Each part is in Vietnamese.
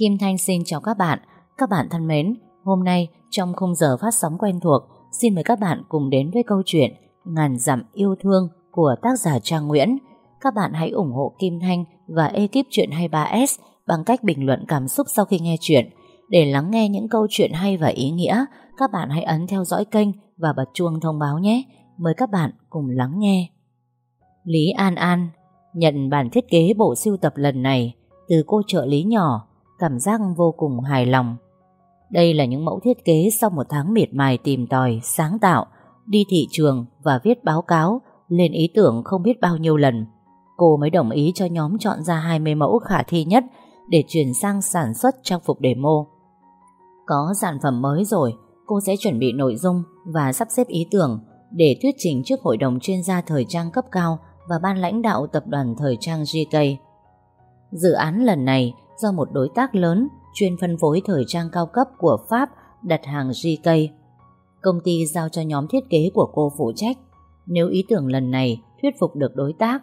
Kim Thanh xin chào các bạn. Các bạn thân mến, hôm nay trong khung giờ phát sóng quen thuộc, xin mời các bạn cùng đến với câu chuyện Ngàn dặm yêu thương của tác giả Trang Nguyễn. Các bạn hãy ủng hộ Kim Thanh và ekip truyện 23S bằng cách bình luận cảm xúc sau khi nghe chuyện. Để lắng nghe những câu chuyện hay và ý nghĩa, các bạn hãy ấn theo dõi kênh và bật chuông thông báo nhé. Mời các bạn cùng lắng nghe. Lý An An nhận bản thiết kế bộ sưu tập lần này từ cô trợ lý nhỏ, cảm giác vô cùng hài lòng. Đây là những mẫu thiết kế sau một tháng miệt mài tìm tòi, sáng tạo, đi thị trường và viết báo cáo lên ý tưởng không biết bao nhiêu lần. Cô mới đồng ý cho nhóm chọn ra 20 mẫu khả thi nhất để chuyển sang sản xuất trang phục demo. Có sản phẩm mới rồi, cô sẽ chuẩn bị nội dung và sắp xếp ý tưởng để thuyết trình trước Hội đồng chuyên gia thời trang cấp cao và ban lãnh đạo tập đoàn thời trang GK. Dự án lần này do một đối tác lớn chuyên phân phối thời trang cao cấp của Pháp đặt hàng GK. Công ty giao cho nhóm thiết kế của cô phụ trách. Nếu ý tưởng lần này thuyết phục được đối tác,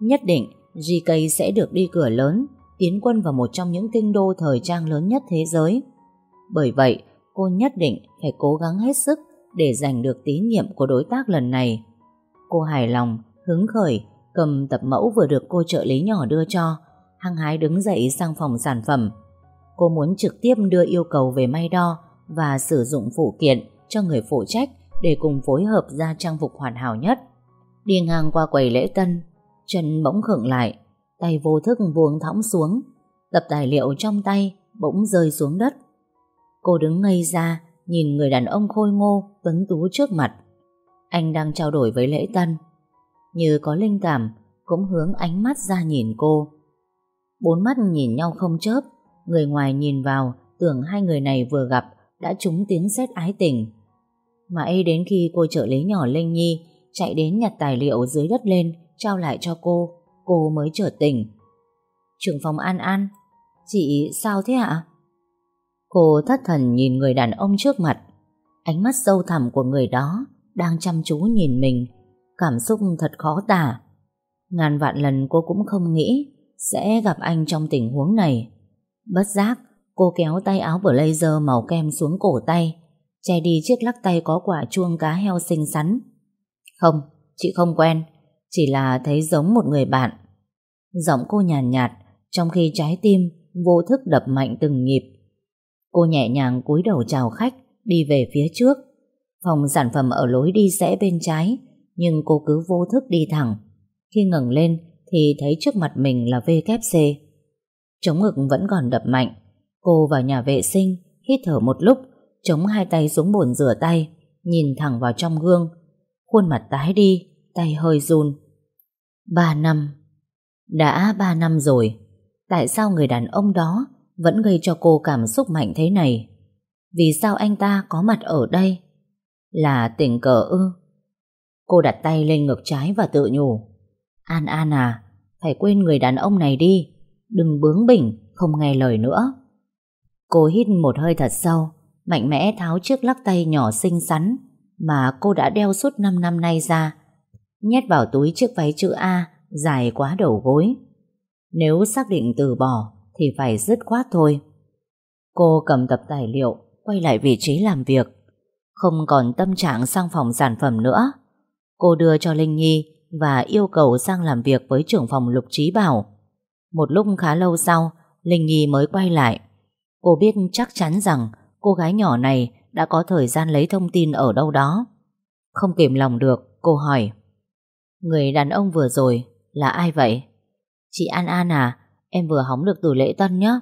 nhất định GK sẽ được đi cửa lớn, tiến quân vào một trong những kinh đô thời trang lớn nhất thế giới. Bởi vậy, cô nhất định phải cố gắng hết sức để giành được tín nhiệm của đối tác lần này. Cô hài lòng, hứng khởi, cầm tập mẫu vừa được cô trợ lý nhỏ đưa cho, hăng hái đứng dậy sang phòng sản phẩm. Cô muốn trực tiếp đưa yêu cầu về may đo và sử dụng phụ kiện cho người phụ trách để cùng phối hợp ra trang phục hoàn hảo nhất. Đi ngang qua quầy lễ tân, chân bỗng khựng lại, tay vô thức buông thõng xuống, tập tài liệu trong tay bỗng rơi xuống đất. Cô đứng ngây ra, nhìn người đàn ông khôi ngô, tuấn tú trước mặt. Anh đang trao đổi với lễ tân. Như có linh cảm, cũng hướng ánh mắt ra nhìn cô. Bốn mắt nhìn nhau không chớp, người ngoài nhìn vào, tưởng hai người này vừa gặp, đã trúng tiếng sét ái tình. Mãi đến khi cô trợ lý nhỏ Linh Nhi chạy đến nhặt tài liệu dưới đất lên, trao lại cho cô, cô mới trở tỉnh. Trưởng phòng An An, chị sao thế ạ? Cô thất thần nhìn người đàn ông trước mặt. Ánh mắt sâu thẳm của người đó đang chăm chú nhìn mình. Cảm xúc thật khó tả. Ngàn vạn lần cô cũng không nghĩ sẽ gặp anh trong tình huống này. Bất giác, cô kéo tay áo blazer màu kem xuống cổ tay, che đi chiếc lắc tay có quả chuông cá heo xinh xắn. Không, chị không quen, chỉ là thấy giống một người bạn. Giọng cô nhàn nhạt, nhạt, trong khi trái tim vô thức đập mạnh từng nhịp. Cô nhẹ nhàng cúi đầu chào khách, đi về phía trước. Phòng sản phẩm ở lối đi rẽ bên trái, nhưng cô cứ vô thức đi thẳng. Khi ngẩng lên thì thấy trước mặt mình là VKC. Chống ngực vẫn còn đập mạnh. Cô vào nhà vệ sinh, hít thở một lúc, chống hai tay xuống bồn rửa tay, nhìn thẳng vào trong gương. Khuôn mặt tái đi, tay hơi run. Ba năm. Đã ba năm rồi. Tại sao người đàn ông đó vẫn gây cho cô cảm xúc mạnh thế này. Vì sao anh ta có mặt ở đây? Là tình cờ ư? Cô đặt tay lên ngực trái và tự nhủ. An An à, phải quên người đàn ông này đi. Đừng bướng bỉnh, không nghe lời nữa. Cô hít một hơi thật sâu, mạnh mẽ tháo chiếc lắc tay nhỏ xinh xắn mà cô đã đeo suốt 5 năm nay ra, nhét vào túi chiếc váy chữ A dài quá đầu gối. Nếu xác định từ bỏ, thì phải dứt khoát thôi. Cô cầm tập tài liệu, quay lại vị trí làm việc. Không còn tâm trạng sang phòng sản phẩm nữa. Cô đưa cho Linh Nhi và yêu cầu sang làm việc với trưởng phòng Lục Trí Bảo. Một lúc khá lâu sau, Linh Nhi mới quay lại. Cô biết chắc chắn rằng cô gái nhỏ này đã có thời gian lấy thông tin ở đâu đó. Không kìm lòng được, cô hỏi. Người đàn ông vừa rồi là ai vậy? Chị An An à, Em vừa hóng được từ lễ tân nhé.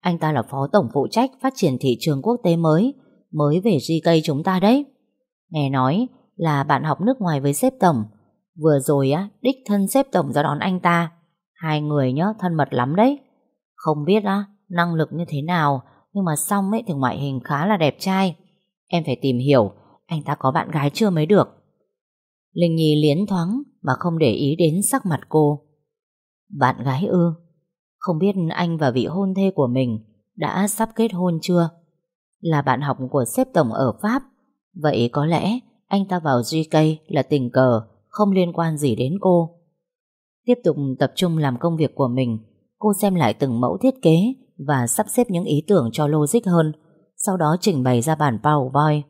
Anh ta là phó tổng phụ trách phát triển thị trường quốc tế mới, mới về GK chúng ta đấy. Nghe nói là bạn học nước ngoài với sếp tổng. Vừa rồi á, đích thân xếp tổng ra đón anh ta. Hai người nhá, thân mật lắm đấy. Không biết á, năng lực như thế nào, nhưng mà xong ấy thì ngoại hình khá là đẹp trai. Em phải tìm hiểu, anh ta có bạn gái chưa mới được. Linh Nhi liến thoáng mà không để ý đến sắc mặt cô. Bạn gái ư? Không biết anh và vị hôn thê của mình đã sắp kết hôn chưa? Là bạn học của sếp tổng ở Pháp. Vậy có lẽ anh ta vào GK là tình cờ, không liên quan gì đến cô. Tiếp tục tập trung làm công việc của mình, cô xem lại từng mẫu thiết kế và sắp xếp những ý tưởng cho logic hơn, sau đó trình bày ra bản PowerPoint.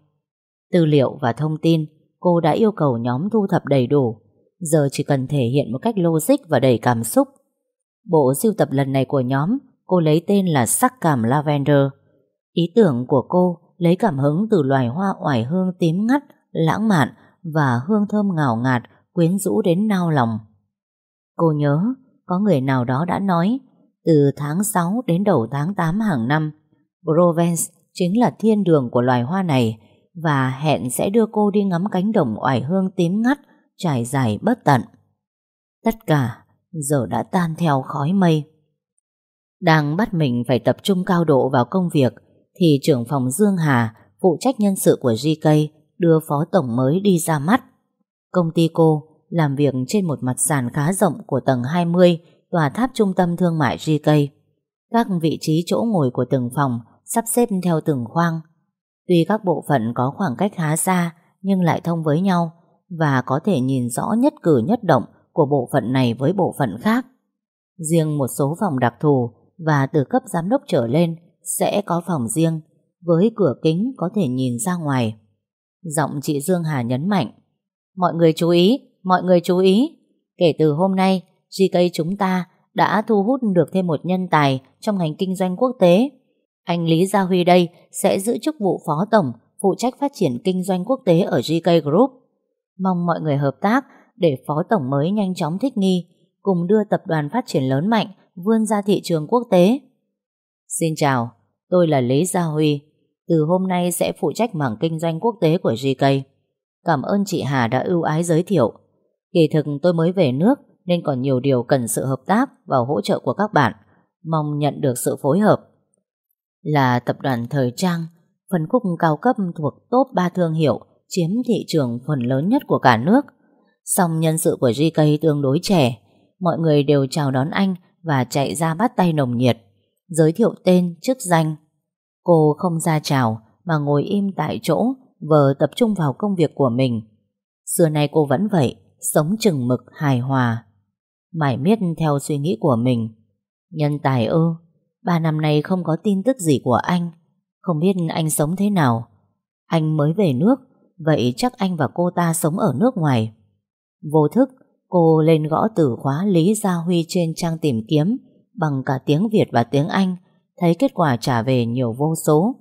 Tư liệu và thông tin cô đã yêu cầu nhóm thu thập đầy đủ, giờ chỉ cần thể hiện một cách logic và đầy cảm xúc. Bộ siêu tập lần này của nhóm cô lấy tên là Sắc cảm Lavender. Ý tưởng của cô lấy cảm hứng từ loài hoa oải hương tím ngắt, lãng mạn và hương thơm ngào ngạt, quyến rũ đến nao lòng. Cô nhớ, có người nào đó đã nói, từ tháng 6 đến đầu tháng 8 hàng năm, Provence chính là thiên đường của loài hoa này và hẹn sẽ đưa cô đi ngắm cánh đồng oải hương tím ngắt trải dài bất tận. Tất cả giờ đã tan theo khói mây. Đang bắt mình phải tập trung cao độ vào công việc thì trưởng phòng Dương Hà phụ trách nhân sự của GK đưa phó tổng mới đi ra mắt. Công ty cô, làm việc trên một mặt sàn khá rộng của tầng 20 tòa tháp trung tâm thương mại GK. Các vị trí chỗ ngồi của từng phòng sắp xếp theo từng khoang. Tuy các bộ phận có khoảng cách khá xa, nhưng lại thông với nhau và có thể nhìn rõ nhất cử nhất động của bộ phận này với bộ phận khác. Riêng một số phòng đặc thù và từ cấp giám đốc trở lên sẽ có phòng riêng, với cửa kính có thể nhìn ra ngoài. Giọng chị Dương Hà nhấn mạnh Mọi người chú ý, mọi người chú ý Kể từ hôm nay GK chúng ta đã thu hút được thêm một nhân tài trong ngành kinh doanh quốc tế. Anh Lý Gia Huy đây sẽ giữ chức vụ phó tổng phụ trách phát triển kinh doanh quốc tế ở GK Group. Mong mọi người hợp tác để phó tổng mới nhanh chóng thích nghi cùng đưa tập đoàn phát triển lớn mạnh vươn ra thị trường quốc tế. Xin chào, tôi là Lý Gia Huy. Từ hôm nay sẽ phụ trách mảng kinh doanh quốc tế của GK. Cảm ơn chị Hà đã ưu ái giới thiệu. Kỳ thực tôi mới về nước nên còn nhiều điều cần sự hợp tác và hỗ trợ của các bạn. Mong nhận được sự phối hợp. Là tập đoàn thời trang, phân khúc cao cấp thuộc top 3 thương hiệu chiếm thị trường phần lớn nhất của cả nước. Song nhân sự của GK tương đối trẻ, mọi người đều chào đón anh và chạy ra bắt tay nồng nhiệt, giới thiệu tên, chức danh. Cô không ra chào mà ngồi im tại chỗ, vờ tập trung vào công việc của mình. Xưa nay cô vẫn vậy, sống chừng mực hài hòa. Mải miết theo suy nghĩ của mình. Nhân tài ư, ba năm nay không có tin tức gì của anh. Không biết anh sống thế nào. Anh mới về nước, vậy chắc anh và cô ta sống ở nước ngoài. Vô thức, cô lên gõ từ khóa Lý Gia Huy trên trang tìm kiếm bằng cả tiếng Việt và tiếng Anh, thấy kết quả trả về nhiều vô số.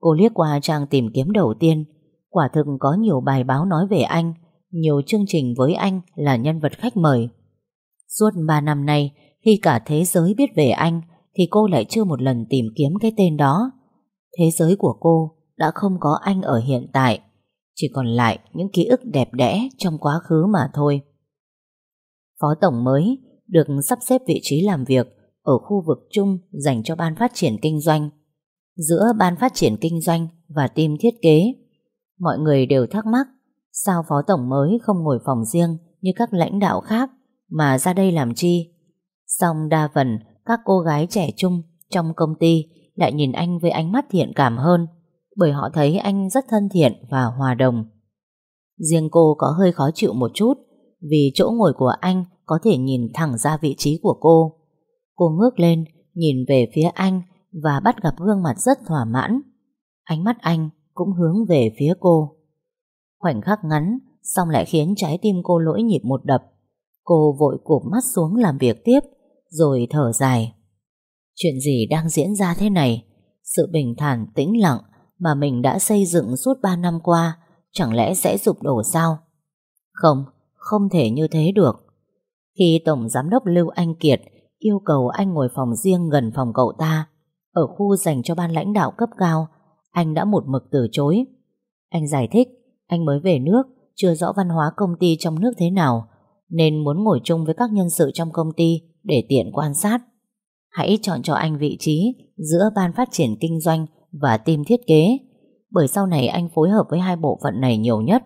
Cô liếc qua trang tìm kiếm đầu tiên, quả thực có nhiều bài báo nói về anh, nhiều chương trình với anh là nhân vật khách mời. Suốt 3 năm nay, khi cả thế giới biết về anh, thì cô lại chưa một lần tìm kiếm cái tên đó. Thế giới của cô đã không có anh ở hiện tại, chỉ còn lại những ký ức đẹp đẽ trong quá khứ mà thôi. Phó Tổng mới được sắp xếp vị trí làm việc ở khu vực chung dành cho Ban Phát triển Kinh doanh. Giữa Ban Phát triển Kinh doanh và team thiết kế, mọi người đều thắc mắc sao Phó Tổng mới không ngồi phòng riêng như các lãnh đạo khác mà ra đây làm chi. Xong đa phần các cô gái trẻ trung trong công ty lại nhìn anh với ánh mắt thiện cảm hơn bởi họ thấy anh rất thân thiện và hòa đồng. Riêng cô có hơi khó chịu một chút vì chỗ ngồi của anh có thể nhìn thẳng ra vị trí của cô. Cô ngước lên, nhìn về phía anh và bắt gặp gương mặt rất thỏa mãn. Ánh mắt anh cũng hướng về phía cô. Khoảnh khắc ngắn, xong lại khiến trái tim cô lỗi nhịp một đập. Cô vội cụp mắt xuống làm việc tiếp, rồi thở dài. Chuyện gì đang diễn ra thế này? Sự bình thản, tĩnh lặng mà mình đã xây dựng suốt 3 năm qua chẳng lẽ sẽ sụp đổ sao? Không, không thể như thế được. Khi Tổng Giám đốc Lưu Anh Kiệt yêu cầu anh ngồi phòng riêng gần phòng cậu ta, ở khu dành cho ban lãnh đạo cấp cao, anh đã một mực từ chối. Anh giải thích, anh mới về nước, chưa rõ văn hóa công ty trong nước thế nào, nên muốn ngồi chung với các nhân sự trong công ty để tiện quan sát. Hãy chọn cho anh vị trí giữa ban phát triển kinh doanh và team thiết kế, bởi sau này anh phối hợp với hai bộ phận này nhiều nhất.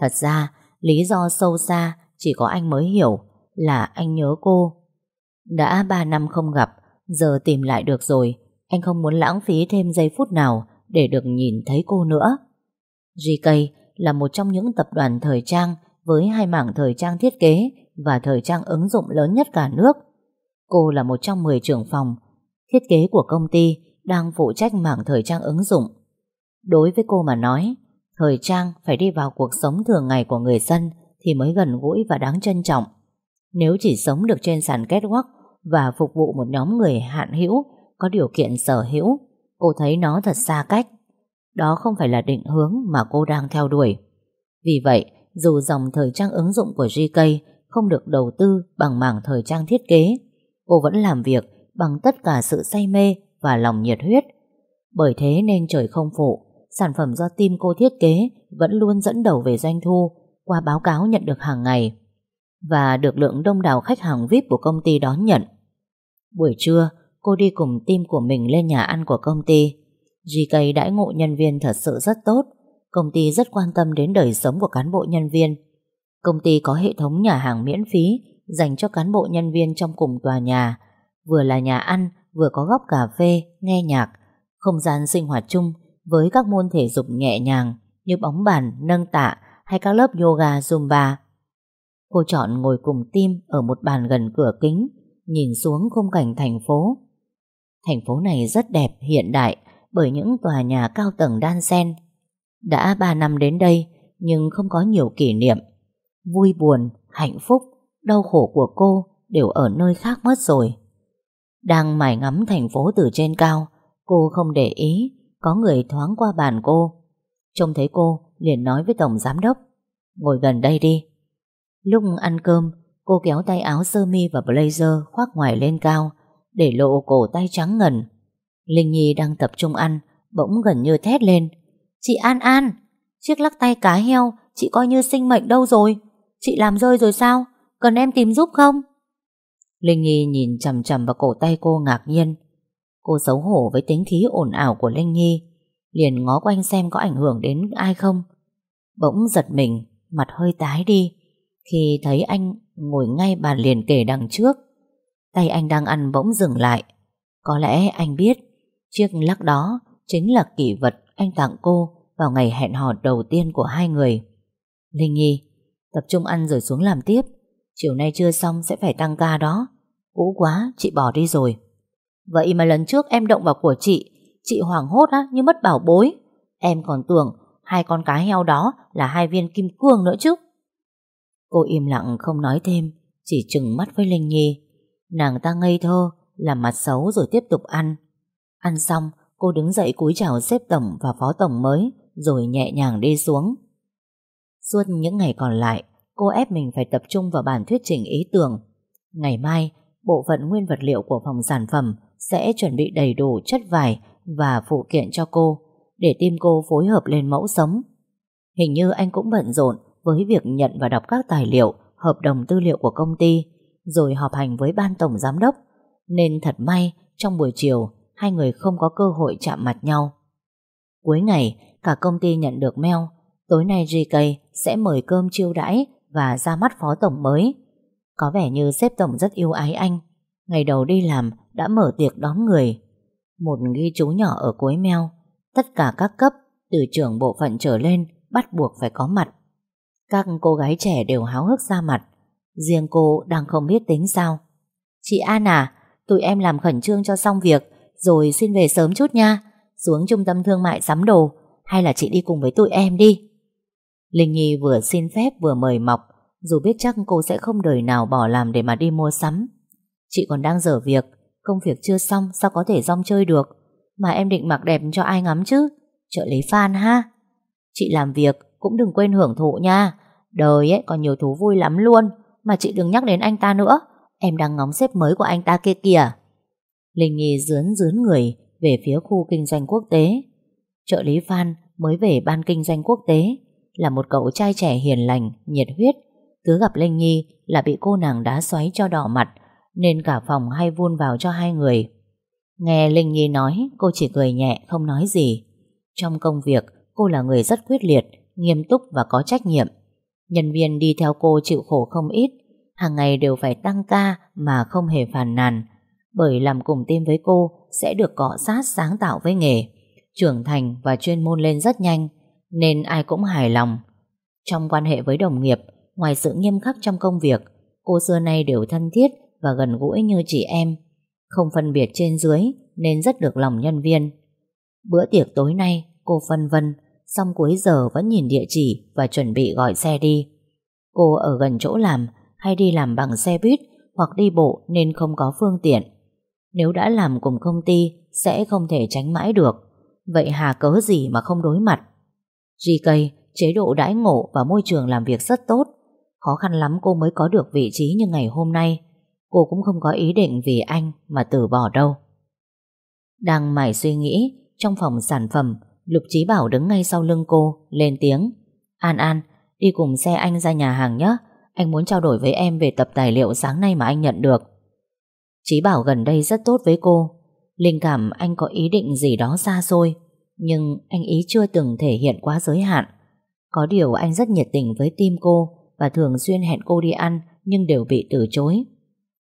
Thật ra, lý do sâu xa chỉ có anh mới hiểu là anh nhớ cô. Đã ba năm không gặp, giờ tìm lại được rồi, anh không muốn lãng phí thêm giây phút nào để được nhìn thấy cô nữa. GK là một trong những tập đoàn thời trang với hai mảng thời trang thiết kế và thời trang ứng dụng lớn nhất cả nước. Cô là một trong 10 trưởng phòng. thiết kế của công ty đang phụ trách mảng thời trang ứng dụng. Đối với cô mà nói, thời trang phải đi vào cuộc sống thường ngày của người dân thì mới gần gũi và đáng trân trọng. Nếu chỉ sống được trên sàn catwalk và phục vụ một nhóm người hạn hữu có điều kiện sở hữu, cô thấy nó thật xa cách. Đó không phải là định hướng mà cô đang theo đuổi. Vì vậy, dù dòng thời trang ứng dụng của GK không được đầu tư bằng mảng thời trang thiết kế, cô vẫn làm việc bằng tất cả sự say mê và lòng nhiệt huyết. Bởi thế nên trời không phụ, sản phẩm do team cô thiết kế vẫn luôn dẫn đầu về doanh thu qua báo cáo nhận được hàng ngày và được lượng đông đảo khách hàng VIP của công ty đón nhận. Buổi trưa, cô đi cùng team của mình lên nhà ăn của công ty. GK đãi ngộ nhân viên thật sự rất tốt. Công ty rất quan tâm đến đời sống của cán bộ nhân viên. Công ty có hệ thống nhà hàng miễn phí dành cho cán bộ nhân viên trong cùng tòa nhà. Vừa là nhà ăn, vừa có góc cà phê, nghe nhạc, không gian sinh hoạt chung với các môn thể dục nhẹ nhàng như bóng bàn, nâng tạ hay các lớp yoga, zumba. Cô chọn ngồi cùng team ở một bàn gần cửa kính, nhìn xuống khung cảnh thành phố. Thành phố này rất đẹp, hiện đại bởi những tòa nhà cao tầng đan xen. Đã 3 năm đến đây nhưng không có nhiều kỷ niệm. Vui buồn, hạnh phúc, đau khổ của cô đều ở nơi khác mất rồi. Đang mải ngắm thành phố từ trên cao, cô không để ý có người thoáng qua bàn cô. Trông thấy cô liền nói với tổng giám đốc Ngồi gần đây đi Lúc ăn cơm Cô kéo tay áo sơ mi và blazer khoác ngoài lên cao, Để lộ cổ tay trắng ngần. Linh Nhi đang tập trung ăn, Bỗng gần như thét lên. Chị An An, Chiếc lắc tay cá heo, Chị coi như sinh mệnh đâu rồi? Chị làm rơi rồi sao? Cần em tìm giúp không? Linh Nhi nhìn chầm chầm vào cổ tay cô ngạc nhiên. Cô xấu hổ với tính khí ồn ảo của Linh Nhi, Liền ngó quanh xem có ảnh hưởng đến ai không. Bỗng giật mình, Mặt hơi tái đi. Khi thấy anh ngồi ngay bàn liền kề đằng trước, Tay anh đang ăn bỗng dừng lại. Có lẽ anh biết, Chiếc lắc đó Chính là kỷ vật anh tặng cô Vào ngày hẹn hò đầu tiên của hai người. Linh Nhi, Tập trung ăn rồi xuống làm tiếp. Chiều nay chưa xong sẽ phải tăng ca đó. Cũ quá, chị bỏ đi rồi. Vậy mà lần trước em động vào của chị Chị hoảng hốt á, như mất bảo bối. Em còn tưởng hai con cá heo đó là hai viên kim cương nữa chứ. Cô im lặng không nói thêm, chỉ chừng mắt với Linh Nhi. Nàng ta ngây thơ, làm mặt xấu rồi tiếp tục ăn. Ăn xong, cô đứng dậy cúi chào xếp tổng và phó tổng mới, rồi nhẹ nhàng đi xuống. Suốt những ngày còn lại, cô ép mình phải tập trung vào bản thuyết trình ý tưởng. Ngày mai, bộ phận nguyên vật liệu của phòng sản phẩm sẽ chuẩn bị đầy đủ chất vải và phụ kiện cho cô để team cô phối hợp lên mẫu sống. Hình như anh cũng bận rộn với việc nhận và đọc các tài liệu, hợp đồng tư liệu của công ty, rồi họp hành với ban tổng giám đốc, nên thật may trong buổi chiều hai người không có cơ hội chạm mặt nhau. Cuối ngày, cả công ty nhận được mail, tối nay GK sẽ mời cơm chiêu đãi và ra mắt phó tổng mới. Có vẻ như sếp tổng rất yêu ái anh, ngày đầu đi làm đã mở tiệc đón người. Một ghi chú nhỏ ở cuối mail Tất cả các cấp, từ trưởng bộ phận trở lên, bắt buộc phải có mặt. Các cô gái trẻ đều háo hức ra mặt. Riêng cô đang không biết tính sao. Chị An à, tụi em làm khẩn trương cho xong việc, rồi xin về sớm chút nha. Xuống trung tâm thương mại sắm đồ, hay là chị đi cùng với tụi em đi. Linh Nhi vừa xin phép vừa mời mọc, dù biết chắc cô sẽ không đời nào bỏ làm để mà đi mua sắm. Chị còn đang dở việc, công việc chưa xong sao có thể rong chơi được. Mà em định mặc đẹp cho ai ngắm chứ Trợ lý fan ha Chị làm việc cũng đừng quên hưởng thụ nha. Đời ấy còn nhiều thú vui lắm luôn. Mà chị đừng nhắc đến anh ta nữa. Em đang ngóng xếp mới của anh ta kia kìa. Linh Nhi dướn dướn người Về phía khu kinh doanh quốc tế. Trợ lý Phan mới về ban kinh doanh quốc tế. Là một cậu trai trẻ hiền lành Nhiệt huyết. Cứ gặp Linh Nhi là bị cô nàng đá xoáy cho đỏ mặt Nên cả phòng hay vun vào cho hai người. Nghe Linh Nhi nói, cô chỉ cười nhẹ, không nói gì. Trong công việc, cô là người rất quyết liệt, nghiêm túc và có trách nhiệm. Nhân viên đi theo cô chịu khổ không ít, hàng ngày đều phải tăng ca mà không hề phàn nàn. Bởi làm cùng team với cô sẽ được cọ sát sáng tạo với nghề, trưởng thành và chuyên môn lên rất nhanh, nên ai cũng hài lòng. Trong quan hệ với đồng nghiệp, ngoài sự nghiêm khắc trong công việc, cô xưa nay đều thân thiết và gần gũi như chị em. Không phân biệt trên dưới, nên rất được lòng nhân viên. Bữa tiệc tối nay cô phân vân, xong cuối giờ vẫn nhìn địa chỉ và chuẩn bị gọi xe đi. Cô ở gần chỗ làm hay đi làm bằng xe buýt hoặc đi bộ nên không có phương tiện. Nếu đã làm cùng công ty sẽ không thể tránh mãi được. Vậy hà cớ gì mà không đối mặt? GK, chế độ đãi ngộ và môi trường làm việc rất tốt. Khó khăn lắm cô mới có được vị trí như ngày hôm nay. Cô cũng không có ý định vì anh mà từ bỏ đâu. Đang mải suy nghĩ, trong phòng sản phẩm, Lục Chí Bảo đứng ngay sau lưng cô, lên tiếng. An An, đi cùng xe anh ra nhà hàng nhé. Anh muốn trao đổi với em về tập tài liệu sáng nay mà anh nhận được. Chí Bảo gần đây rất tốt với cô. Linh cảm anh có ý định gì đó xa xôi, nhưng anh ý chưa từng thể hiện quá giới hạn. Có điều anh rất nhiệt tình với team cô và thường xuyên hẹn cô đi ăn nhưng đều bị từ chối.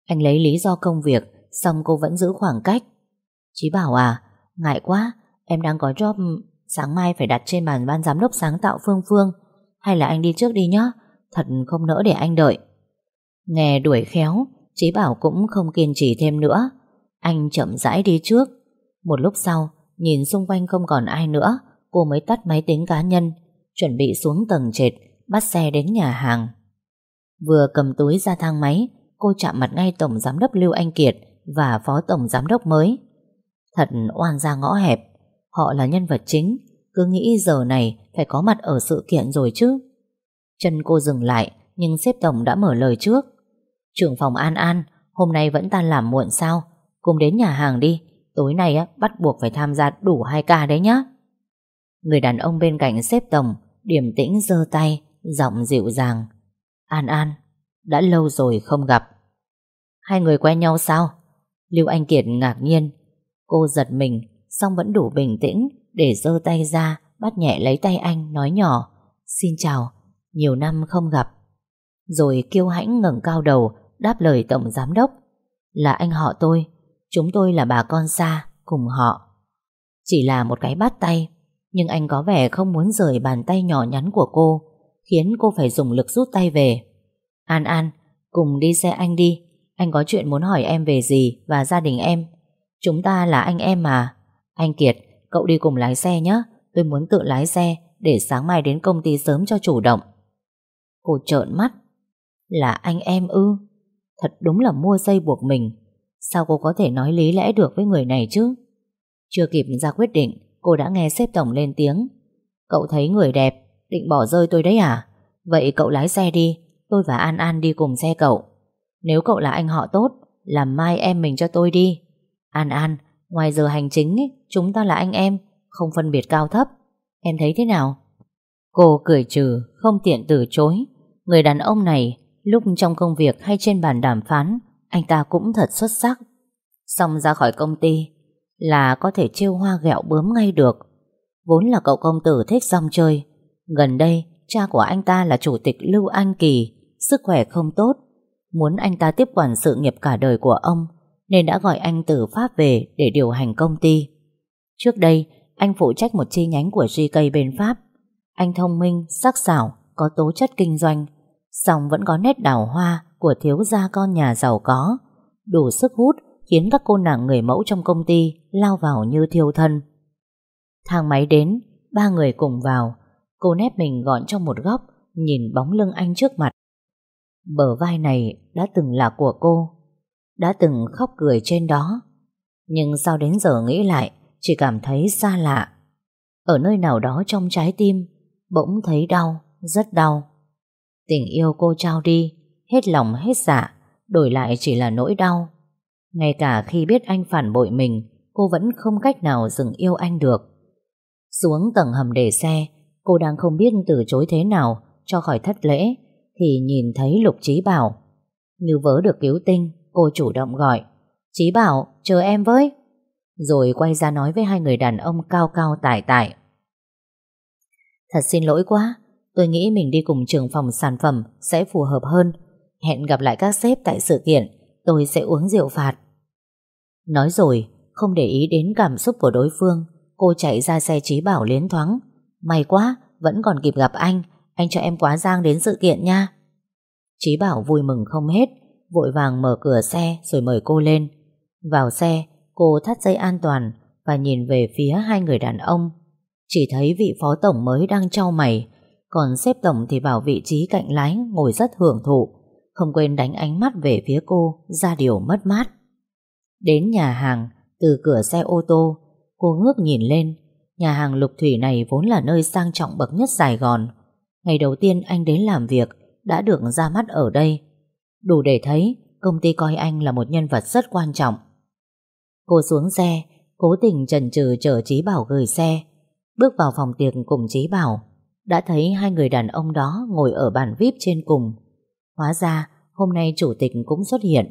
Anh lấy lý do công việc, xong cô vẫn giữ khoảng cách. Chí bảo à, ngại quá, em đang có job sáng mai phải đặt trên bàn ban giám đốc sáng tạo Phương Phương. Hay là anh đi trước đi nhé, thật không nỡ để anh đợi. Nghe đuổi khéo, Chí bảo cũng không kiên trì thêm nữa. Anh chậm rãi đi trước. Một lúc sau, nhìn xung quanh không còn ai nữa, cô mới tắt máy tính cá nhân, chuẩn bị xuống tầng trệt, bắt xe đến nhà hàng. Vừa cầm túi ra thang máy, cô chạm mặt ngay Tổng Giám đốc Lưu Anh Kiệt và Phó Tổng Giám đốc mới. Thật oan ra ngõ hẹp, họ là nhân vật chính, cứ nghĩ giờ này phải có mặt ở sự kiện rồi chứ. Chân cô dừng lại, nhưng xếp Tổng đã mở lời trước. Trưởng phòng An An, hôm nay vẫn tan làm muộn sao? Cùng đến nhà hàng đi, tối nay á, bắt buộc phải tham gia đủ 2 ca đấy nhá. Người đàn ông bên cạnh xếp Tổng, điềm tĩnh giơ tay, giọng dịu dàng. An An, đã lâu rồi không gặp. Hai người quen nhau sao? Lưu Anh Kiệt ngạc nhiên. Cô giật mình, xong vẫn đủ bình tĩnh để giơ tay ra, bắt nhẹ lấy tay anh, nói nhỏ. Xin chào, nhiều năm không gặp. Rồi kiêu hãnh ngẩng cao đầu, đáp lời Tổng Giám Đốc. Là anh họ tôi, chúng tôi là bà con xa, cùng họ. Chỉ là một cái bắt tay, nhưng anh có vẻ không muốn rời bàn tay nhỏ nhắn của cô, khiến cô phải dùng lực rút tay về. An An, cùng đi xe anh đi. Anh có chuyện muốn hỏi em về gì và gia đình em. Chúng ta là anh em mà. Anh Kiệt, cậu đi cùng lái xe nhé. Tôi muốn tự lái xe để sáng mai đến công ty sớm cho chủ động. Cô trợn mắt. Là anh em ư? Thật đúng là mua dây buộc mình. Sao cô có thể nói lý lẽ được với người này chứ? Chưa kịp ra quyết định, cô đã nghe sếp tổng lên tiếng. Cậu thấy người đẹp, định bỏ rơi tôi đấy à? Vậy cậu lái xe đi, tôi và An An đi cùng xe cậu. Nếu cậu là anh họ tốt, làm mai em mình cho tôi đi. An An, ngoài giờ hành chính, chúng ta là anh em, không phân biệt cao thấp. Em thấy thế nào? Cô cười trừ, không tiện từ chối. Người đàn ông này, lúc trong công việc hay trên bàn đàm phán, anh ta cũng thật xuất sắc. Xong ra khỏi công ty là có thể trêu hoa gẹo bướm ngay được. Vốn là cậu công tử thích rong chơi. Gần đây, cha của anh ta là chủ tịch Lưu An Kỳ, sức khỏe không tốt. Muốn anh ta tiếp quản sự nghiệp cả đời của ông, nên đã gọi anh từ Pháp về để điều hành công ty. Trước đây, anh phụ trách một chi nhánh của GK bên Pháp. Anh thông minh, sắc sảo, có tố chất kinh doanh, song vẫn có nét đào hoa của thiếu gia con nhà giàu có, đủ sức hút khiến các cô nàng người mẫu trong công ty lao vào như thiêu thân. Thang máy đến, ba người cùng vào, cô nép mình gọn trong một góc, nhìn bóng lưng anh trước mặt. Bờ vai này đã từng là của cô, đã từng khóc cười trên đó. Nhưng sau đến giờ nghĩ lại, chỉ cảm thấy xa lạ. Ở nơi nào đó trong trái tim, bỗng thấy đau, rất đau. Tình yêu cô trao đi, hết lòng hết dạ, đổi lại chỉ là nỗi đau. Ngay cả khi biết anh phản bội mình, cô vẫn không cách nào dừng yêu anh được. Xuống tầng hầm để xe, cô đang không biết từ chối thế nào cho khỏi thất lễ, thì nhìn thấy Lục Trí Bảo. Như vớ được cứu tinh, cô chủ động gọi. Trí Bảo, chờ em với. Rồi quay ra nói với hai người đàn ông cao cao tải tải. Thật xin lỗi quá, tôi nghĩ mình đi cùng trường phòng sản phẩm sẽ phù hợp hơn. Hẹn gặp lại các sếp tại sự kiện, tôi sẽ uống rượu phạt. Nói rồi, không để ý đến cảm xúc của đối phương, cô chạy ra xe Trí Bảo liến thoáng. May quá, vẫn còn kịp gặp anh, anh cho em quá giang đến sự kiện nha. Trí Bảo vui mừng không hết, vội vàng mở cửa xe rồi mời cô lên. Vào xe, Cô thắt dây an toàn và nhìn về phía hai người đàn ông. Chỉ thấy vị phó tổng mới đang trao mày, còn xếp tổng thì vào vị trí cạnh lái ngồi rất hưởng thụ, không quên đánh ánh mắt về phía cô, ra điều mất mát. Đến nhà hàng, từ cửa xe ô tô, cô ngước nhìn lên. Nhà hàng lục thủy này vốn là nơi sang trọng bậc nhất Sài Gòn. Ngày đầu tiên anh đến làm việc, đã được ra mắt ở đây. Đủ để thấy công ty coi anh là một nhân vật rất quan trọng. Cô xuống xe, cố tình chần chừ chờ Trí Bảo gửi xe. Bước vào phòng tiệc cùng Trí Bảo, đã thấy hai người đàn ông đó ngồi ở bàn VIP trên cùng. Hóa ra, hôm nay chủ tịch cũng xuất hiện.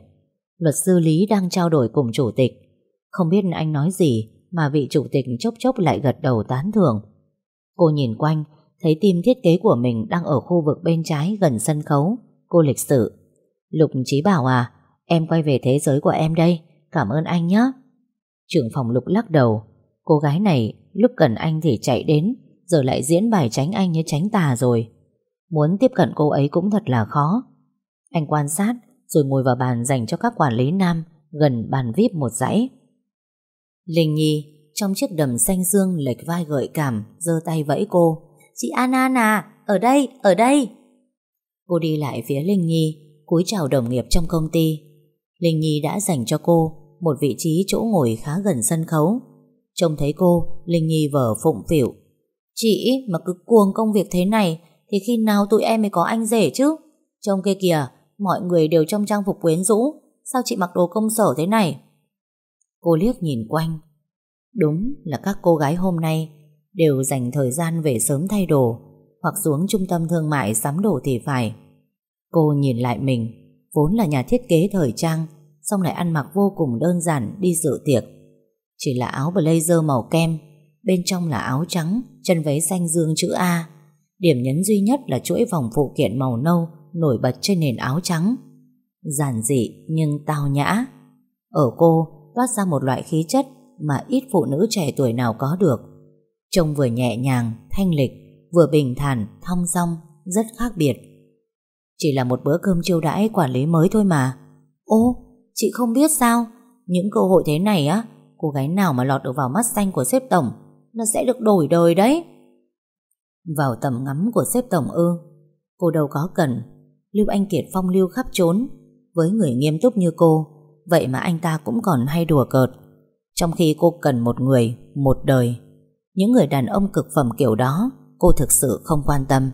Luật sư Lý đang trao đổi cùng chủ tịch. Không biết anh nói gì mà vị chủ tịch chốc chốc lại gật đầu tán thưởng. Cô nhìn quanh, thấy team thiết kế của mình đang ở khu vực bên trái gần sân khấu. Cô lịch sự. Lục Trí Bảo à, em quay về thế giới của em đây. Cảm ơn anh nhé. Trưởng phòng Lục lắc đầu. Cô gái này lúc cần anh thì chạy đến, giờ lại diễn bài tránh anh như tránh tà rồi. Muốn tiếp cận cô ấy cũng thật là khó. Anh quan sát rồi ngồi vào bàn dành cho các quản lý nam gần bàn VIP một dãy. Linh Nhi trong chiếc đầm xanh dương lệch vai gợi cảm giơ tay vẫy cô. Chị Anna à, ở đây, ở đây. Cô đi lại phía Linh Nhi, cúi chào đồng nghiệp trong công ty. Linh Nhi đã dành cho cô một vị trí chỗ ngồi khá gần sân khấu. Trông thấy cô, Linh Nhi vờ phụng phịu. Chị mà cứ cuồng công việc thế này thì khi nào tụi em mới có anh rể chứ? Trông kia kìa, mọi người đều trong trang phục quyến rũ. Sao chị mặc đồ công sở thế này? Cô liếc nhìn quanh. Đúng là các cô gái hôm nay đều dành thời gian về sớm thay đồ hoặc xuống trung tâm thương mại sắm đồ thì phải. Cô nhìn lại mình, vốn là nhà thiết kế thời trang, xong lại ăn mặc vô cùng đơn giản đi dự tiệc. Chỉ là áo blazer màu kem, bên trong là áo trắng, chân váy xanh dương chữ A. Điểm nhấn duy nhất là chuỗi vòng phụ kiện màu nâu nổi bật trên nền áo trắng. Giản dị nhưng tao nhã. Ở cô toát ra một loại khí chất mà ít phụ nữ trẻ tuổi nào có được. Trông vừa nhẹ nhàng, thanh lịch, vừa bình thản, thong dong, rất khác biệt. Chỉ là một bữa cơm chiêu đãi quản lý mới thôi mà. Ô, chị không biết sao? Những cơ hội thế này á, cô gái nào mà lọt được vào mắt xanh của sếp tổng, nó sẽ được đổi đời đấy. Vào tầm ngắm của sếp tổng ư, cô đâu có cần. Lưu Anh Kiệt phong lưu khắp trốn, với người nghiêm túc như cô, vậy mà anh ta cũng còn hay đùa cợt. Trong khi cô cần một người, một đời. Những người đàn ông cực phẩm kiểu đó, cô thực sự không quan tâm.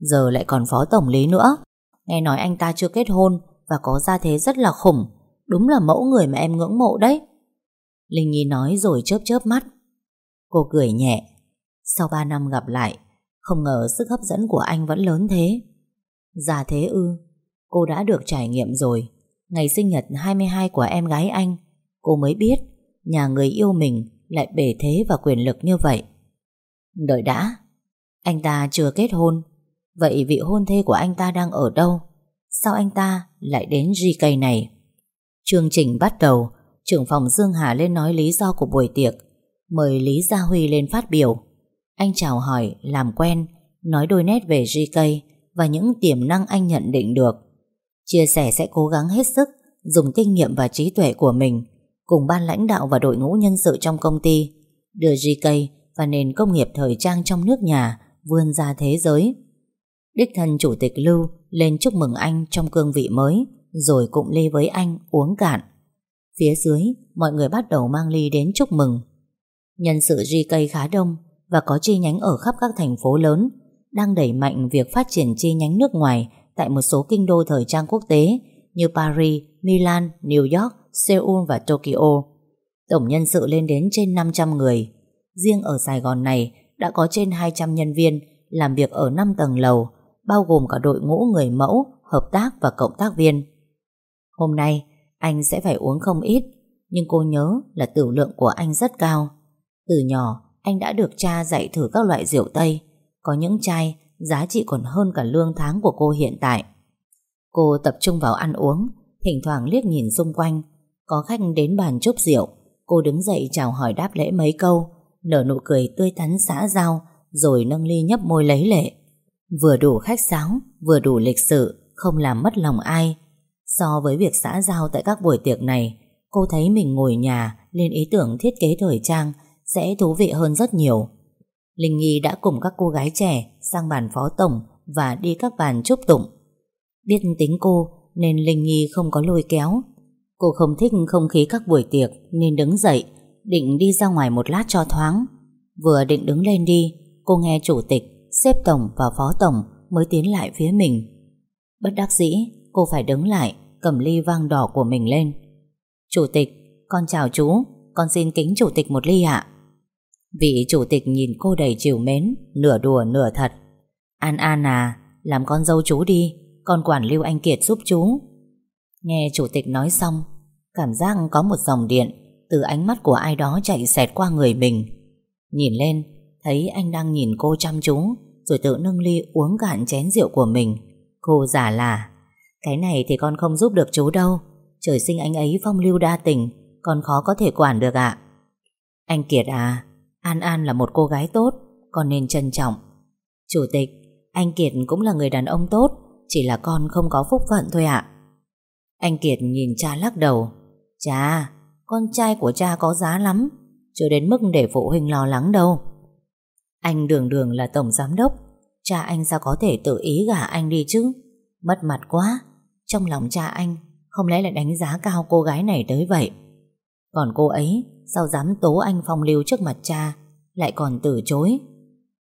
Giờ lại còn phó tổng lý nữa. Nghe nói anh ta chưa kết hôn và có gia thế rất là khủng. Đúng là mẫu người mà em ngưỡng mộ đấy. Linh Nhi nói rồi chớp chớp mắt. Cô cười nhẹ. Sau 3 năm gặp lại, không ngờ sức hấp dẫn của anh vẫn lớn thế. Già thế ư, cô đã được trải nghiệm rồi. Ngày sinh nhật 22 của em gái anh, cô mới biết nhà người yêu mình lại bể thế và quyền lực như vậy. Đợi đã, anh ta chưa kết hôn, vậy vị hôn thê của anh ta đang ở đâu? Sao anh ta lại đến GK này? Chương trình bắt đầu, trưởng phòng Dương Hà lên nói lý do của buổi tiệc, mời Lý Gia Huy lên phát biểu. Anh chào hỏi, làm quen, nói đôi nét về GK và những tiềm năng anh nhận định được. Chia sẻ sẽ cố gắng hết sức dùng kinh nghiệm và trí tuệ của mình cùng ban lãnh đạo và đội ngũ nhân sự trong công ty đưa GK và nền công nghiệp thời trang trong nước nhà vươn ra thế giới. Đích thân Chủ tịch Lưu lên chúc mừng anh trong cương vị mới rồi cụng ly với anh uống cạn. Phía dưới, mọi người bắt đầu mang ly đến chúc mừng. Nhân sự GK khá đông và có chi nhánh ở khắp các thành phố lớn đang đẩy mạnh việc phát triển chi nhánh nước ngoài tại một số kinh đô thời trang quốc tế như Paris, Milan, New York, Seoul và Tokyo. Tổng nhân sự lên đến trên 500 người. Riêng ở Sài Gòn này đã có trên 200 nhân viên làm việc ở 5 tầng lầu, bao gồm cả đội ngũ người mẫu, hợp tác và cộng tác viên. Hôm nay, anh sẽ phải uống không ít, nhưng cô nhớ là tử lượng của anh rất cao. Từ nhỏ, anh đã được cha dạy thử các loại rượu Tây, có những chai giá trị còn hơn cả lương tháng của cô hiện tại. Cô tập trung vào ăn uống, thỉnh thoảng liếc nhìn xung quanh. Có khách đến bàn chúc rượu, cô đứng dậy chào hỏi đáp lễ mấy câu, nở nụ cười tươi tắn xã giao, rồi nâng ly nhấp môi lấy lệ. Vừa đủ khách sáo, vừa đủ lịch sự, không làm mất lòng ai. So với việc xã giao tại các buổi tiệc này, Cô thấy mình ngồi nhà Lên ý tưởng thiết kế thời trang Sẽ thú vị hơn rất nhiều. Linh Nhi đã cùng các cô gái trẻ Sang bàn phó tổng Và đi các bàn chúc tụng. Biết tính cô Nên Linh Nhi không có lôi kéo. Cô không thích không khí các buổi tiệc Nên đứng dậy Định đi ra ngoài một lát cho thoáng. Vừa định đứng lên đi Cô nghe chủ tịch, xếp tổng và phó tổng Mới tiến lại phía mình. Bất đắc dĩ cô phải đứng lại Cầm ly vang đỏ của mình lên. Chủ tịch, con chào chú Con xin kính chủ tịch một ly ạ. Vị chủ tịch nhìn cô đầy chiều mến Nửa đùa nửa thật. An An à Làm con dâu chú đi Con quản lưu anh Kiệt giúp chú. Nghe chủ tịch nói xong Cảm giác có một dòng điện Từ ánh mắt của ai đó chạy xẹt qua người mình. Nhìn lên Thấy anh đang nhìn cô chăm chú. Rồi tự nâng ly uống cạn chén rượu của mình. Cô giả là Cái này thì con không giúp được chú đâu. Trời sinh anh ấy phong lưu đa tình, Con khó có thể quản được ạ. Anh Kiệt à An An là một cô gái tốt, Con nên trân trọng. Chủ tịch, Anh Kiệt cũng là người đàn ông tốt, Chỉ là con không có phúc phận thôi ạ. Anh Kiệt nhìn cha lắc đầu Cha Con trai của cha có giá lắm, Chưa đến mức để phụ huynh lo lắng đâu. Anh đường đường là tổng giám đốc. Cha anh sao có thể tự ý gả anh đi chứ? Mất mặt quá. Trong lòng cha anh, Không lẽ lại đánh giá cao cô gái này tới vậy? Còn cô ấy, Sao dám tố anh phong lưu trước mặt cha, Lại còn từ chối?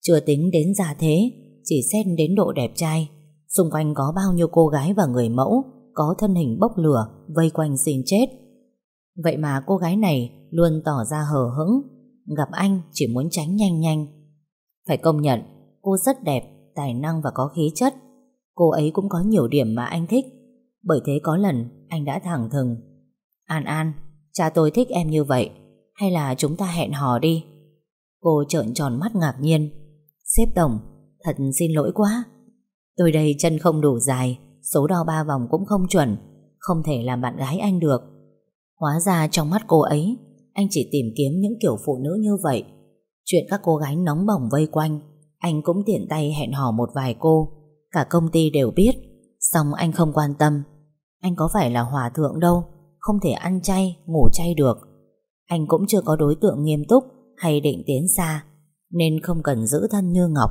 Chưa tính đến già thế, Chỉ xét đến độ đẹp trai. Xung quanh có bao nhiêu cô gái và người mẫu, Có thân hình bốc lửa, Vây quanh xin chết. Vậy mà cô gái này luôn tỏ ra hờ hững. Gặp anh chỉ muốn tránh nhanh nhanh. Phải công nhận Cô rất đẹp, tài năng và có khí chất. Cô ấy cũng có nhiều điểm mà anh thích. Bởi thế có lần anh đã thẳng thừng. An An Cha tôi thích em như vậy Hay là chúng ta hẹn hò đi? Cô trợn tròn mắt ngạc nhiên. Xếp tổng Thật xin lỗi quá. Tôi đây chân không đủ dài Số đo ba vòng cũng không chuẩn Không thể làm bạn gái anh được. Hóa ra trong mắt cô ấy Anh chỉ tìm kiếm những kiểu phụ nữ như vậy. Chuyện các cô gái nóng bỏng vây quanh Anh cũng tiện tay hẹn hò một vài cô. Cả công ty đều biết Xong anh không quan tâm. Anh có phải là hòa thượng đâu Không thể ăn chay, ngủ chay được. Anh cũng chưa có đối tượng nghiêm túc Hay định tiến xa Nên không cần giữ thân như ngọc.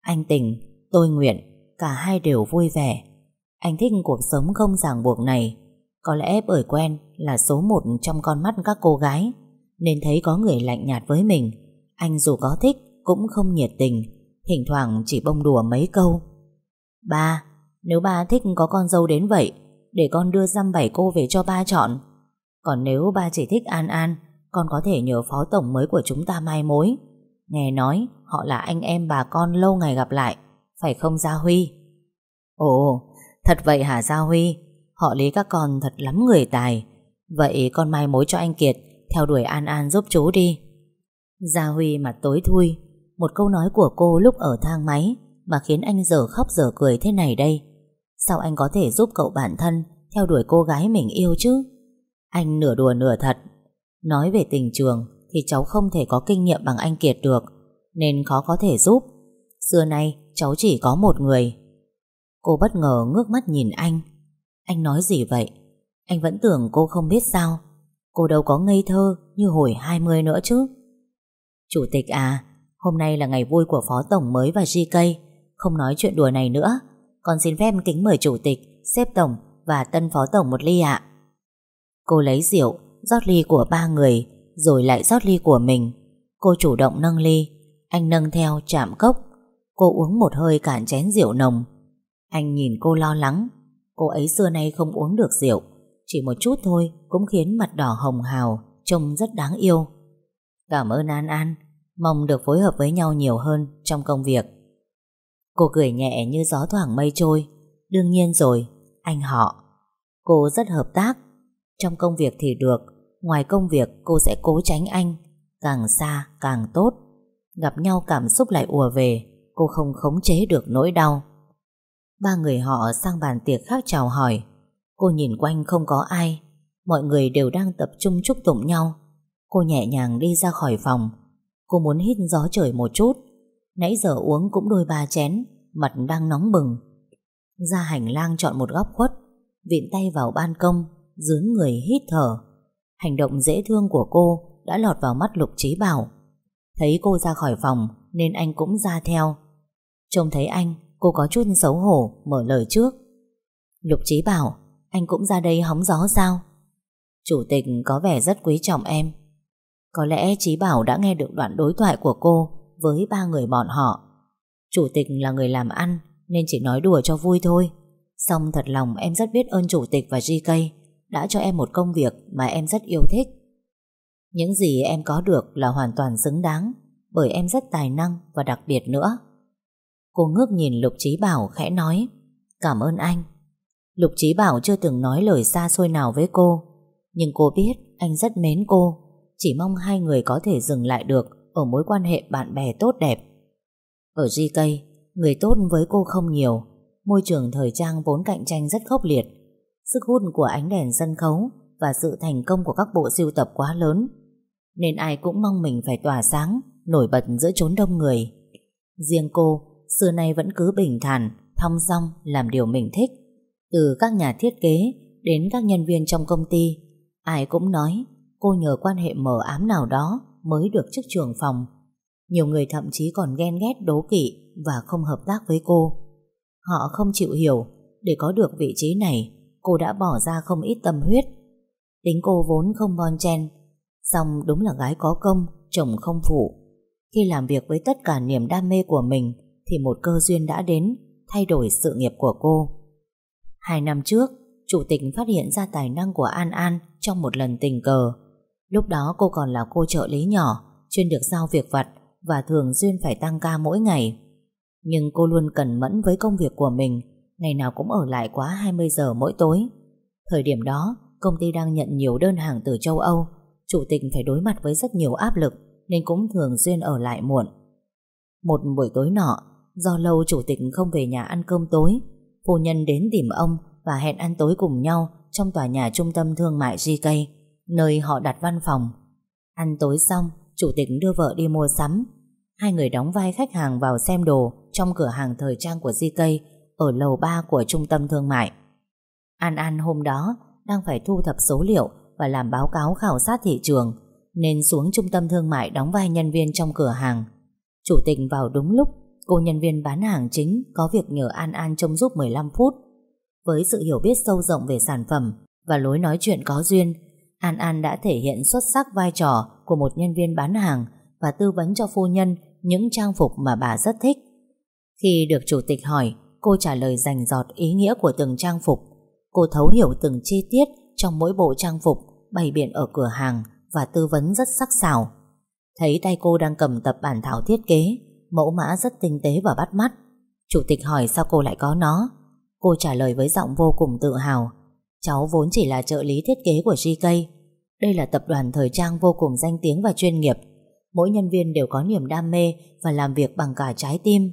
Anh tình, tôi nguyện Cả hai đều vui vẻ. Anh thích cuộc sống không ràng buộc này. Có lẽ bởi quen là số một Trong con mắt các cô gái Nên thấy có người lạnh nhạt với mình. Anh dù có thích cũng không nhiệt tình Thỉnh thoảng chỉ bông đùa mấy câu Ba, nếu ba thích có con dâu đến vậy, để con đưa dăm bảy cô về cho ba chọn. Còn nếu ba chỉ thích An An, con có thể nhờ phó tổng mới của chúng ta mai mối. Nghe nói họ là anh em bà con lâu ngày gặp lại, phải không Gia Huy? Ồ, thật vậy hả Gia Huy? Họ lý các con thật lắm người tài. Vậy con mai mối cho anh Kiệt, theo đuổi An An giúp chú đi. Gia Huy mặt tối thui, một câu nói của cô lúc ở thang máy mà khiến anh giờ khóc giờ cười thế này đây? Sao anh có thể giúp cậu bản thân theo đuổi cô gái mình yêu chứ? Anh nửa đùa nửa thật. Nói về tình trường thì cháu không thể có kinh nghiệm bằng anh Kiệt được, nên khó có thể giúp. Xưa nay cháu chỉ có một người. Cô bất ngờ ngước mắt nhìn anh. Anh nói gì vậy? Anh vẫn tưởng cô không biết sao. Cô đâu có ngây thơ như hồi 20 nữa chứ. Chủ tịch à, hôm nay là ngày vui của Phó Tổng mới và GK. Không nói chuyện đùa này nữa. Con xin phép kính mời chủ tịch Xếp tổng và tân phó tổng một ly ạ. Cô lấy rượu rót ly của ba người Rồi lại rót ly của mình. Cô chủ động nâng ly. Anh nâng theo chạm cốc. Cô uống một hơi cạn chén rượu nồng. Anh nhìn cô lo lắng. Cô ấy xưa nay không uống được rượu. Chỉ một chút thôi Cũng khiến mặt đỏ hồng hào Trông rất đáng yêu. Cảm ơn An An. Mong được phối hợp với nhau nhiều hơn trong công việc. Cô cười nhẹ như gió thoảng mây trôi. Đương nhiên rồi, anh họ. Cô rất hợp tác. Trong công việc thì được Ngoài công việc cô sẽ cố tránh anh. Càng xa càng tốt. Gặp nhau cảm xúc lại ùa về Cô không khống chế được nỗi đau. Ba người họ sang bàn tiệc khác chào hỏi. Cô nhìn quanh không có ai. Mọi người đều đang tập trung chúc tụng nhau. Cô nhẹ nhàng đi ra khỏi phòng Cô muốn hít gió trời một chút Nãy giờ uống cũng đôi ba chén Mặt đang nóng bừng Ra hành lang chọn một góc khuất Vịn tay vào ban công Dướn người hít thở Hành động dễ thương của cô đã lọt vào mắt Lục Trí Bảo. Thấy cô ra khỏi phòng nên anh cũng ra theo. Trông thấy anh, cô có chút xấu hổ mở lời trước. Lục Trí Bảo, anh cũng ra đây hóng gió sao? Chủ tịch có vẻ rất quý trọng em. Có lẽ Trí Bảo đã nghe được đoạn đối thoại của cô với ba người bọn họ. Chủ tịch là người làm ăn, nên chỉ nói đùa cho vui thôi. Xong thật lòng em rất biết ơn chủ tịch và GK đã cho em một công việc mà em rất yêu thích. Những gì em có được là hoàn toàn xứng đáng, bởi em rất tài năng và đặc biệt nữa. Cô ngước nhìn Lục Trí Bảo khẽ nói, Cảm ơn anh. Lục Trí Bảo chưa từng nói lời xa xôi nào với cô, nhưng cô biết anh rất mến cô chỉ mong hai người có thể dừng lại được ở mối quan hệ bạn bè tốt đẹp. Ở GK, người tốt với cô không nhiều. Môi trường thời trang vốn cạnh tranh rất khốc liệt. Sức hút của ánh đèn sân khấu và sự thành công của các bộ sưu tập quá lớn nên ai cũng mong mình phải tỏa sáng nổi bật giữa chốn đông người. Riêng cô xưa nay vẫn cứ bình thản thong dong làm điều mình thích. Từ các nhà thiết kế đến các nhân viên trong công ty ai cũng nói cô nhờ quan hệ mờ ám nào đó mới được chức trưởng phòng nhiều người thậm chí còn ghen ghét đố kỵ và không hợp tác với cô họ không chịu hiểu để có được vị trí này cô đã bỏ ra không ít tâm huyết. Tính cô vốn không bon chen, xong đúng là gái có công, chồng không phụ. Khi làm việc với tất cả niềm đam mê của mình, thì một cơ duyên đã đến, thay đổi sự nghiệp của cô. Hai năm trước, chủ tịch phát hiện ra tài năng của An An trong một lần tình cờ. Lúc đó cô còn là cô trợ lý nhỏ, chuyên được giao việc vặt và thường xuyên phải tăng ca mỗi ngày. Nhưng cô luôn cẩn mẫn với công việc của mình ngày nào cũng ở lại quá 20 giờ mỗi tối. Thời điểm đó, công ty đang nhận nhiều đơn hàng từ châu Âu, chủ tịch phải đối mặt với rất nhiều áp lực nên cũng thường xuyên ở lại muộn. Một buổi tối nọ, do lâu chủ tịch không về nhà ăn cơm tối, phu nhân đến tìm ông và hẹn ăn tối cùng nhau trong tòa nhà trung tâm thương mại GK, nơi họ đặt văn phòng. Ăn tối xong, chủ tịch đưa vợ đi mua sắm. Hai người đóng vai khách hàng vào xem đồ trong cửa hàng thời trang của GK ở lầu 3 của trung tâm thương mại. An An hôm đó đang phải thu thập số liệu và làm báo cáo khảo sát thị trường nên xuống trung tâm thương mại đóng vai nhân viên trong cửa hàng. Chủ tịch vào đúng lúc cô nhân viên bán hàng chính có việc nhờ An An trông giúp 15 phút. Với sự hiểu biết sâu rộng về sản phẩm và lối nói chuyện có duyên, An An đã thể hiện xuất sắc vai trò của một nhân viên bán hàng và tư vấn cho phu nhân những trang phục mà bà rất thích. Khi được chủ tịch hỏi, Cô trả lời rành giọt ý nghĩa của từng trang phục. Cô thấu hiểu từng chi tiết Trong mỗi bộ trang phục, Bày biện ở cửa hàng Và tư vấn rất sắc sảo. Thấy tay cô đang cầm tập bản thảo thiết kế, Mẫu mã rất tinh tế và bắt mắt. Chủ tịch hỏi sao cô lại có nó? Cô trả lời với giọng vô cùng tự hào. Cháu vốn chỉ là trợ lý thiết kế của GK Đây là tập đoàn thời trang vô cùng danh tiếng và chuyên nghiệp Mỗi nhân viên đều có niềm đam mê Và làm việc bằng cả trái tim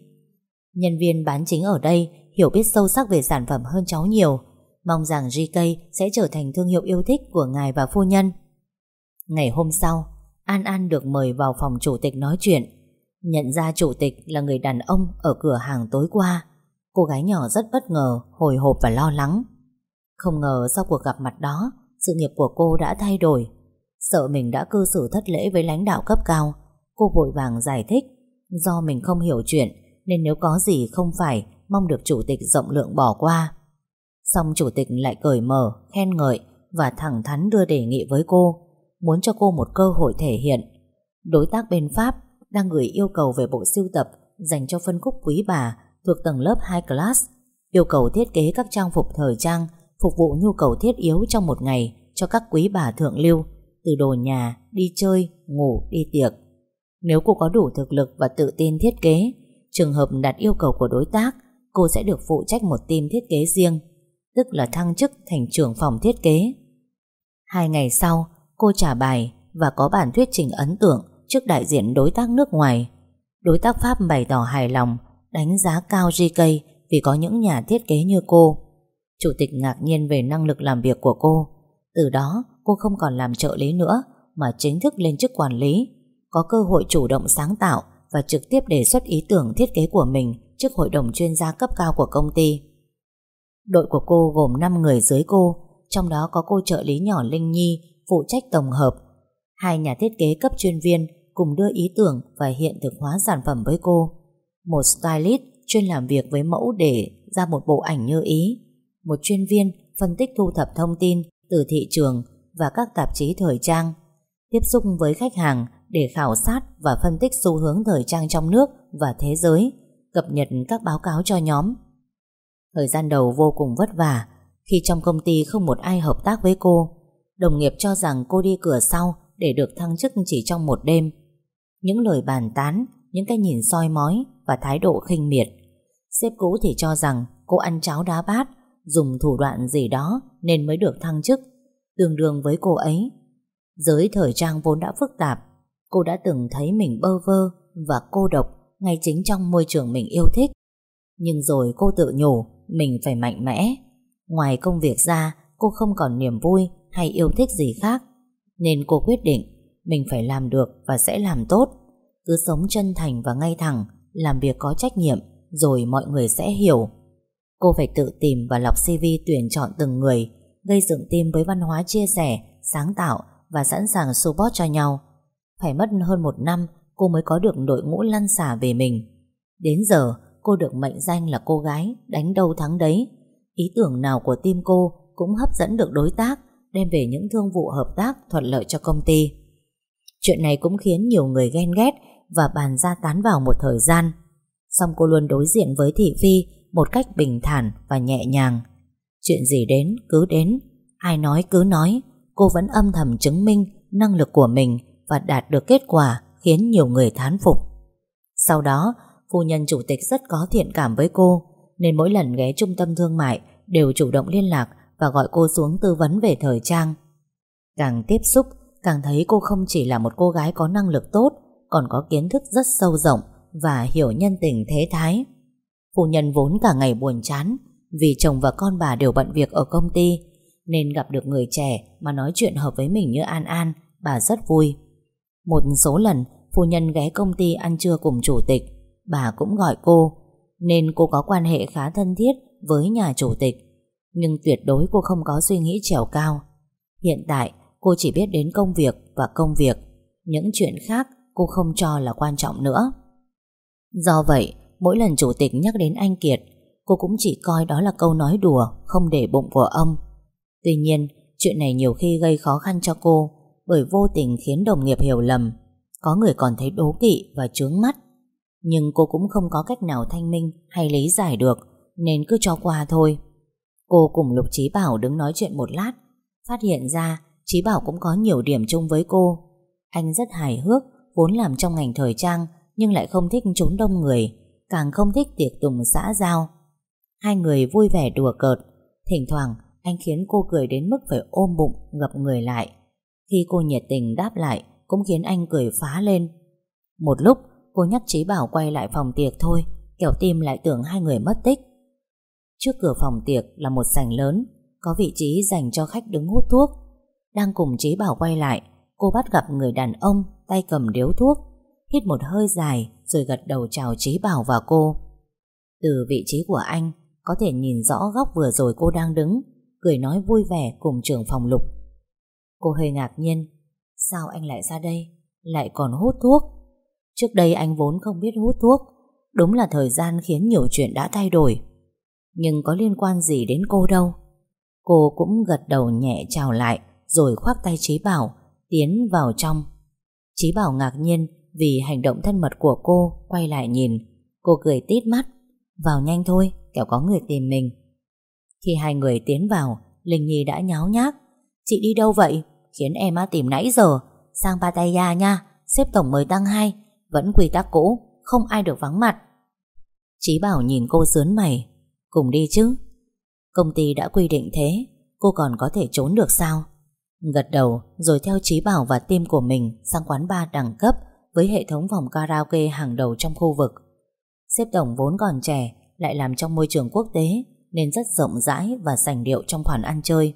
Nhân viên bán chính ở đây hiểu biết sâu sắc về sản phẩm hơn cháu nhiều. Mong rằng GK sẽ trở thành thương hiệu yêu thích của ngài và phu nhân. Ngày hôm sau, An An được mời vào phòng chủ tịch nói chuyện. Nhận ra chủ tịch là người đàn ông ở cửa hàng tối qua. Cô gái nhỏ rất bất ngờ, hồi hộp và lo lắng. Không ngờ sau cuộc gặp mặt đó, sự nghiệp của cô đã thay đổi. Sợ mình đã cư xử thất lễ với lãnh đạo cấp cao, cô vội vàng giải thích. Do mình không hiểu chuyện nên nếu có gì không phải mong được chủ tịch rộng lượng bỏ qua. Xong chủ tịch lại cởi mở, khen ngợi và thẳng thắn đưa đề nghị với cô, muốn cho cô một cơ hội thể hiện. Đối tác bên Pháp đang gửi yêu cầu về bộ sưu tập dành cho phân khúc quý bà thuộc tầng lớp high class, yêu cầu thiết kế các trang phục thời trang phục vụ nhu cầu thiết yếu trong một ngày cho các quý bà thượng lưu, từ đồ nhà, đi chơi, ngủ, đi tiệc. Nếu cô có đủ thực lực và tự tin thiết kế, Trường hợp đặt yêu cầu của đối tác, cô sẽ được phụ trách một team thiết kế riêng, tức là thăng chức thành trưởng phòng thiết kế. Hai ngày sau, cô trả bài và có bản thuyết trình ấn tượng trước đại diện đối tác nước ngoài. Đối tác Pháp bày tỏ hài lòng, đánh giá cao GK vì có những nhà thiết kế như cô. Chủ tịch ngạc nhiên về năng lực làm việc của cô. Từ đó, cô không còn làm trợ lý nữa, mà chính thức lên chức quản lý, có cơ hội chủ động sáng tạo và trực tiếp đề xuất ý tưởng thiết kế của mình trước hội đồng chuyên gia cấp cao của công ty. Đội của cô gồm 5 người dưới cô, trong đó có cô trợ lý nhỏ Linh Nhi phụ trách tổng hợp. Hai nhà thiết kế cấp chuyên viên cùng đưa ý tưởng và hiện thực hóa sản phẩm với cô. Một stylist chuyên làm việc với mẫu để ra một bộ ảnh như ý. Một chuyên viên phân tích thu thập thông tin từ thị trường và các tạp chí thời trang. Tiếp xúc với khách hàng để khảo sát và phân tích xu hướng thời trang trong nước và thế giới, cập nhật các báo cáo cho nhóm. Thời gian đầu vô cùng vất vả khi trong công ty không một ai hợp tác với cô. Đồng nghiệp cho rằng cô đi cửa sau để được thăng chức chỉ trong một đêm. Những lời bàn tán, những cái nhìn soi mói và thái độ khinh miệt. Sếp cũ thì cho rằng cô ăn cháo đá bát, dùng thủ đoạn gì đó nên mới được thăng chức, tương đương với cô ấy. Giới thời trang vốn đã phức tạp, cô đã từng thấy mình bơ vơ và cô độc ngay chính trong môi trường mình yêu thích. Nhưng rồi cô tự nhủ mình phải mạnh mẽ. Ngoài công việc ra, cô không còn niềm vui hay yêu thích gì khác. Nên cô quyết định mình phải làm được và sẽ làm tốt. Cứ sống chân thành và ngay thẳng, làm việc có trách nhiệm, rồi mọi người sẽ hiểu. Cô phải tự tìm và lọc CV tuyển chọn từng người, gây dựng team với văn hóa chia sẻ, sáng tạo và sẵn sàng support cho nhau. Phải mất hơn một năm cô mới có được đội ngũ lăn xả về mình. Đến giờ, cô được mệnh danh là cô gái đánh đâu thắng đấy. Ý tưởng nào của team cô cũng hấp dẫn được đối tác, đem về những thương vụ hợp tác thuận lợi cho công ty. Chuyện này cũng khiến nhiều người ghen ghét và bàn ra tán vào một thời gian. Xong cô luôn đối diện với thị phi một cách bình thản và nhẹ nhàng. Chuyện gì đến cứ đến, ai nói cứ nói, cô vẫn âm thầm chứng minh năng lực của mình và đạt được kết quả khiến nhiều người thán phục. Sau đó, phu nhân chủ tịch rất có thiện cảm với cô, nên mỗi lần ghé trung tâm thương mại đều chủ động liên lạc và gọi cô xuống tư vấn về thời trang. Càng tiếp xúc, càng thấy cô không chỉ là một cô gái có năng lực tốt, còn có kiến thức rất sâu rộng và hiểu nhân tình thế thái. Phu nhân vốn cả ngày buồn chán vì chồng và con bà đều bận việc ở công ty nên gặp được người trẻ mà nói chuyện hợp với mình như An An, bà rất vui. Một số lần phu nhân ghé công ty ăn trưa cùng chủ tịch, bà cũng gọi cô, nên cô có quan hệ khá thân thiết với nhà chủ tịch. Nhưng tuyệt đối cô không có suy nghĩ trèo cao. Hiện tại cô chỉ biết đến công việc và công việc, những chuyện khác cô không cho là quan trọng nữa. Do vậy, mỗi lần chủ tịch nhắc đến anh Kiệt, cô cũng chỉ coi đó là câu nói đùa, không để bụng của ông. Tuy nhiên, chuyện này nhiều khi gây khó khăn cho cô bởi vô tình khiến đồng nghiệp hiểu lầm. Có người còn thấy đố kỵ và trướng mắt. Nhưng cô cũng không có cách nào thanh minh hay lý giải được nên cứ cho qua thôi. Cô cùng Lục Trí Bảo đứng nói chuyện một lát phát hiện ra Trí Bảo cũng có nhiều điểm chung với cô. Anh rất hài hước vốn làm trong ngành thời trang nhưng lại không thích trốn đông người càng không thích tiệc tùng xã giao. Hai người vui vẻ đùa cợt, thỉnh thoảng anh khiến cô cười đến mức phải ôm bụng gập người lại. Khi cô nhiệt tình đáp lại, cũng khiến anh cười phá lên. Một lúc, cô nhắc Trí Bảo quay lại phòng tiệc thôi, kẻo tim lại tưởng hai người mất tích. Trước cửa phòng tiệc là một sảnh lớn, có vị trí dành cho khách đứng hút thuốc. Đang cùng Trí Bảo quay lại, cô bắt gặp người đàn ông tay cầm điếu thuốc hít một hơi dài rồi gật đầu chào Trí Bảo và cô. Từ vị trí của anh, có thể nhìn rõ góc vừa rồi cô đang đứng, cười nói vui vẻ cùng trưởng phòng lục. Cô hơi ngạc nhiên, Sao anh lại ra đây, Lại còn hút thuốc Trước đây anh vốn không biết hút thuốc, Đúng là thời gian khiến nhiều chuyện đã thay đổi Nhưng có liên quan gì đến cô đâu Cô cũng gật đầu nhẹ chào lại, Rồi khoác tay Trí Bảo, Tiến vào trong Chí Bảo ngạc nhiên vì hành động thân mật của cô, Quay lại nhìn. Cô cười tít mắt. Vào nhanh thôi, kẻo có người tìm mình. Khi hai người tiến vào, Linh Nhi đã nháo nhác. Chị đi đâu vậy? Khiến em á tìm nãy giờ. Sang Pattaya nha, Xếp tổng mời tăng hai. Vẫn quy tắc cũ, Không ai được vắng mặt. Chí bảo nhìn cô sướn mày. Cùng đi chứ. Công ty đã quy định thế, Cô còn có thể trốn được sao? Gật đầu, rồi theo Chí Bảo và team của mình Sang quán bar đẳng cấp. Với hệ thống phòng karaoke hàng đầu trong khu vực. Xếp tổng vốn còn trẻ, Lại làm trong môi trường quốc tế, Nên rất rộng rãi và sành điệu trong khoản ăn chơi.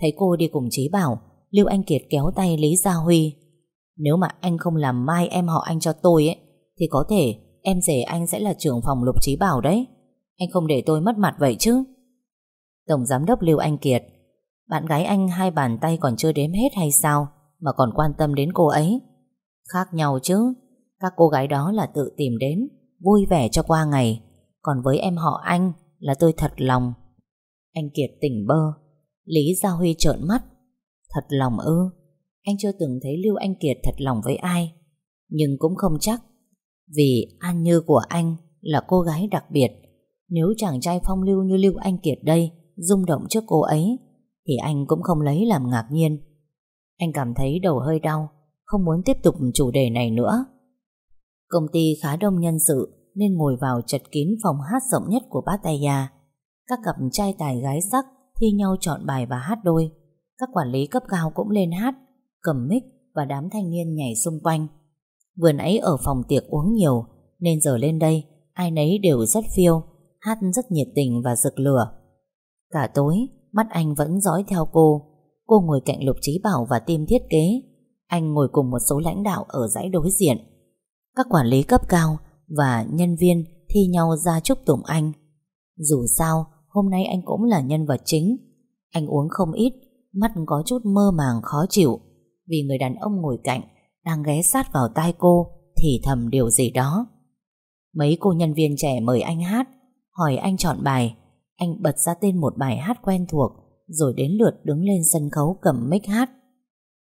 Thấy cô đi cùng Chí Bảo, Lưu Anh Kiệt kéo tay Lý Gia Huy. Nếu mà anh không làm mai em họ anh cho tôi ấy, Thì có thể em rể anh sẽ là trưởng phòng Lục Trí Bảo đấy. Anh không để tôi mất mặt vậy chứ. Tổng Giám đốc Lưu Anh Kiệt, Bạn gái anh hai bàn tay còn chưa đếm hết hay sao Mà còn quan tâm đến cô ấy? Khác nhau chứ. Các cô gái đó là tự tìm đến Vui vẻ cho qua ngày. Còn với em họ anh là tôi thật lòng. Anh Kiệt tỉnh bơ. Lý Gia Huy trợn mắt. Thật lòng ư? Anh chưa từng thấy Lưu Anh Kiệt thật lòng với ai. Nhưng cũng không chắc. Vì An Như của anh Là cô gái đặc biệt. Nếu chàng trai phong lưu như Lưu Anh Kiệt đây rung động trước cô ấy thì anh cũng không lấy làm ngạc nhiên. Anh cảm thấy đầu hơi đau, không muốn tiếp tục chủ đề này nữa. Công ty khá đông nhân sự nên ngồi vào chật kín phòng hát rộng nhất của Pattaya. Các cặp trai tài gái sắc thi nhau chọn bài và hát đôi. Các quản lý cấp cao cũng lên hát, cầm mic và đám thanh niên nhảy xung quanh. Vừa nãy ở phòng tiệc uống nhiều nên giờ lên đây ai nấy đều rất phiêu, hát rất nhiệt tình và rực lửa. Cả tối, mắt anh vẫn dõi theo cô. Cô ngồi cạnh Lục Trí Bảo và team thiết kế. Anh ngồi cùng một số lãnh đạo ở dãy đối diện. Các quản lý cấp cao và nhân viên thi nhau ra chúc tụng anh. Dù sao, hôm nay anh cũng là nhân vật chính. Anh uống không ít, mắt có chút mơ màng khó chịu vì người đàn ông ngồi cạnh đang ghé sát vào tai cô thì thầm điều gì đó. Mấy cô nhân viên trẻ mời anh hát, hỏi anh chọn bài anh bật ra tên một bài hát quen thuộc Rồi đến lượt đứng lên sân khấu cầm mic hát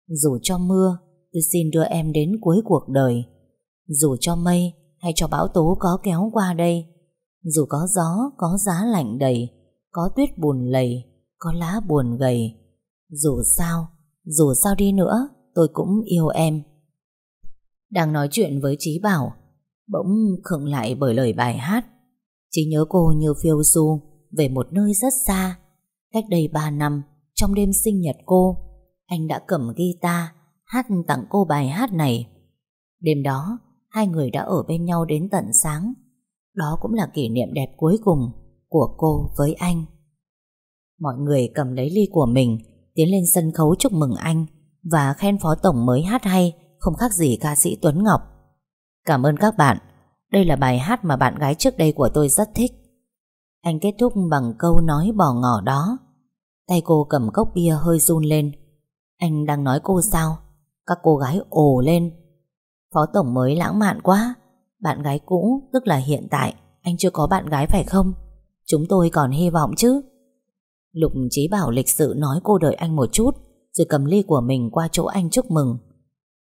dù cho mưa Tôi xin đưa em đến cuối cuộc đời Dù cho mây Hay cho bão tố có kéo qua đây Dù có gió Có giá lạnh đầy Có tuyết buồn lầy Có lá buồn gầy Dù sao Dù sao đi nữa Tôi cũng yêu em Đang nói chuyện với Trí Bảo Bỗng khựng lại bởi lời bài hát Chỉ nhớ cô như phiêu du về một nơi rất xa. Cách đây 3 năm, trong đêm sinh nhật cô, anh đã cầm guitar hát tặng cô bài hát này. Đêm đó, hai người đã ở bên nhau đến tận sáng. Đó cũng là kỷ niệm đẹp cuối cùng của cô với anh. Mọi người cầm lấy ly của mình, tiến lên sân khấu chúc mừng anh và khen phó tổng mới hát hay, không khác gì ca sĩ Tuấn Ngọc. Cảm ơn các bạn. Đây là bài hát mà bạn gái trước đây của tôi rất thích. Anh kết thúc bằng câu nói bỏ ngỏ đó Tay cô cầm cốc bia hơi run lên anh đang nói cô sao? Các cô gái ồ lên. Phó tổng mới lãng mạn quá. Bạn gái cũ, tức là hiện tại, Anh chưa có bạn gái phải không? Chúng tôi còn hy vọng chứ. Lục Chí Bảo lịch sự nói cô đợi anh một chút, Rồi cầm ly của mình qua chỗ anh chúc mừng.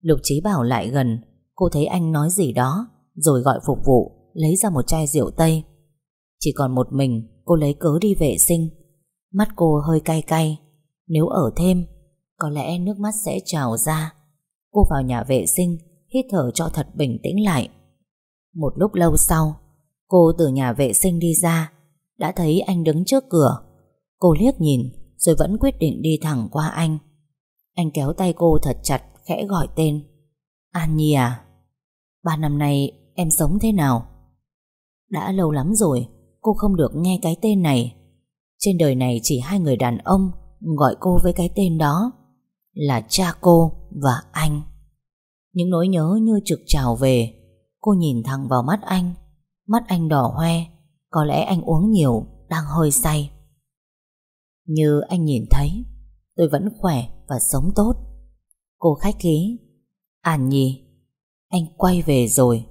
Lục Chí Bảo lại gần. Cô thấy anh nói gì đó, Rồi gọi phục vụ, Lấy ra một chai rượu Tây. Chỉ còn một mình, cô lấy cớ đi vệ sinh. Mắt cô hơi cay cay. Nếu ở thêm có lẽ nước mắt sẽ trào ra. Cô vào nhà vệ sinh, Hít thở cho thật bình tĩnh lại. Một lúc lâu sau, Cô từ nhà vệ sinh đi ra, Đã thấy anh đứng trước cửa. Cô liếc nhìn, Rồi vẫn quyết định đi thẳng qua anh. Anh kéo tay cô thật chặt, Khẽ gọi tên. An Nhi à Ba năm nay em sống thế nào? Đã lâu lắm rồi, Cô không được nghe cái tên này. Trên đời này chỉ hai người đàn ông, Gọi cô với cái tên đó. Là cha cô và anh. Những nỗi nhớ như trực trào về Cô nhìn thẳng vào mắt anh. Mắt anh đỏ hoe Có lẽ anh uống nhiều Đang hơi say. Như anh nhìn thấy Tôi vẫn khỏe và sống tốt. Cô khách khí À nhỉ, Anh quay về rồi.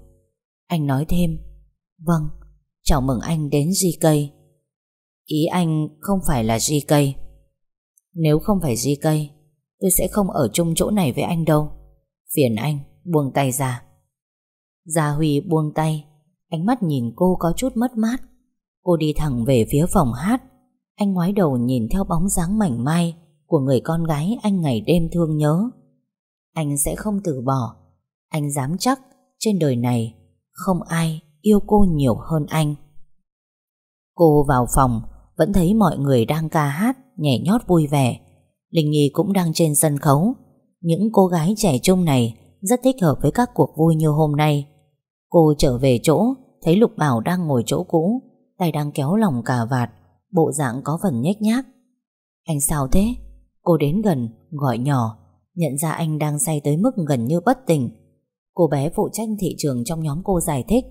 Anh nói thêm Vâng Chào mừng anh đến GK Ý anh không phải là GK Nếu không phải GK Tôi sẽ không ở chung chỗ này với anh đâu. Phiền anh buông tay ra. Gia Huy buông tay Ánh mắt nhìn cô có chút mất mát. Cô đi thẳng về phía phòng hát. Anh ngoái đầu nhìn theo bóng dáng mảnh mai Của người con gái anh ngày đêm thương nhớ. Anh sẽ không từ bỏ. Anh dám chắc Trên đời này Không ai yêu cô nhiều hơn anh. Cô vào phòng, vẫn thấy mọi người đang ca hát, nhảy nhót vui vẻ. Linh Nhi cũng đang trên sân khấu. Những cô gái trẻ trung này rất thích hợp với các cuộc vui như hôm nay. Cô trở về chỗ, thấy Lục Bảo đang ngồi chỗ cũ, tay đang kéo lòng cà vạt, bộ dạng có phần nhếch nhác. Anh sao thế? Cô đến gần, gọi nhỏ, nhận ra anh đang say tới mức gần như bất tỉnh. Cô bé phụ trách thị trường trong nhóm cô giải thích.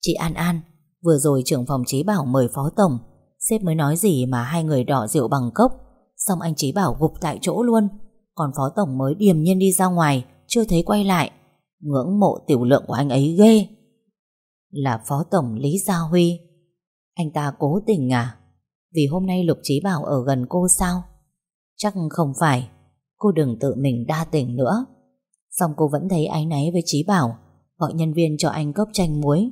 Chị An An Vừa rồi trưởng phòng trí bảo mời phó tổng Sếp mới nói gì mà hai người đỏ rượu bằng cốc Xong anh Chí Bảo gục tại chỗ luôn. Còn Phó Tổng mới điềm nhiên đi ra ngoài, Chưa thấy quay lại. Ngưỡng mộ tiểu lượng của anh ấy ghê. Là Phó Tổng Lý Gia Huy. Anh ta cố tình à? Vì hôm nay Lục Chí Bảo ở gần cô sao? Chắc không phải. Cô đừng tự mình đa tình nữa. Xong cô vẫn thấy áy náy với Chí Bảo. Gọi nhân viên cho anh cốc chanh muối.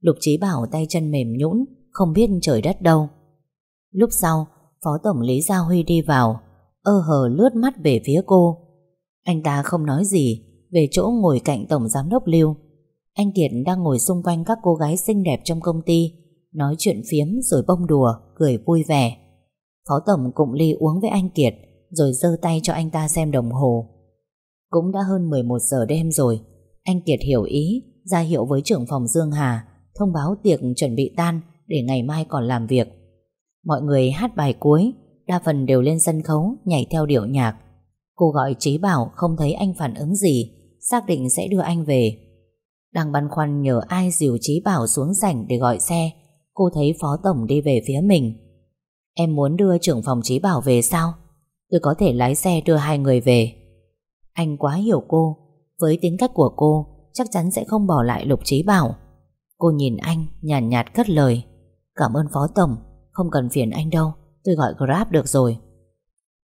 Lục Chí Bảo tay chân mềm nhũn, Không biết trời đất đâu. Lúc sau Phó Tổng Lý Gia Huy đi vào, Ơ hờ lướt mắt về phía cô. Anh ta không nói gì, Về chỗ ngồi cạnh Tổng Giám đốc Lưu. Anh Kiệt đang ngồi xung quanh các cô gái xinh đẹp trong công ty, Nói chuyện phiếm rồi bông đùa, Cười vui vẻ. Phó Tổng cụng ly uống với anh Kiệt, Rồi giơ tay cho anh ta xem đồng hồ. Cũng đã hơn 11 giờ đêm rồi, Anh Kiệt hiểu ý, ra hiệu với trưởng phòng Dương Hà, thông báo tiệc chuẩn bị tan để ngày mai còn làm việc. Mọi người hát bài cuối, đa phần đều lên sân khấu nhảy theo điệu nhạc. Cô gọi Trí Bảo không thấy anh phản ứng gì, xác định sẽ đưa anh về. Đang băn khoăn nhờ ai dìu Trí Bảo xuống sảnh để gọi xe, cô thấy Phó Tổng đi về phía mình. Em muốn đưa trưởng phòng Trí Bảo về sao? Tôi có thể lái xe đưa hai người về. Anh quá hiểu cô, với tính cách của cô, chắc chắn sẽ không bỏ lại Lục Trí Bảo. Cô nhìn anh nhàn nhạt, nhạt cất lời Cảm ơn Phó Tổng không cần phiền anh đâu, Tôi gọi Grab được rồi.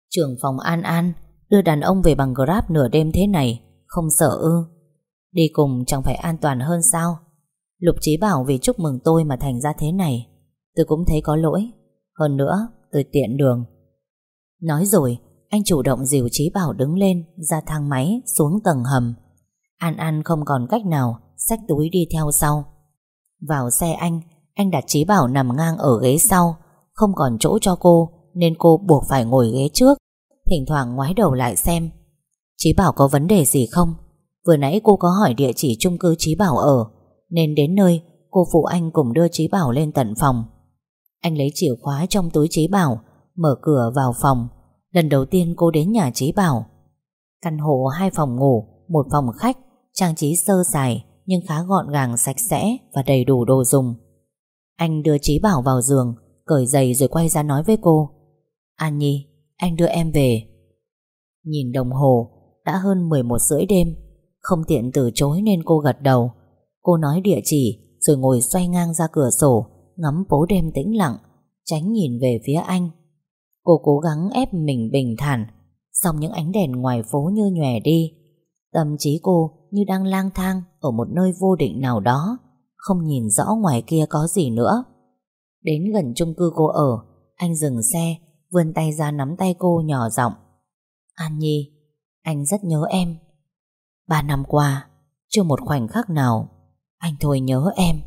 Trưởng phòng An An Đưa đàn ông về bằng Grab nửa đêm thế này, Không sợ ư? Đi cùng chẳng phải an toàn hơn sao? Lục Chí bảo vì chúc mừng tôi mà thành ra thế này. Tôi cũng thấy có lỗi. Hơn nữa, tôi tiện đường. Nói rồi, Anh chủ động dìu Chí bảo đứng lên, Ra thang máy, xuống tầng hầm. An An không còn cách nào, Xách túi đi theo sau. Vào xe anh anh đặt Trí Bảo nằm ngang ở ghế sau, Không còn chỗ cho cô, Nên cô buộc phải ngồi ghế trước, Thỉnh thoảng ngoái đầu lại xem. Trí Bảo có vấn đề gì không? Vừa nãy cô có hỏi địa chỉ chung cư Trí Bảo ở, Nên đến nơi, Cô phụ anh cùng đưa Trí Bảo lên tận phòng. Anh lấy chìa khóa trong túi Trí Bảo, Mở cửa vào phòng. Lần đầu tiên cô đến nhà Trí Bảo. Căn hộ hai phòng ngủ, Một phòng khách, Trang trí sơ sài nhưng khá gọn gàng, sạch sẽ và đầy đủ đồ dùng. Anh đưa Trí Bảo vào giường, cởi giày rồi quay ra nói với cô. An Nhi, anh đưa em về. Nhìn đồng hồ, đã hơn 11 rưỡi đêm, không tiện từ chối nên cô gật đầu. Cô nói địa chỉ rồi ngồi xoay ngang ra cửa sổ, ngắm phố đêm tĩnh lặng, tránh nhìn về phía anh. Cô cố gắng ép mình bình thản, xong những ánh đèn ngoài phố như nhòe đi. Tâm trí cô như đang lang thang ở một nơi vô định nào đó, không nhìn rõ ngoài kia có gì nữa. Đến gần chung cư cô ở, anh dừng xe, vươn tay ra nắm tay cô nhỏ giọng. An Nhi, anh rất nhớ em. Ba năm qua, chưa một khoảnh khắc nào, anh thôi nhớ em.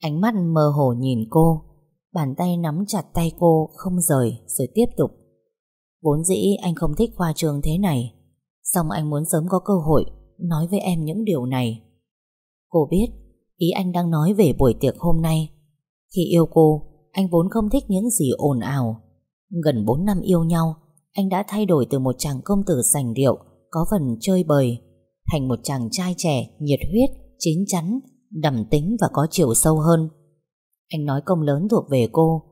Ánh mắt mơ hồ nhìn cô, bàn tay nắm chặt tay cô không rời rồi tiếp tục. Vốn dĩ anh không thích khoa trường thế này, xong anh muốn sớm có cơ hội nói với em những điều này. Cô biết ý anh đang nói về buổi tiệc hôm nay. Khi yêu cô, anh vốn không thích những gì ồn ào. Gần 4 năm yêu nhau, anh đã thay đổi từ một chàng công tử sành điệu, có phần chơi bời, thành một chàng trai trẻ, nhiệt huyết, chín chắn, đầm tính và có chiều sâu hơn. Anh nói công lớn thuộc về cô,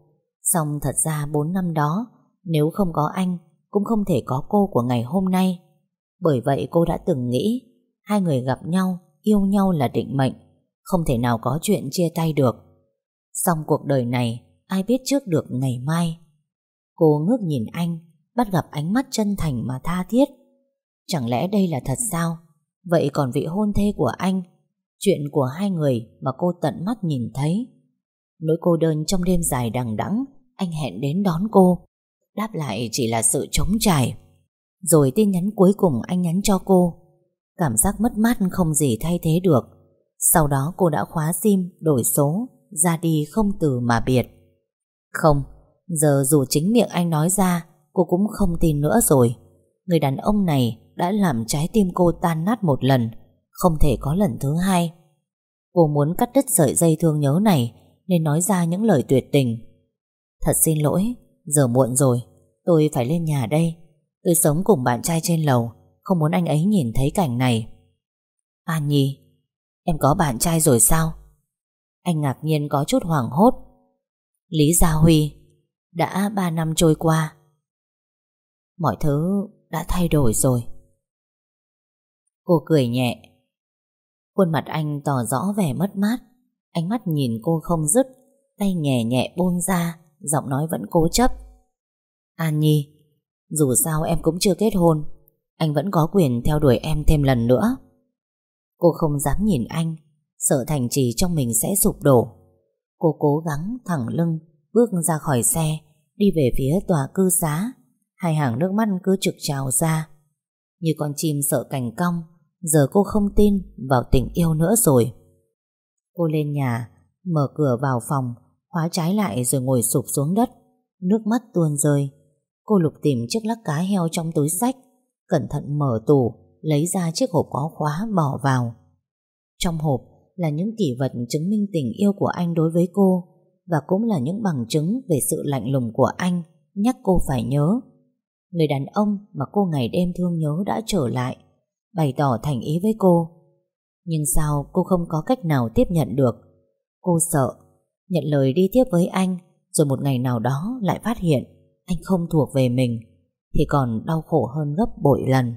song thật ra 4 năm đó, nếu không có anh, cũng không thể có cô của ngày hôm nay. Bởi vậy cô đã từng nghĩ Hai người gặp nhau, yêu nhau là định mệnh không thể nào có chuyện chia tay được. Xong cuộc đời này, Ai biết trước được ngày mai. Cô ngước nhìn anh, Bắt gặp ánh mắt chân thành mà tha thiết. Chẳng lẽ đây là thật sao? Vậy còn vị hôn thê của anh? Chuyện của hai người Mà cô tận mắt nhìn thấy. Nỗi cô đơn trong đêm dài đằng đẵng, Anh hẹn đến đón cô. Đáp lại chỉ là sự trống trải. Rồi tin nhắn cuối cùng anh nhắn cho cô. Cảm giác mất mát không gì thay thế được. Sau đó cô đã khóa sim, Đổi số, Ra đi không từ mà biệt. Không, Giờ dù chính miệng anh nói ra, Cô cũng không tin nữa rồi. Người đàn ông này đã làm trái tim cô tan nát một lần, Không thể có lần thứ hai. Cô muốn cắt đứt sợi dây thương nhớ này, Nên nói ra những lời tuyệt tình. Thật xin lỗi, Giờ muộn rồi, Tôi phải lên nhà đây. Tôi sống cùng bạn trai trên lầu, không muốn anh ấy nhìn thấy cảnh này. An Nhi Em có bạn trai rồi sao? Anh ngạc nhiên có chút hoảng hốt. Lý Gia Huy, Đã 3 năm trôi qua. Mọi thứ đã thay đổi rồi. Cô cười nhẹ. Khuôn mặt anh tỏ rõ vẻ mất mát. Ánh mắt nhìn cô không dứt, Tay nhẹ nhẹ buông ra, Giọng nói vẫn cố chấp. An Nhi, Dù sao em cũng chưa kết hôn, Anh vẫn có quyền theo đuổi em thêm lần nữa. Cô không dám nhìn anh, Sợ thành trì trong mình sẽ sụp đổ. Cô cố gắng thẳng lưng, Bước ra khỏi xe, Đi về phía tòa cư xá. Hai hàng nước mắt cứ trực trào ra. Như con chim sợ cành cong, Giờ cô không tin vào tình yêu nữa rồi. Cô lên nhà, Mở cửa vào phòng, Khóa trái lại rồi ngồi sụp xuống đất. Nước mắt tuôn rơi. Cô lục tìm chiếc lắc cá heo trong túi sách, Cẩn thận mở tủ. Lấy ra chiếc hộp có khóa bỏ vào Trong hộp là những kỷ vật chứng minh tình yêu của anh đối với cô và cũng là những bằng chứng về sự lạnh lùng của anh nhắc cô phải nhớ. Người đàn ông mà cô ngày đêm thương nhớ đã trở lại, bày tỏ thành ý với cô. Nhưng sao cô không có cách nào tiếp nhận được? Cô sợ, nhận lời đi tiếp với anh, rồi một ngày nào đó lại phát hiện anh không thuộc về mình, thì còn đau khổ hơn gấp bội lần.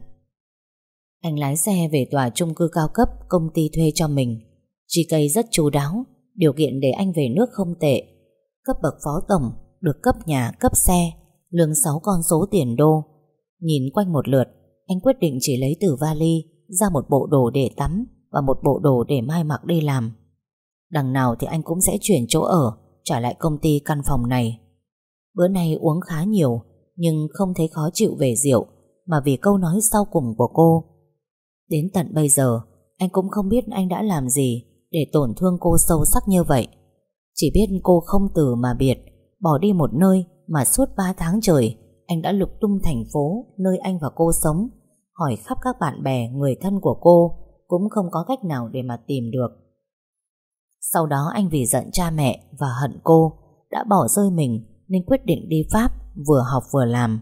Anh lái xe về tòa chung cư cao cấp công ty thuê cho mình. GK rất chú đáo, điều kiện để anh về nước không tệ. Cấp bậc phó tổng, được cấp nhà, cấp xe, lương 6 con số tiền đô. Nhìn quanh một lượt, anh quyết định chỉ lấy từ vali ra một bộ đồ để tắm và một bộ đồ để mai mặc đi làm. Đằng nào thì anh cũng sẽ chuyển chỗ ở, trả lại công ty căn phòng này. Bữa nay uống khá nhiều, nhưng không thấy khó chịu về rượu, mà vì câu nói sau cùng của cô. Đến tận bây giờ, anh cũng không biết anh đã làm gì để tổn thương cô sâu sắc như vậy. Chỉ biết cô không từ mà biệt, bỏ đi một nơi mà suốt 3 tháng trời anh đã lục tung thành phố nơi anh và cô sống, hỏi khắp các bạn bè, người thân của cô, cũng không có cách nào để mà tìm được. Sau đó anh vì giận cha mẹ và hận cô, đã bỏ rơi mình nên quyết định đi Pháp vừa học vừa làm.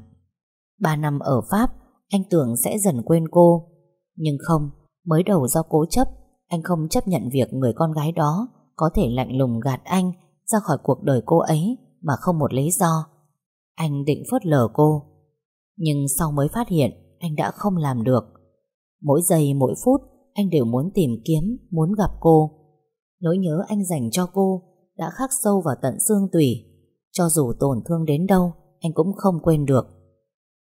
Ba năm ở Pháp, anh tưởng sẽ dần quên cô. Nhưng không, mới đầu do cố chấp anh không chấp nhận việc người con gái đó có thể lạnh lùng gạt anh ra khỏi cuộc đời cô ấy mà không một lý do. Anh định phớt lờ cô. Nhưng sau mới phát hiện anh đã không làm được. Mỗi giây mỗi phút anh đều muốn tìm kiếm, muốn gặp cô. Nỗi nhớ anh dành cho cô đã khắc sâu vào tận xương tủy. Cho dù tổn thương đến đâu, anh cũng không quên được.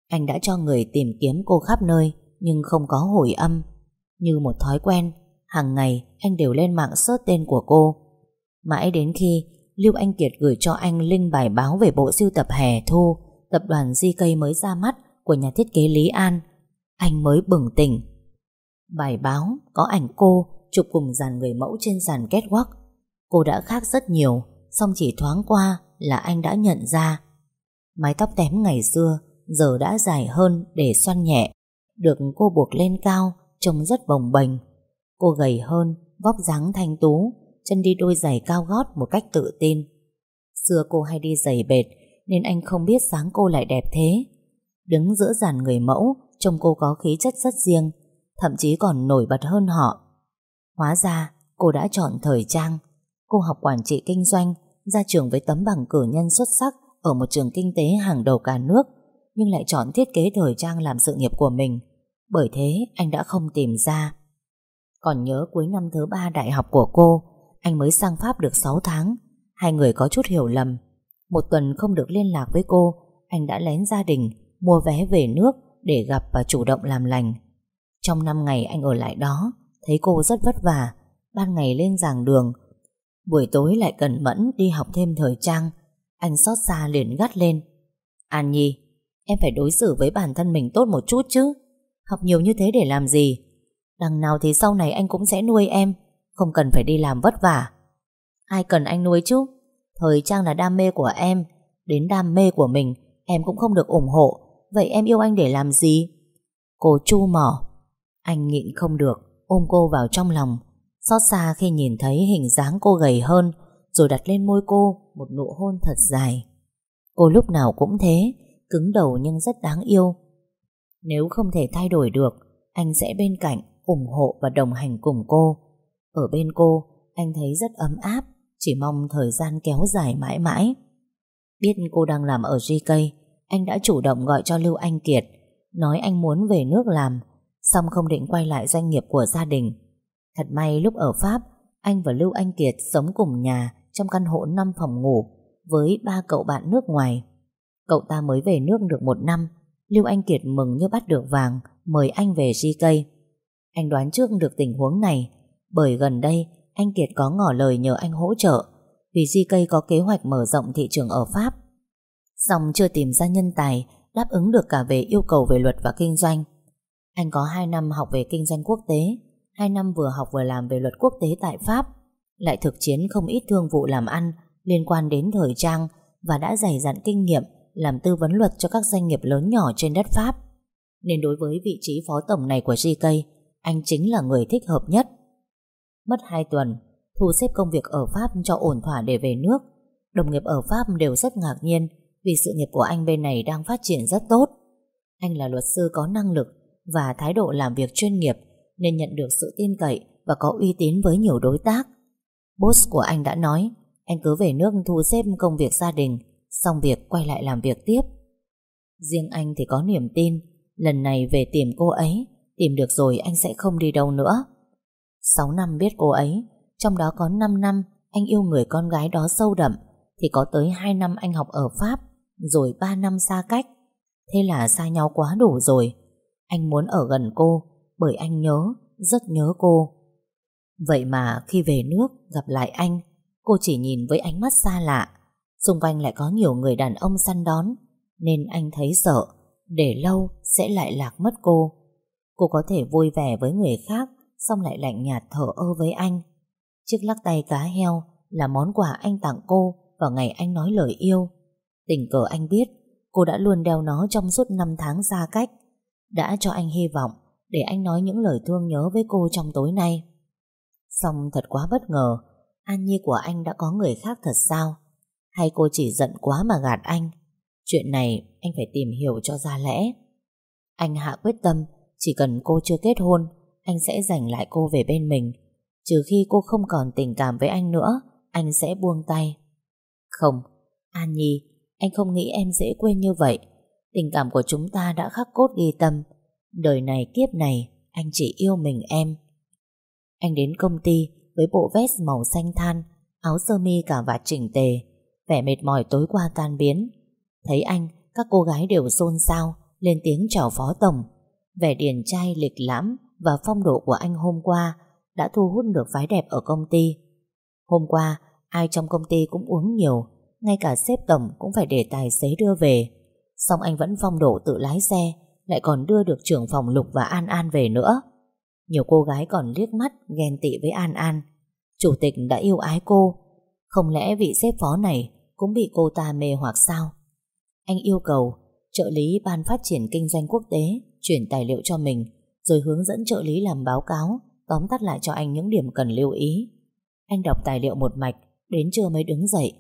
Anh đã cho người tìm kiếm cô khắp nơi, nhưng không có hồi âm. Như một thói quen, Hàng ngày anh đều lên mạng search tên của cô. Mãi đến khi Lưu Anh Kiệt gửi cho anh link bài báo Về bộ siêu tập hè thu Tập đoàn GK mới ra mắt Của nhà thiết kế Lý An Anh mới bừng tỉnh. Bài báo có ảnh cô Chụp cùng dàn người mẫu trên sàn catwalk. Cô đã khác rất nhiều song chỉ thoáng qua là anh đã nhận ra. Mái tóc tém ngày xưa Giờ đã dài hơn để xoăn nhẹ. Được cô buộc lên cao Trông rất bồng bềnh Cô gầy hơn, vóc dáng thanh tú, chân đi đôi giày cao gót một cách tự tin. Xưa cô hay đi giày bệt, nên anh không biết dáng cô lại đẹp thế. Đứng giữa dàn người mẫu, trông cô có khí chất rất riêng, thậm chí còn nổi bật hơn họ. Hóa ra, cô đã chọn thời trang. Cô học quản trị kinh doanh, ra trường với tấm bằng cử nhân xuất sắc ở một trường kinh tế hàng đầu cả nước, nhưng lại chọn thiết kế thời trang làm sự nghiệp của mình. Bởi thế, anh đã không tìm ra. Còn nhớ cuối năm thứ ba đại học của cô Anh mới sang Pháp được 6 tháng. Hai người có chút hiểu lầm. Một tuần không được liên lạc với cô Anh đã lén gia đình Mua vé về nước để gặp và chủ động làm lành. Trong 5 ngày anh ở lại đó Thấy cô rất vất vả Ban ngày lên giảng đường Buổi tối lại cần mẫn đi học thêm thời trang. Anh xót xa liền gắt lên. An Nhi Em phải đối xử với bản thân mình tốt một chút chứ. Học nhiều như thế để làm gì? Đằng nào thì sau này anh cũng sẽ nuôi em, Không cần phải đi làm vất vả. Ai cần anh nuôi chứ? Thời trang là đam mê của em, Đến đam mê của mình, Em cũng không được ủng hộ. Vậy em yêu anh để làm gì? Cô chu mỏ. Anh nhịn không được, Ôm cô vào trong lòng. Xót xa khi nhìn thấy hình dáng cô gầy hơn, Rồi đặt lên môi cô Một nụ hôn thật dài. Cô lúc nào cũng thế Cứng đầu nhưng rất đáng yêu Nếu không thể thay đổi được Anh sẽ bên cạnh ủng hộ và đồng hành cùng cô. Ở bên cô, anh thấy rất ấm áp, chỉ mong thời gian kéo dài mãi mãi. Biết cô đang làm ở GK, anh đã chủ động gọi cho Lưu Anh Kiệt, nói anh muốn về nước làm, xong không định quay lại doanh nghiệp của gia đình. Thật may lúc ở Pháp, anh và Lưu Anh Kiệt sống cùng nhà trong căn hộ 5 phòng ngủ với ba cậu bạn nước ngoài. Cậu ta mới về nước được một năm, Lưu Anh Kiệt mừng như bắt được vàng, mời anh về GK. Anh đoán trước được tình huống này, bởi gần đây anh Kiệt có ngỏ lời nhờ anh hỗ trợ vì GK có kế hoạch mở rộng thị trường ở Pháp. Xong chưa tìm ra nhân tài đáp ứng được cả về yêu cầu về luật và kinh doanh. Anh có 2 năm học về kinh doanh quốc tế, 2 năm vừa học vừa làm về luật quốc tế tại Pháp, lại thực chiến không ít thương vụ làm ăn liên quan đến thời trang và đã dày dặn kinh nghiệm làm tư vấn luật cho các doanh nghiệp lớn nhỏ trên đất Pháp. Nên đối với vị trí phó tổng này của GK, anh chính là người thích hợp nhất. Mất 2 tuần, thu xếp công việc ở Pháp cho ổn thỏa để về nước. Đồng nghiệp ở Pháp đều rất ngạc nhiên vì sự nghiệp của anh bên này đang phát triển rất tốt. Anh là luật sư có năng lực và thái độ làm việc chuyên nghiệp nên nhận được sự tin cậy và có uy tín với nhiều đối tác. Boss của anh đã nói anh cứ về nước thu xếp công việc gia đình xong việc quay lại làm việc tiếp. Riêng anh thì có niềm tin lần này về tìm cô ấy tìm được rồi anh sẽ không đi đâu nữa. 6 năm biết cô ấy trong đó có 5 năm anh yêu người con gái đó sâu đậm thì có tới 2 năm anh học ở Pháp rồi 3 năm xa cách. Thế là xa nhau quá đủ rồi. Anh muốn ở gần cô bởi anh nhớ, rất nhớ cô. Vậy mà khi về nước gặp lại anh, cô chỉ nhìn với ánh mắt xa lạ. Xung quanh lại có nhiều người đàn ông săn đón, nên anh thấy sợ, để lâu sẽ lại lạc mất cô. Cô có thể vui vẻ với người khác, xong lại lạnh nhạt thở ơ với anh. Chiếc lắc tay cá heo là món quà anh tặng cô vào ngày anh nói lời yêu. Tình cờ anh biết cô đã luôn đeo nó trong suốt 5 tháng xa cách, đã cho anh hy vọng để anh nói những lời thương nhớ với cô trong tối nay. Xong thật quá bất ngờ, An Nhi của anh đã có người khác thật sao? Hay cô chỉ giận quá mà gạt anh? Chuyện này anh phải tìm hiểu cho ra lẽ. Anh hạ quyết tâm, chỉ cần cô chưa kết hôn, anh sẽ giành lại cô về bên mình. Trừ khi cô không còn tình cảm với anh nữa, anh sẽ buông tay. Không, An Nhi, anh không nghĩ em dễ quên như vậy. Tình cảm của chúng ta đã khắc cốt ghi tâm. Đời này kiếp này, anh chỉ yêu mình em. Anh đến công ty với bộ vest màu xanh than, áo sơ mi cả vạt chỉnh tề, vẻ mệt mỏi tối qua tan biến. Thấy anh, các cô gái đều xôn xao, lên tiếng chào phó tổng. Vẻ điển trai lịch lãm và phong độ của anh hôm qua đã thu hút được phái đẹp ở công ty. Hôm qua, ai trong công ty cũng uống nhiều, ngay cả sếp tổng cũng phải để tài xế đưa về. Xong anh vẫn phong độ tự lái xe, lại còn đưa được trưởng phòng Lục và An An về nữa. Nhiều cô gái còn liếc mắt ghen tị với An An. Chủ tịch đã yêu ái cô, không lẽ vị xếp phó này cũng bị cô ta mê hoặc sao? Anh yêu cầu trợ lý ban phát triển kinh doanh quốc tế chuyển tài liệu cho mình, rồi hướng dẫn trợ lý làm báo cáo, tóm tắt lại cho anh những điểm cần lưu ý. Anh đọc tài liệu một mạch, đến trưa mới đứng dậy.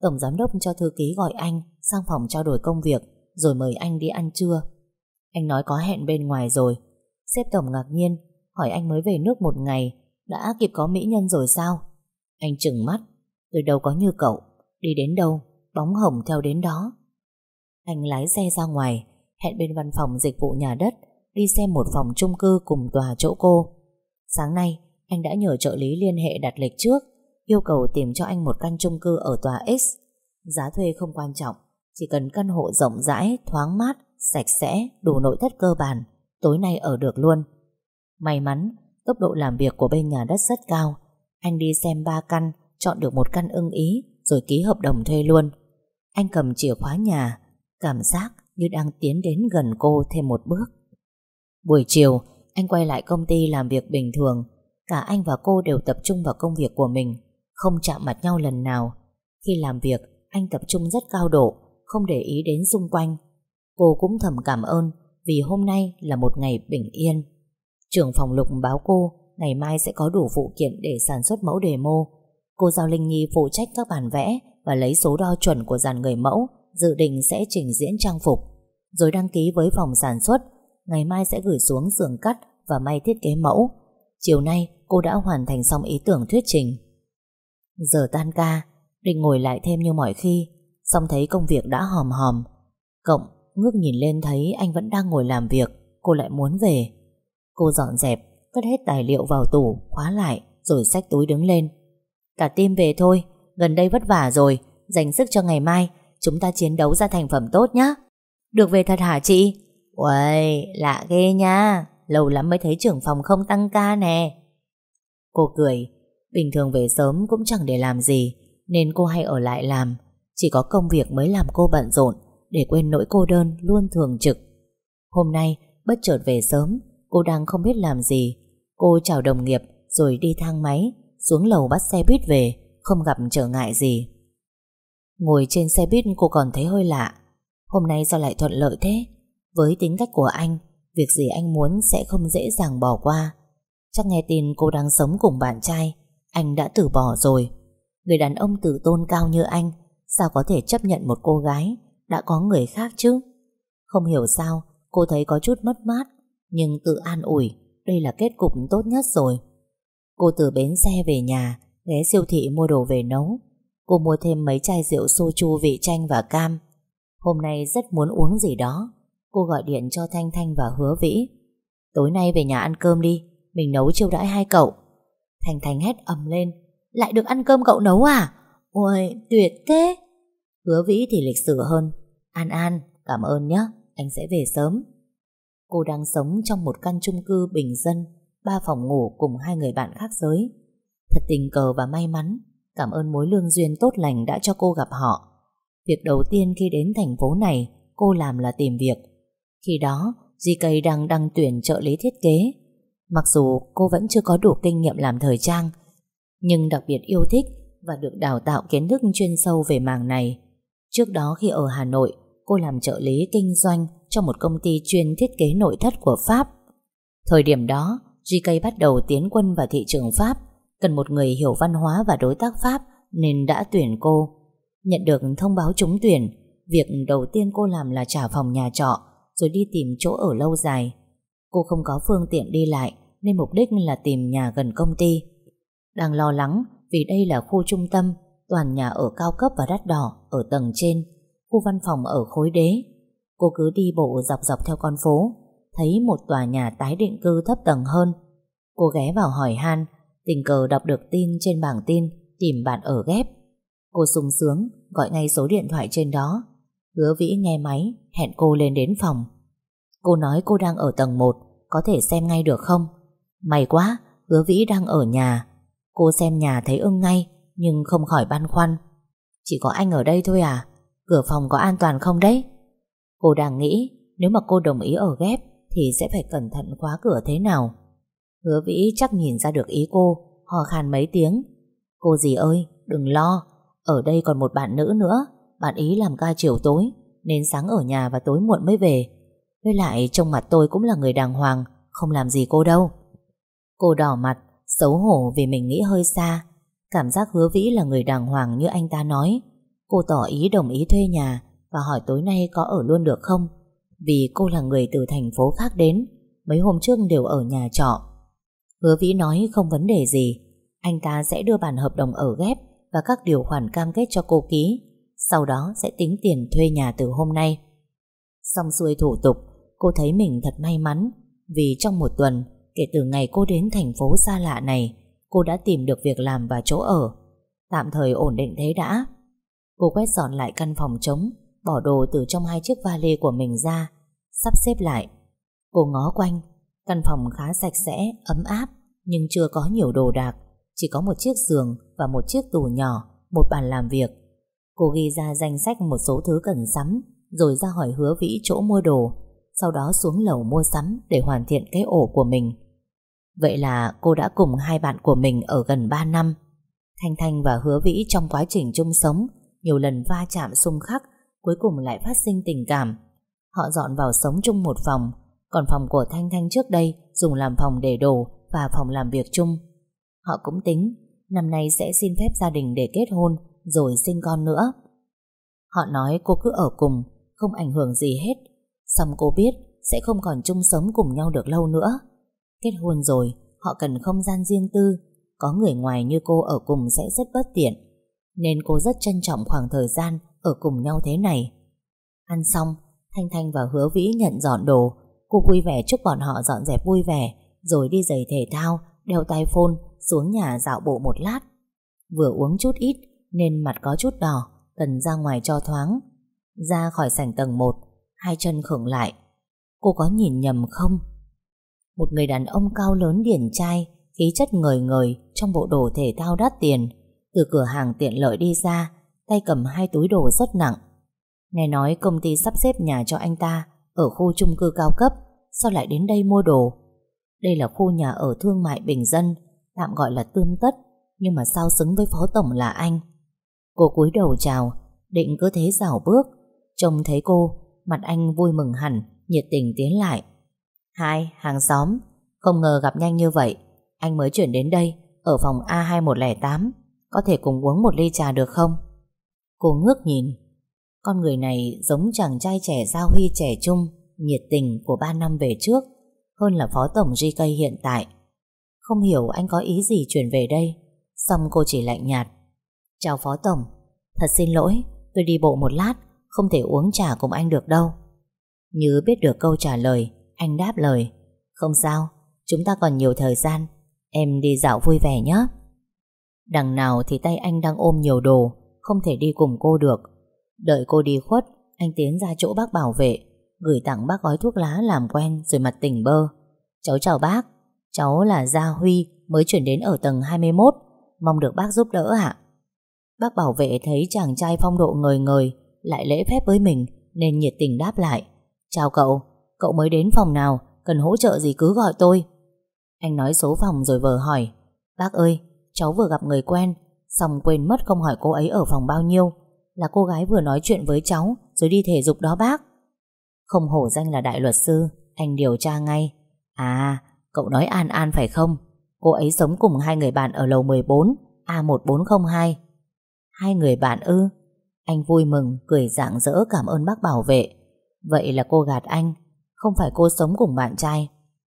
Tổng giám đốc cho thư ký gọi anh sang phòng trao đổi công việc, rồi mời anh đi ăn trưa. Anh nói có hẹn bên ngoài rồi. Sếp tổng ngạc nhiên, hỏi anh mới về nước một ngày, đã kịp có mỹ nhân rồi sao? Anh chừng mắt, tôi đâu có như cậu, đi đến đâu, bóng hồng theo đến đó. Anh lái xe ra ngoài, hẹn bên văn phòng dịch vụ nhà đất, đi xem một phòng chung cư cùng tòa chỗ cô. Sáng nay, anh đã nhờ trợ lý liên hệ đặt lịch trước, yêu cầu tìm cho anh một căn chung cư ở tòa X. Giá thuê không quan trọng, chỉ cần căn hộ rộng rãi, thoáng mát, sạch sẽ, đủ nội thất cơ bản, tối nay ở được luôn. May mắn, tốc độ làm việc của bên nhà đất rất cao. Anh đi xem ba căn, chọn được một căn ưng ý, rồi ký hợp đồng thuê luôn. Anh cầm chìa khóa nhà, cảm giác như đang tiến đến gần cô thêm một bước. Buổi chiều, anh quay lại công ty làm việc bình thường. Cả anh và cô đều tập trung vào công việc của mình, không chạm mặt nhau lần nào. Khi làm việc, anh tập trung rất cao độ, không để ý đến xung quanh. Cô cũng thầm cảm ơn vì hôm nay là một ngày bình yên. Trưởng phòng lục báo cô ngày mai sẽ có đủ phụ kiện để sản xuất mẫu demo. Cô Giao Linh Nhi phụ trách các bản vẽ và lấy số đo chuẩn của dàn người mẫu, dự định sẽ trình diễn trang phục. Rồi đăng ký với phòng sản xuất, ngày mai sẽ gửi xuống giường cắt và may thiết kế mẫu. Chiều nay cô đã hoàn thành xong ý tưởng thuyết trình. Giờ tan ca, định ngồi lại thêm như mọi khi, xong thấy công việc đã hòm hòm. Cộng ngước nhìn lên thấy anh vẫn đang ngồi làm việc Cô lại muốn về Cô dọn dẹp Cất hết tài liệu vào tủ Khóa lại Rồi xách túi đứng lên Cả team về thôi, Gần đây vất vả rồi, Dành sức cho ngày mai, Chúng ta chiến đấu ra thành phẩm tốt nhé Được về thật hả chị? Uầy, lạ ghê nha, Lâu lắm mới thấy trưởng phòng không tăng ca nè. Cô cười, Bình thường về sớm cũng chẳng để làm gì, Nên cô hay ở lại làm. Chỉ có công việc mới làm cô bận rộn, Để quên nỗi cô đơn luôn thường trực. Hôm nay, bất chợt về sớm, Cô đang không biết làm gì. Cô chào đồng nghiệp, Rồi đi thang máy. Xuống lầu bắt xe buýt về, Không gặp trở ngại gì. Ngồi trên xe buýt cô còn thấy hơi lạ. Hôm nay sao lại thuận lợi thế? Với tính cách của anh, Việc gì anh muốn sẽ không dễ dàng bỏ qua. Chắc nghe tin cô đang sống cùng bạn trai, Anh đã từ bỏ rồi. Người đàn ông tự tôn cao như anh, Sao có thể chấp nhận một cô gái Đã có người khác chứ? Không hiểu sao, cô thấy có chút mất mát, Nhưng tự an ủi, Đây là kết cục tốt nhất rồi. Cô từ bến xe về nhà, Ghé siêu thị mua đồ về nấu. Cô mua thêm mấy chai rượu soju vị chanh và cam. Hôm nay rất muốn uống gì đó. Cô gọi điện cho Thanh Thanh và Hứa Vĩ. Tối nay về nhà ăn cơm đi, Mình nấu chiêu đãi hai cậu. Thanh Thanh hét ầm lên. Lại được ăn cơm cậu nấu à? Ôi tuyệt thế! Hứa Vĩ thì lịch sự hơn. An An, cảm ơn nhé Anh sẽ về sớm. Cô đang sống trong một căn chung cư bình dân. Ba phòng ngủ cùng hai người bạn khác giới. Thật tình cờ và may mắn, Cảm ơn mối lương duyên tốt lành đã cho cô gặp họ. Việc đầu tiên khi đến thành phố này, Cô làm là tìm việc. Khi đó GK đang đăng tuyển trợ lý thiết kế. Mặc dù cô vẫn chưa có đủ kinh nghiệm làm thời trang, Nhưng đặc biệt yêu thích Và được đào tạo kiến thức chuyên sâu về mảng này. Trước đó khi ở Hà Nội, Cô làm trợ lý kinh doanh Cho một công ty chuyên thiết kế nội thất của Pháp. Thời điểm đó GK bắt đầu tiến quân vào thị trường Pháp, Cần một người hiểu văn hóa và đối tác Pháp Nên đã tuyển cô. Nhận được thông báo trúng tuyển, Việc đầu tiên cô làm là trả phòng nhà trọ, Rồi đi tìm chỗ ở lâu dài. Cô không có phương tiện đi lại, Nên mục đích là tìm nhà gần công ty. Đang lo lắng Vì đây là khu trung tâm, Toàn nhà ở cao cấp và đắt đỏ Ở tầng trên, Khu văn phòng ở khối đế. Cô cứ đi bộ dọc dọc theo con phố Thấy một tòa nhà tái định cư thấp tầng hơn. Cô ghé vào hỏi han, Tình cờ đọc được tin trên bảng tin, Tìm bạn ở ghép. Cô sung sướng, gọi ngay số điện thoại trên đó. Hứa Vĩ nghe máy, Hẹn cô lên đến phòng. Cô nói cô đang ở tầng 1 Có thể xem ngay được không? May quá, Hứa Vĩ đang ở nhà. Cô xem nhà thấy ưng ngay, Nhưng không khỏi băn khoăn. Chỉ có anh ở đây thôi à? Cửa phòng có an toàn không đấy? Cô đang nghĩ, Nếu mà cô đồng ý ở ghép thì sẽ phải cẩn thận khóa cửa thế nào? Hứa Vĩ chắc nhìn ra được ý cô Hò khan mấy tiếng. Cô gì ơi, đừng lo, Ở đây còn một bạn nữ nữa, Bạn ý làm ca chiều tối, Nên sáng ở nhà và tối muộn mới về. Với lại trong mặt tôi cũng là người đàng hoàng, Không làm gì cô đâu. Cô đỏ mặt, Xấu hổ vì mình nghĩ hơi xa. Cảm giác hứa vĩ là người đàng hoàng như anh ta nói. Cô tỏ ý đồng ý thuê nhà Và hỏi tối nay có ở luôn được không? Vì cô là người từ thành phố khác đến, Mấy hôm trước đều ở nhà trọ. Hứa Vĩ nói không vấn đề gì, Anh ta sẽ đưa bản hợp đồng ở ghép Và các điều khoản cam kết cho cô ký, Sau đó sẽ tính tiền thuê nhà từ hôm nay. Xong xuôi thủ tục, Cô thấy mình thật may mắn, Vì trong một tuần, Kể từ ngày cô đến thành phố xa lạ này, Cô đã tìm được việc làm và chỗ ở. Tạm thời ổn định thế đã. Cô quét dọn lại căn phòng trống Bỏ đồ từ trong hai chiếc vali của mình ra Sắp xếp lại. Cô ngó quanh Căn phòng khá sạch sẽ, ấm áp Nhưng chưa có nhiều đồ đạc Chỉ có một chiếc giường và một chiếc tủ nhỏ Một bàn làm việc. Cô ghi ra danh sách một số thứ cần sắm Rồi ra hỏi hứa vĩ chỗ mua đồ Sau đó xuống lầu mua sắm Để hoàn thiện cái ổ của mình. Vậy là cô đã cùng hai bạn của mình Ở gần 3 năm. Thanh Thanh và Hứa Vĩ trong quá trình chung sống Nhiều lần va chạm xung khắc Cuối cùng lại phát sinh tình cảm Họ dọn vào sống chung một phòng còn phòng của Thanh Thanh trước đây dùng làm phòng để đồ và phòng làm việc chung. Họ cũng tính năm nay sẽ xin phép gia đình để kết hôn rồi sinh con nữa. Họ nói cô cứ ở cùng, không ảnh hưởng gì hết. Xong cô biết sẽ không còn chung sống cùng nhau được lâu nữa. Kết hôn rồi, họ cần không gian riêng tư, có người ngoài như cô ở cùng sẽ rất bất tiện. Nên cô rất trân trọng khoảng thời gian ở cùng nhau thế này. Ăn xong, Thanh Thanh và Hứa Vĩ nhận dọn đồ. Cô vui vẻ chúc bọn họ dọn dẹp vui vẻ Rồi đi giày thể thao Đeo tai phone xuống nhà dạo bộ một lát. Vừa uống chút ít Nên mặt có chút đỏ Cần ra ngoài cho thoáng. Ra khỏi sảnh tầng 1 Hai chân khựng lại. Cô có nhìn nhầm không? Một người đàn ông cao lớn điển trai Khí chất ngời ngời Trong bộ đồ thể thao đắt tiền. Từ cửa hàng tiện lợi đi ra Tay cầm hai túi đồ rất nặng. Nghe nói công ty sắp xếp nhà cho anh ta Ở khu chung cư cao cấp Sao lại đến đây mua đồ? Đây là khu nhà ở thương mại bình dân Tạm gọi là tươm tất Nhưng mà sao xứng với phó tổng là anh? Cô cúi đầu chào Định cứ thế rảo bước. Trông thấy cô Mặt anh vui mừng hẳn Nhiệt tình tiến lại. Hai, hàng xóm Không ngờ gặp nhanh như vậy. Anh mới chuyển đến đây Ở phòng A2108 Có thể cùng uống một ly trà được không? Cô ngước nhìn. Con người này giống chàng trai trẻ Gia Huy trẻ trung, Nhiệt tình của ba năm về trước, Hơn là phó tổng GK hiện tại. Không hiểu anh có ý gì chuyển về đây. Xong cô chỉ lạnh nhạt. Chào phó tổng, Thật xin lỗi, Tôi đi bộ một lát, Không thể uống trà cùng anh được đâu. Như biết được câu trả lời, Anh đáp lời. Không sao, Chúng ta còn nhiều thời gian, Em đi dạo vui vẻ nhé. Đằng nào thì tay anh đang ôm nhiều đồ không thể đi cùng cô được. Đợi cô đi khuất Anh tiến ra chỗ bác bảo vệ Gửi tặng bác gói thuốc lá làm quen Rồi mặt tỉnh bơ. Cháu chào bác Cháu là Gia Huy Mới chuyển đến ở tầng 21 Mong được bác giúp đỡ ạ. Bác bảo vệ thấy chàng trai phong độ ngời ngời Lại lễ phép với mình Nên nhiệt tình đáp lại. Chào cậu, cậu mới đến phòng nào Cần hỗ trợ gì cứ gọi tôi. Anh nói số phòng rồi vờ hỏi. Bác ơi, cháu vừa gặp người quen Xong quên mất không hỏi cô ấy ở phòng bao nhiêu. Là cô gái vừa nói chuyện với cháu Rồi đi thể dục đó bác. Không hổ danh là đại luật sư Anh điều tra ngay. À, cậu nói An An phải không? Cô ấy sống cùng hai người bạn ở lầu 14 A1402 Hai. Người bạn ư? Anh vui mừng cười rạng rỡ cảm ơn bác bảo vệ. Vậy là cô gạt anh Không phải cô sống cùng bạn trai.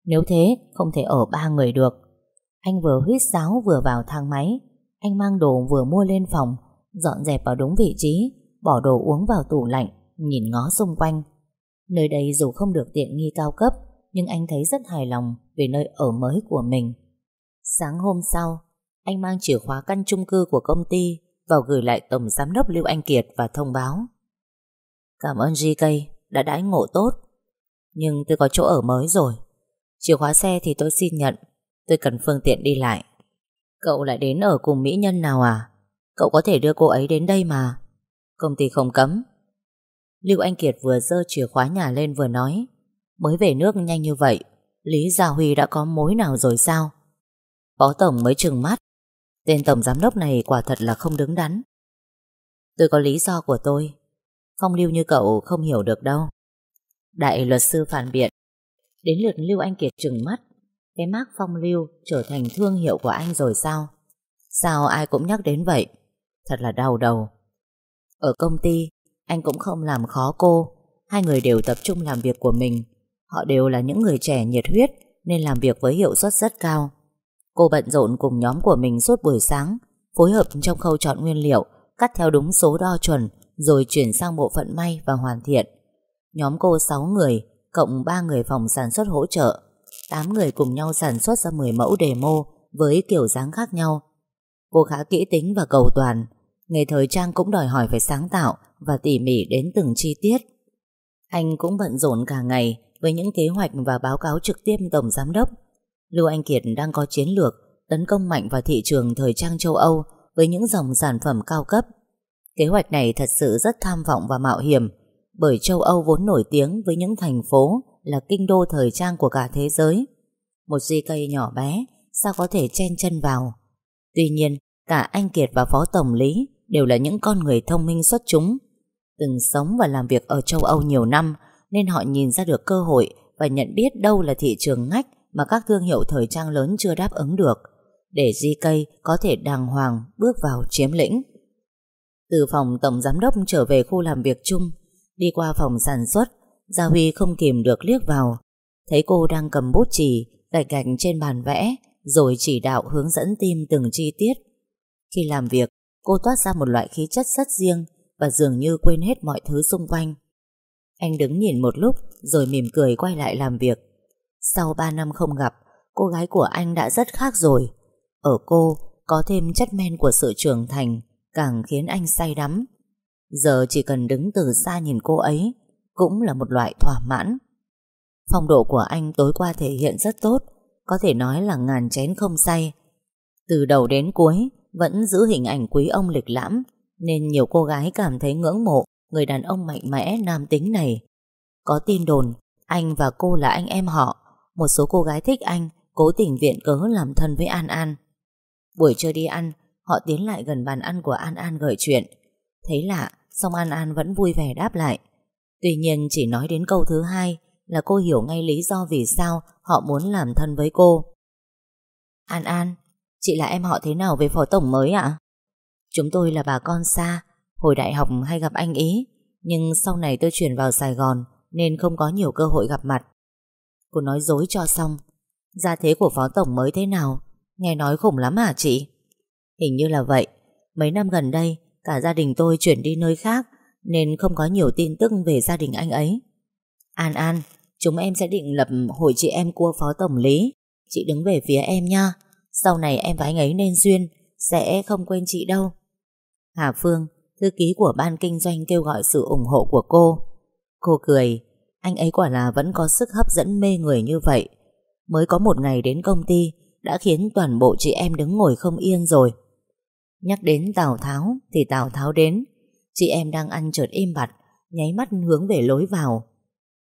Nếu thế không thể ở ba người được. Anh vừa huyết sáo vừa vào thang máy. Anh mang đồ vừa mua lên phòng Dọn dẹp vào đúng vị trí Bỏ đồ uống vào tủ lạnh Nhìn ngó xung quanh Nơi đây dù không được tiện nghi cao cấp Nhưng anh thấy rất hài lòng Về nơi ở mới của mình Sáng hôm sau Anh mang chìa khóa căn chung cư của công ty vào gửi lại Tổng Giám đốc Lưu Anh Kiệt và thông báo. Cảm ơn GK đã đãi ngộ tốt, nhưng tôi có chỗ ở mới rồi. Chìa khóa xe thì tôi xin nhận, tôi cần phương tiện đi lại. Cậu lại đến ở cùng mỹ nhân nào à? Cậu có thể đưa cô ấy đến đây mà. Công ty không cấm. Lưu Anh Kiệt vừa dơ chìa khóa nhà lên vừa nói, Mới về nước nhanh như vậy, Lý Gia Huy đã có mối nào rồi sao? Phó Tổng mới trừng mắt, Tên tổng giám đốc này quả thật là không đứng đắn Tôi có lý do của tôi Phong lưu như cậu không hiểu được đâu Đại luật sư phản biện Đến lượt Lưu Anh Kiệt trừng mắt cái mác phong lưu trở thành thương hiệu của anh rồi sao? Sao ai cũng nhắc đến vậy? Thật là đau đầu. Ở công ty Anh cũng không làm khó cô. Hai người đều tập trung làm việc của mình. Họ đều là những người trẻ nhiệt huyết Nên làm việc với hiệu suất rất cao. Cô bận rộn cùng nhóm của mình suốt buổi sáng, phối hợp trong khâu chọn nguyên liệu, cắt theo đúng số đo chuẩn, rồi chuyển sang bộ phận may và hoàn thiện. Nhóm cô 6 người, cộng 3 người phòng sản xuất hỗ trợ, 8 người cùng nhau sản xuất ra 10 mẫu demo với kiểu dáng khác nhau. Cô khá kỹ tính và cầu toàn, nghề thời trang cũng đòi hỏi phải sáng tạo và tỉ mỉ đến từng chi tiết. Anh cũng bận rộn cả ngày với những kế hoạch và báo cáo trực tiếp tổng giám đốc Lưu Anh Kiệt đang có chiến lược tấn công mạnh vào thị trường thời trang châu Âu với những dòng sản phẩm cao cấp. Kế hoạch này thật sự rất tham vọng và mạo hiểm bởi châu Âu vốn nổi tiếng với những thành phố là kinh đô thời trang của cả thế giới. Một di cây nhỏ bé sao có thể chen chân vào. Tuy nhiên, cả anh Kiệt và Phó Tổng Lý đều là những con người thông minh xuất chúng. Từng sống và làm việc ở châu Âu nhiều năm nên họ nhìn ra được cơ hội và nhận biết đâu là thị trường ngách mà các thương hiệu thời trang lớn chưa đáp ứng được để GK có thể đàng hoàng bước vào chiếm lĩnh. Từ phòng tổng giám đốc trở về khu làm việc chung, đi qua phòng sản xuất, Gia Huy không kìm được liếc vào, thấy cô đang cầm bút chì, gạch gạch trên bàn vẽ, rồi chỉ đạo hướng dẫn tim từng chi tiết. Khi làm việc, cô toát ra một loại khí chất rất riêng và dường như quên hết mọi thứ xung quanh. Anh đứng nhìn một lúc rồi mỉm cười quay lại làm việc. Sau 3 năm không gặp, cô gái của anh đã rất khác rồi. Ở cô có thêm chất men của sự trưởng thành càng khiến anh say đắm. Giờ chỉ cần đứng từ xa nhìn cô ấy cũng là một loại thỏa mãn. Phong độ của anh tối qua thể hiện rất tốt, có thể nói là ngàn chén không say. Từ đầu đến cuối vẫn giữ hình ảnh quý ông lịch lãm, nên nhiều cô gái cảm thấy ngưỡng mộ người đàn ông mạnh mẽ nam tính này. Có tin đồn, anh và cô là anh em họ, một số cô gái thích anh, cố tình viện cớ làm thân với An An. Buổi trưa đi ăn, họ tiến lại gần bàn ăn của An An gợi chuyện. Thấy lạ, song An An vẫn vui vẻ đáp lại. Tuy nhiên chỉ nói đến câu thứ hai là cô hiểu ngay lý do vì sao họ muốn làm thân với cô. An An, chị là em họ thế nào với phó tổng mới ạ? Chúng tôi là bà con xa, hồi đại học hay gặp anh ý, nhưng sau này tôi chuyển vào Sài Gòn nên không có nhiều cơ hội gặp mặt. Cô nói dối cho xong. Gia thế của phó tổng mới thế nào? Nghe nói khủng lắm hả chị? Hình như là vậy. Mấy năm gần đây, cả gia đình tôi chuyển đi nơi khác nên không có nhiều tin tức về gia đình anh ấy. An An, chúng em sẽ định lập hội chị em cua phó tổng lý. Chị đứng về phía em nha. Sau này em và anh ấy nên duyên, sẽ không quên chị đâu. Hà Phương, thư ký của ban kinh doanh kêu gọi sự ủng hộ của cô. Cô cười, anh ấy quả là vẫn có sức hấp dẫn mê người như vậy. Mới có một ngày đến công ty đã khiến toàn bộ chị em đứng ngồi không yên rồi. Nhắc đến Tào Tháo thì Tào Tháo đến. Chị em đang ăn chợt im bặt, nháy mắt hướng về lối vào.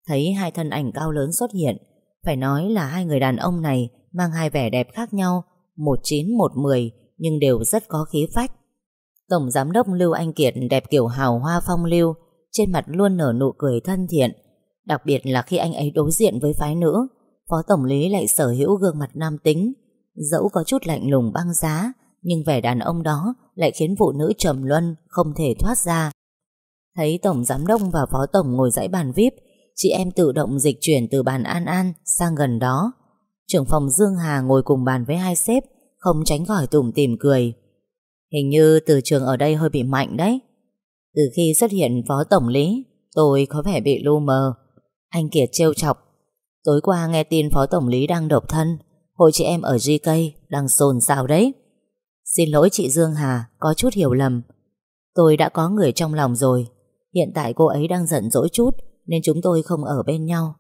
Thấy hai thân ảnh cao lớn xuất hiện, phải nói là hai người đàn ông này mang hai vẻ đẹp khác nhau, một chín một mười nhưng đều rất có khí phách. Tổng Giám đốc Lưu Anh Kiệt đẹp kiểu hào hoa phong lưu, trên mặt luôn nở nụ cười thân thiện, đặc biệt là khi anh ấy đối diện với phái nữ, Phó Tổng lý lại sở hữu gương mặt nam tính, dẫu có chút lạnh lùng băng giá, nhưng vẻ đàn ông đó lại khiến phụ nữ trầm luân không thể thoát ra. Thấy Tổng Giám đốc và Phó Tổng ngồi dãy bàn VIP, chị em tự động dịch chuyển từ bàn An An sang gần đó. Trưởng phòng Dương Hà ngồi cùng bàn với hai sếp, không tránh khỏi tủm tìm cười. Hình như từ trường ở đây hơi bị mạnh đấy. Từ khi xuất hiện Phó Tổng lý, tôi có vẻ bị lu mờ. Anh Kiệt trêu chọc. Tối qua nghe tin Phó Tổng lý đang độc thân, hội chị em ở GK đang xôn xao đấy. Xin lỗi chị Dương Hà, có chút hiểu lầm. Tôi đã có người trong lòng rồi. Hiện tại cô ấy đang giận dỗi chút nên chúng tôi không ở bên nhau.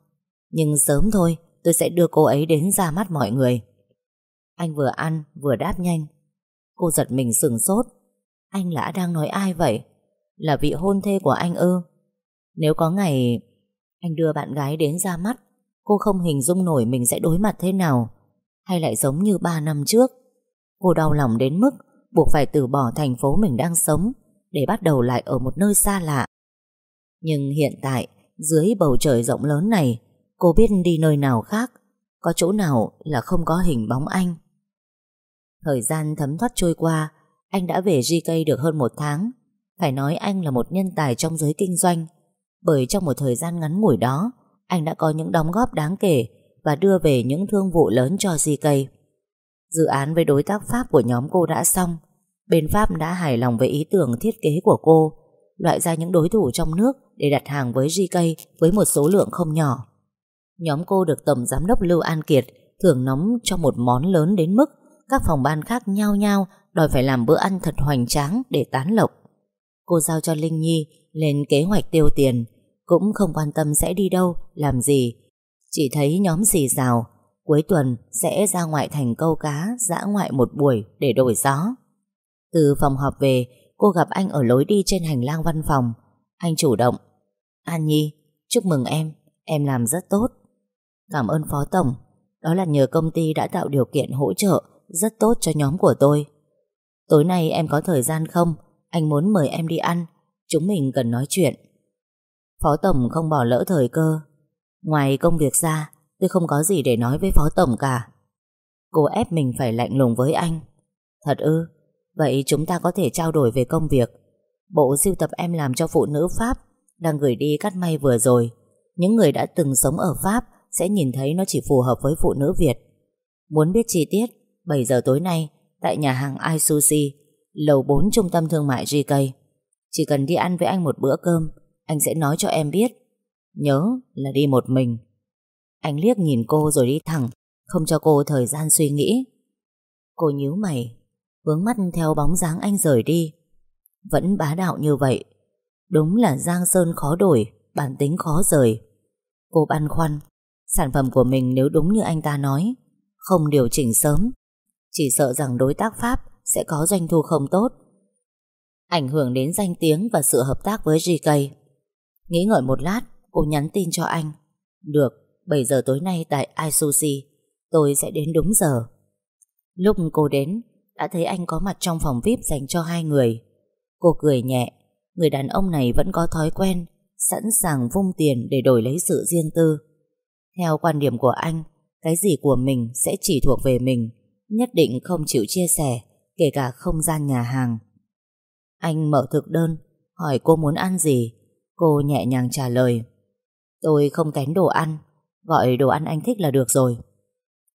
Nhưng sớm thôi, tôi sẽ đưa cô ấy đến ra mắt mọi người. Anh vừa ăn, vừa đáp nhanh. Cô giật mình sừng sốt. Anh lã đang nói ai vậy? Là vị hôn thê của anh ư? Nếu có ngày anh đưa bạn gái đến ra mắt, cô không hình dung nổi mình sẽ đối mặt thế nào. Hay lại giống như ba năm trước, Cô đau lòng đến mức buộc phải từ bỏ thành phố mình đang sống để bắt đầu lại ở một nơi xa lạ. Nhưng hiện tại, dưới bầu trời rộng lớn này, cô biết đi nơi nào khác, có chỗ nào là không có hình bóng anh. Thời gian thấm thoát trôi qua, anh đã về GK được hơn một tháng. Phải nói anh là một nhân tài trong giới kinh doanh, bởi trong một thời gian ngắn ngủi đó, anh đã có những đóng góp đáng kể và đưa về những thương vụ lớn cho GK. Dự án với đối tác Pháp của nhóm cô đã xong. Bên Pháp đã hài lòng với ý tưởng thiết kế của cô, Loại ra những đối thủ trong nước Để đặt hàng với GK Với một số lượng không nhỏ. Nhóm cô được Tổng Giám đốc Lưu An Kiệt Thưởng nóng cho một món lớn đến mức Các phòng ban khác nhau nhau Đòi phải làm bữa ăn thật hoành tráng Để tán lộc. Cô giao cho Linh Nhi lên kế hoạch tiêu tiền, Cũng không quan tâm sẽ đi đâu, Làm gì. Chỉ thấy nhóm xì rào Cuối tuần sẽ ra ngoại thành câu cá dã ngoại một buổi để đổi gió. Từ phòng họp về, cô gặp anh ở lối đi trên hành lang văn phòng. Anh chủ động. An Nhi, chúc mừng em, em làm rất tốt. Cảm ơn Phó Tổng, đó là nhờ công ty đã tạo điều kiện hỗ trợ rất tốt cho nhóm của tôi. Tối nay em có thời gian không? Anh muốn mời em đi ăn, chúng mình cần nói chuyện. Phó Tổng không bỏ lỡ thời cơ. Ngoài công việc ra, Tôi không có gì để nói với Phó Tổng cả. Cô ép mình phải lạnh lùng với anh. Thật ư? Vậy chúng ta có thể trao đổi về công việc. Bộ siêu tập em làm cho phụ nữ Pháp Đang gửi đi cắt may vừa rồi. Những người đã từng sống ở Pháp Sẽ nhìn thấy nó chỉ phù hợp với phụ nữ Việt. Muốn biết chi tiết 7 giờ tối nay, Tại nhà hàng iSushi Lầu 4 trung tâm thương mại GK Chỉ cần đi ăn với anh một bữa cơm, Anh sẽ nói cho em biết. Nhớ là đi một mình. Anh liếc nhìn cô rồi đi thẳng Không cho cô thời gian suy nghĩ. Cô nhíu mày Hướng mắt theo bóng dáng anh rời đi. Vẫn bá đạo như vậy Đúng là Giang Sơn khó đổi Bản tính khó rời. Cô băn khoăn Sản phẩm của mình nếu đúng như anh ta nói Không điều chỉnh sớm. Chỉ sợ rằng đối tác Pháp Sẽ có doanh thu không tốt. Ảnh hưởng đến danh tiếng và sự hợp tác với GK Nghĩ ngợi một lát Cô nhắn tin cho anh. Được, 7 giờ tối nay tại iSushi Tôi sẽ đến đúng giờ. Lúc cô đến, Đã thấy anh có mặt trong phòng VIP dành cho hai người. Cô cười nhẹ, Người đàn ông này vẫn có thói quen Sẵn sàng vung tiền để đổi lấy sự riêng tư. Theo quan điểm của anh, Cái gì của mình sẽ chỉ thuộc về mình, Nhất định không chịu chia sẻ, Kể cả không gian nhà hàng. Anh mở thực đơn, Hỏi cô muốn ăn gì. Cô nhẹ nhàng trả lời, Tôi không kén đồ ăn. Gọi đồ ăn anh thích là được rồi.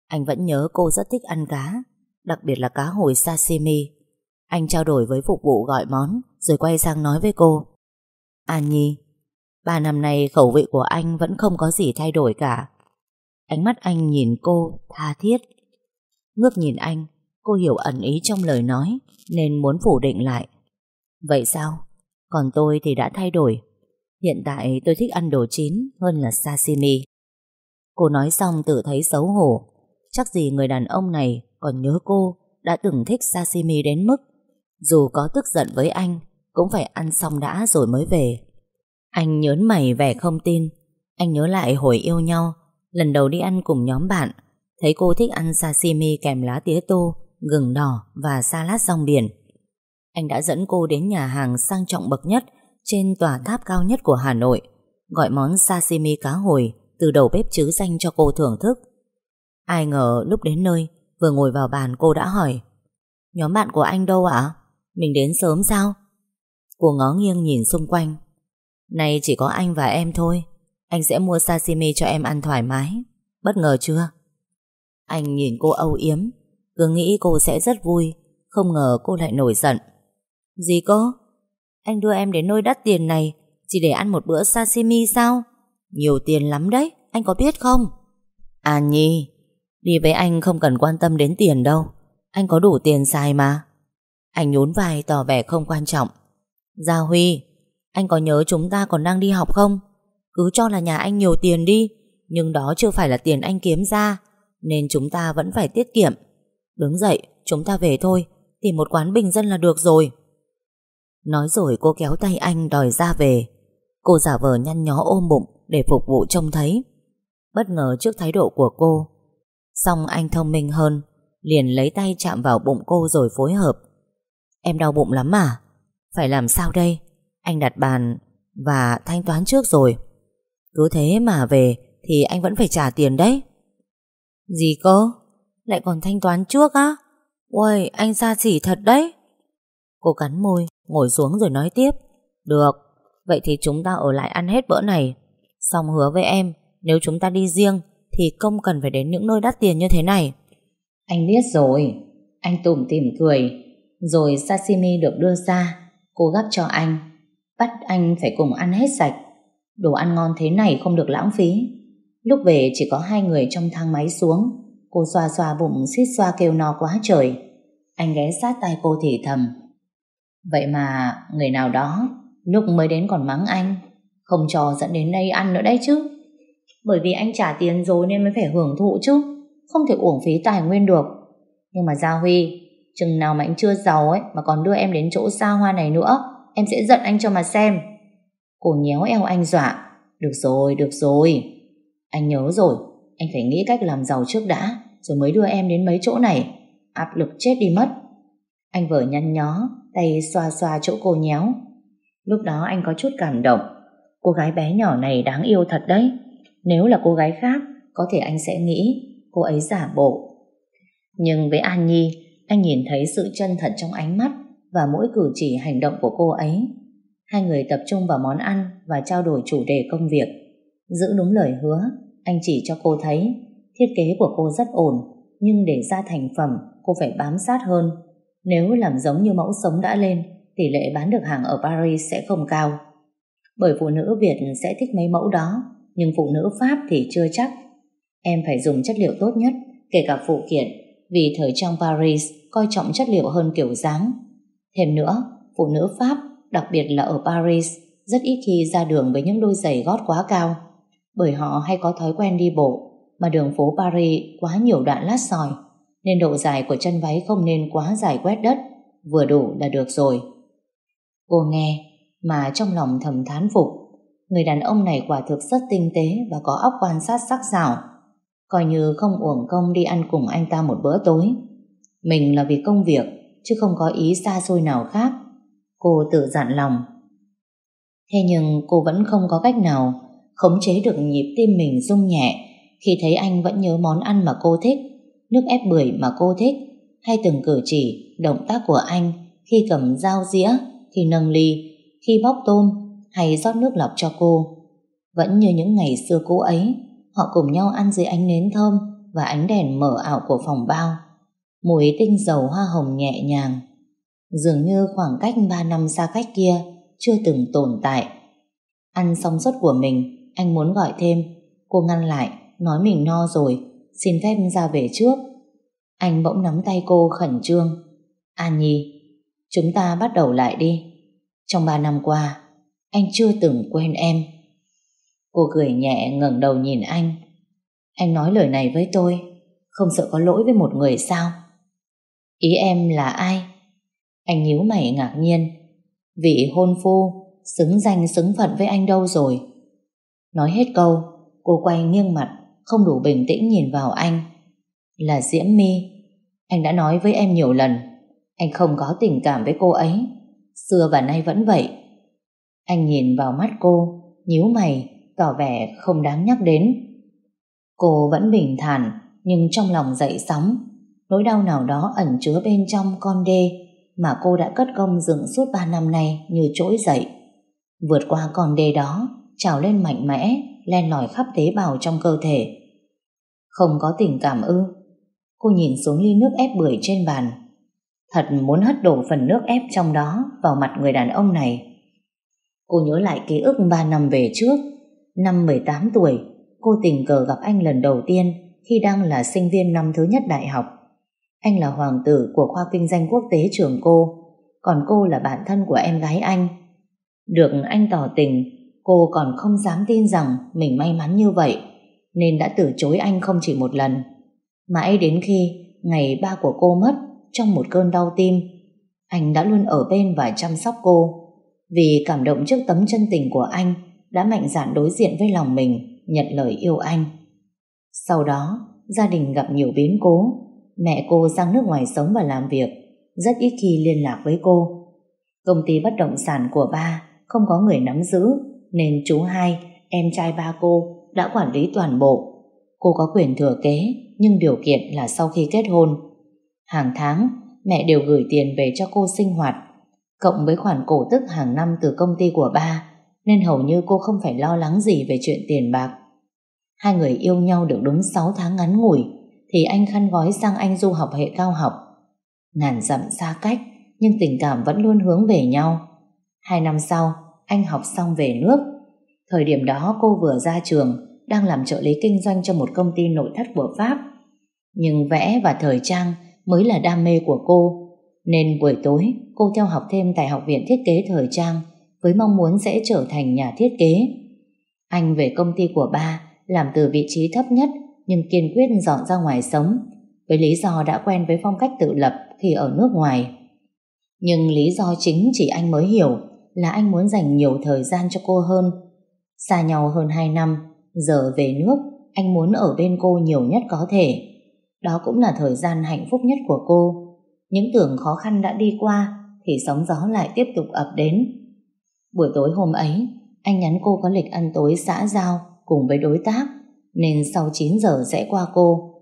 Anh vẫn nhớ cô rất thích ăn cá, Đặc biệt là cá hồi sashimi. Anh trao đổi với phục vụ gọi món, Rồi quay sang nói với cô. An Nhi, Ba năm nay khẩu vị của anh Vẫn không có gì thay đổi cả. Ánh mắt anh nhìn cô tha thiết. Ngước nhìn anh, Cô hiểu ẩn ý trong lời nói, Nên muốn phủ định lại. Vậy sao? Còn tôi thì đã thay đổi. Hiện tại tôi thích ăn đồ chín hơn là sashimi. Cô nói xong tự thấy xấu hổ. Chắc gì người đàn ông này còn nhớ cô đã từng thích sashimi đến mức dù có tức giận với anh cũng phải ăn xong đã rồi mới về. Anh nhớn mày vẻ không tin. Anh nhớ lại hồi yêu nhau lần đầu đi ăn cùng nhóm bạn thấy cô thích ăn sashimi kèm lá tía tô, gừng đỏ và salad rong biển. Anh đã dẫn cô đến nhà hàng sang trọng bậc nhất trên tòa tháp cao nhất của Hà Nội, gọi món sashimi cá hồi từ đầu bếp chứ danh cho cô thưởng thức. Ai ngờ lúc đến nơi, vừa ngồi vào bàn cô đã hỏi, nhóm bạn của anh đâu ạ? Mình đến sớm sao? Cô ngó nghiêng nhìn xung quanh. Này chỉ có anh và em thôi, anh sẽ mua sashimi cho em ăn thoải mái. Bất ngờ chưa? Anh nhìn cô âu yếm, cứ nghĩ cô sẽ rất vui, không ngờ cô lại nổi giận. Gì cô? Anh đưa em đến nơi đắt tiền này Chỉ để ăn một bữa sashimi sao nhiều tiền lắm đấy, Anh có biết không? An Nhi, Đi với anh không cần quan tâm đến tiền đâu. Anh có đủ tiền xài mà. Anh nhún vai tỏ vẻ không quan trọng. Gia Huy, Anh có nhớ chúng ta còn đang đi học không? Cứ cho là nhà anh nhiều tiền đi, Nhưng đó chưa phải là tiền anh kiếm ra, Nên chúng ta vẫn phải tiết kiệm. Đứng dậy, chúng ta về thôi, Tìm một quán bình dân là được rồi. Nói rồi cô kéo tay anh đòi ra về. Cô giả vờ nhăn nhó ôm bụng. Để phục vụ trông thấy. Bất ngờ trước thái độ của cô Xong anh thông minh hơn Liền lấy tay chạm vào bụng cô rồi phối hợp. Em đau bụng lắm à? Phải làm sao đây? Anh đặt bàn và thanh toán trước rồi. Cứ thế mà về Thì anh vẫn phải trả tiền đấy. Gì cơ? Lại còn thanh toán trước á? Ôi anh xa xỉ thật đấy. Cô cắn môi Ngồi xuống rồi nói tiếp. Được, vậy thì chúng ta ở lại ăn hết bữa này. Xong hứa với em, Nếu chúng ta đi riêng, Thì không cần phải đến những nơi đắt tiền như thế này. Anh biết rồi. Anh tủm tỉm cười. Rồi sashimi được đưa ra. Cô gắp cho anh. Bắt anh phải cùng ăn hết sạch. Đồ ăn ngon thế này không được lãng phí. Lúc về chỉ có hai người trong thang máy xuống. Cô xoa xoa bụng, xít xoa kêu no quá trời. Anh ghé sát tay cô thì thầm. Vậy mà, người nào đó, lúc mới đến còn mắng anh không cho dẫn đến đây ăn nữa đấy chứ. Bởi vì anh trả tiền rồi nên mới phải hưởng thụ chứ. Không thể uổng phí tài nguyên được. Nhưng mà Gia Huy, chừng nào mà anh chưa giàu ấy mà còn đưa em đến chỗ xa hoa này nữa, em sẽ giận anh cho mà xem. Cô nhéo eo anh dọa. Được rồi, được rồi. Anh nhớ rồi, anh phải nghĩ cách làm giàu trước đã, rồi mới đưa em đến mấy chỗ này. Áp lực chết đi mất. Anh vợ nhăn nhó, tay xoa xoa chỗ cô nhéo. Lúc đó anh có chút cảm động. Cô gái bé nhỏ này đáng yêu thật đấy. Nếu là cô gái khác, có thể anh sẽ nghĩ cô ấy giả bộ. Nhưng với An Nhi, anh nhìn thấy sự chân thật trong ánh mắt và mỗi cử chỉ hành động của cô ấy. Hai người tập trung vào món ăn và trao đổi chủ đề công việc. Giữ đúng lời hứa, anh chỉ cho cô thấy thiết kế của cô rất ổn, nhưng để ra thành phẩm cô phải bám sát hơn nếu làm giống như mẫu sống đã lên, tỷ lệ bán được hàng ở Paris sẽ không cao. Bởi phụ nữ Việt sẽ thích mấy mẫu đó, nhưng phụ nữ Pháp thì chưa chắc. Em phải dùng chất liệu tốt nhất, kể cả phụ kiện, vì thời trang Paris coi trọng chất liệu hơn kiểu dáng. Thêm nữa, phụ nữ Pháp, đặc biệt là ở Paris, rất ít khi ra đường với những đôi giày gót quá cao, bởi họ hay có thói quen đi bộ, mà đường phố Paris quá nhiều đoạn lát sỏi, nên độ dài của chân váy không nên quá dài quét đất, vừa đủ là được rồi. Cô nghe, mà trong lòng thầm thán phục, người đàn ông này quả thực rất tinh tế và có óc quan sát sắc sảo, coi như không uổng công đi ăn cùng anh ta một bữa tối. Mình là vì công việc, chứ không có ý xa xôi nào khác. Cô tự dặn lòng. Thế nhưng cô vẫn không có cách nào khống chế được nhịp tim mình rung nhẹ khi thấy anh vẫn nhớ món ăn mà cô thích, nước ép bưởi mà cô thích, hay từng cử chỉ, động tác của anh khi cầm dao dĩa, khi nâng ly, khi bóc tôm hay rót nước lọc cho cô. Vẫn như những ngày xưa cũ ấy, họ cùng nhau ăn dưới ánh nến thơm và ánh đèn mở ảo của phòng bao. Mùi tinh dầu hoa hồng nhẹ nhàng. Dường như khoảng cách 3 năm xa cách kia chưa từng tồn tại. Ăn xong suất của mình, anh muốn gọi thêm. Cô ngăn lại, nói mình no rồi, xin phép ra về trước. Anh bỗng nắm tay cô khẩn trương. An Nhi, chúng ta bắt đầu lại đi. Trong ba năm qua, anh chưa từng quên em. Cô cười nhẹ ngẩng đầu nhìn anh. Anh nói lời này với tôi, không sợ có lỗi với một người sao? Ý em là ai? Anh nhíu mày ngạc nhiên. Vị hôn phu, xứng danh xứng phận với anh đâu rồi? Nói hết câu, cô quay nghiêng mặt, không đủ bình tĩnh nhìn vào anh. Là Diễm My. Anh đã nói với em nhiều lần, anh không có tình cảm với cô ấy. Xưa và nay vẫn vậy. Anh nhìn vào mắt cô, nhíu mày, tỏ vẻ không đáng nhắc đến. Cô vẫn bình thản, nhưng trong lòng dậy sóng. Nỗi đau nào đó ẩn chứa bên trong con đê mà cô đã cất công dựng suốt ba năm nay như trỗi dậy. Vượt qua con đê đó, trào lên mạnh mẽ, len lỏi khắp tế bào trong cơ thể. Không có tình cảm ư. Cô nhìn xuống ly nước ép bưởi trên bàn. Thật muốn hất đổ phần nước ép trong đó vào mặt người đàn ông này. Cô nhớ lại ký ức 3 năm về trước. Năm 18 tuổi, cô tình cờ gặp anh lần đầu tiên khi đang là sinh viên năm thứ nhất đại học. Anh là hoàng tử của khoa kinh doanh quốc tế trường cô, còn cô là bạn thân của em gái anh. Được anh tỏ tình, cô còn không dám tin rằng mình may mắn như vậy, nên đã từ chối anh không chỉ một lần. Mãi đến khi ngày ba của cô mất trong một cơn đau tim, anh đã luôn ở bên và chăm sóc cô. Vì cảm động trước tấm chân tình của anh, đã mạnh dạn đối diện với lòng mình, nhận lời yêu anh. Sau đó, gia đình gặp nhiều biến cố. Mẹ cô sang nước ngoài sống và làm việc, rất ít khi liên lạc với cô. Công ty bất động sản của ba không có người nắm giữ, nên chú hai, em trai ba cô, đã quản lý toàn bộ. Cô có quyền thừa kế, nhưng điều kiện là sau khi kết hôn. Hàng tháng, mẹ đều gửi tiền về cho cô sinh hoạt, cộng với khoản cổ tức hàng năm từ công ty của ba, nên hầu như cô không phải lo lắng gì về chuyện tiền bạc. Hai người yêu nhau được đúng 6 tháng ngắn ngủi, thì anh khăn gói sang Anh du học hệ cao học. Ngàn dặm xa cách, nhưng tình cảm vẫn luôn hướng về nhau. Hai năm sau, anh học xong về nước. Thời điểm đó cô vừa ra trường, đang làm trợ lý kinh doanh cho một công ty nội thất của Pháp. Nhưng vẽ và thời trang mới là đam mê của cô, nên buổi tối cô theo học thêm tại Học viện Thiết kế Thời trang với mong muốn sẽ trở thành nhà thiết kế. Anh về công ty của ba làm từ vị trí thấp nhất nhưng kiên quyết dọn ra ngoài sống với lý do đã quen với phong cách tự lập khi ở nước ngoài. Nhưng lý do chính chỉ anh mới hiểu là anh muốn dành nhiều thời gian cho cô hơn. Xa nhau hơn 2 năm, giờ về nước, anh muốn ở bên cô nhiều nhất có thể. Đó cũng là thời gian hạnh phúc nhất của cô. Những tưởng khó khăn đã đi qua, thì sóng gió lại tiếp tục ập đến. Buổi tối hôm ấy, anh nhắn cô có lịch ăn tối xã giao cùng với đối tác, nên sau 9 giờ sẽ qua cô.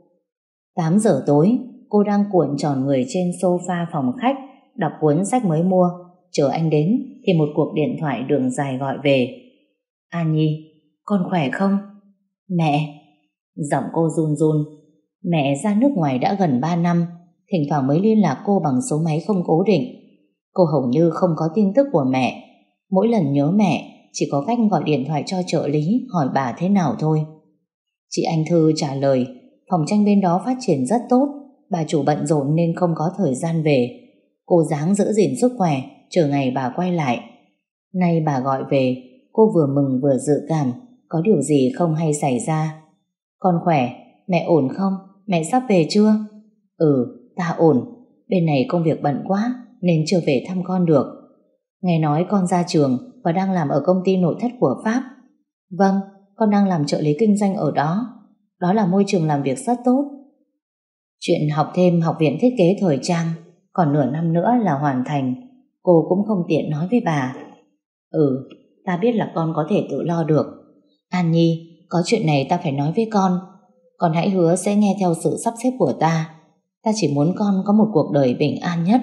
8 giờ tối, cô đang cuộn tròn người trên sofa phòng khách, đọc cuốn sách mới mua. Chờ anh đến, thì một cuộc điện thoại đường dài gọi về. An Nhi, con khỏe không? Mẹ! Giọng cô run run. Mẹ ra nước ngoài đã gần 3 năm, thỉnh thoảng mới liên lạc cô bằng số máy không cố định. Cô hầu như không có tin tức của mẹ. Mỗi lần nhớ mẹ, chỉ có cách gọi điện thoại cho trợ lý hỏi bà thế nào thôi. Chị Anh Thư trả lời, phòng tranh bên đó phát triển rất tốt, bà chủ bận rộn nên không có thời gian về. Cô dáng giữ gìn sức khỏe, chờ ngày bà quay lại. Nay bà gọi về, cô vừa mừng vừa dự cảm, có điều gì không hay xảy ra. Con khỏe, mẹ ổn không? Mẹ sắp về chưa? Ừ, ta ổn, bên này công việc bận quá nên chưa về thăm con được. Nghe nói con ra trường và đang làm ở công ty nội thất của Pháp. Vâng, con đang làm trợ lý kinh doanh ở đó. Đó là môi trường làm việc rất tốt. Chuyện học thêm học viện thiết kế thời trang, còn nửa năm nữa là hoàn thành. Cô cũng không tiện nói với bà. Ừ, ta biết là con có thể tự lo được. An Nhi, có chuyện này ta phải nói với con. Con hãy hứa sẽ nghe theo sự sắp xếp của ta. Ta chỉ muốn con có một cuộc đời bình an nhất.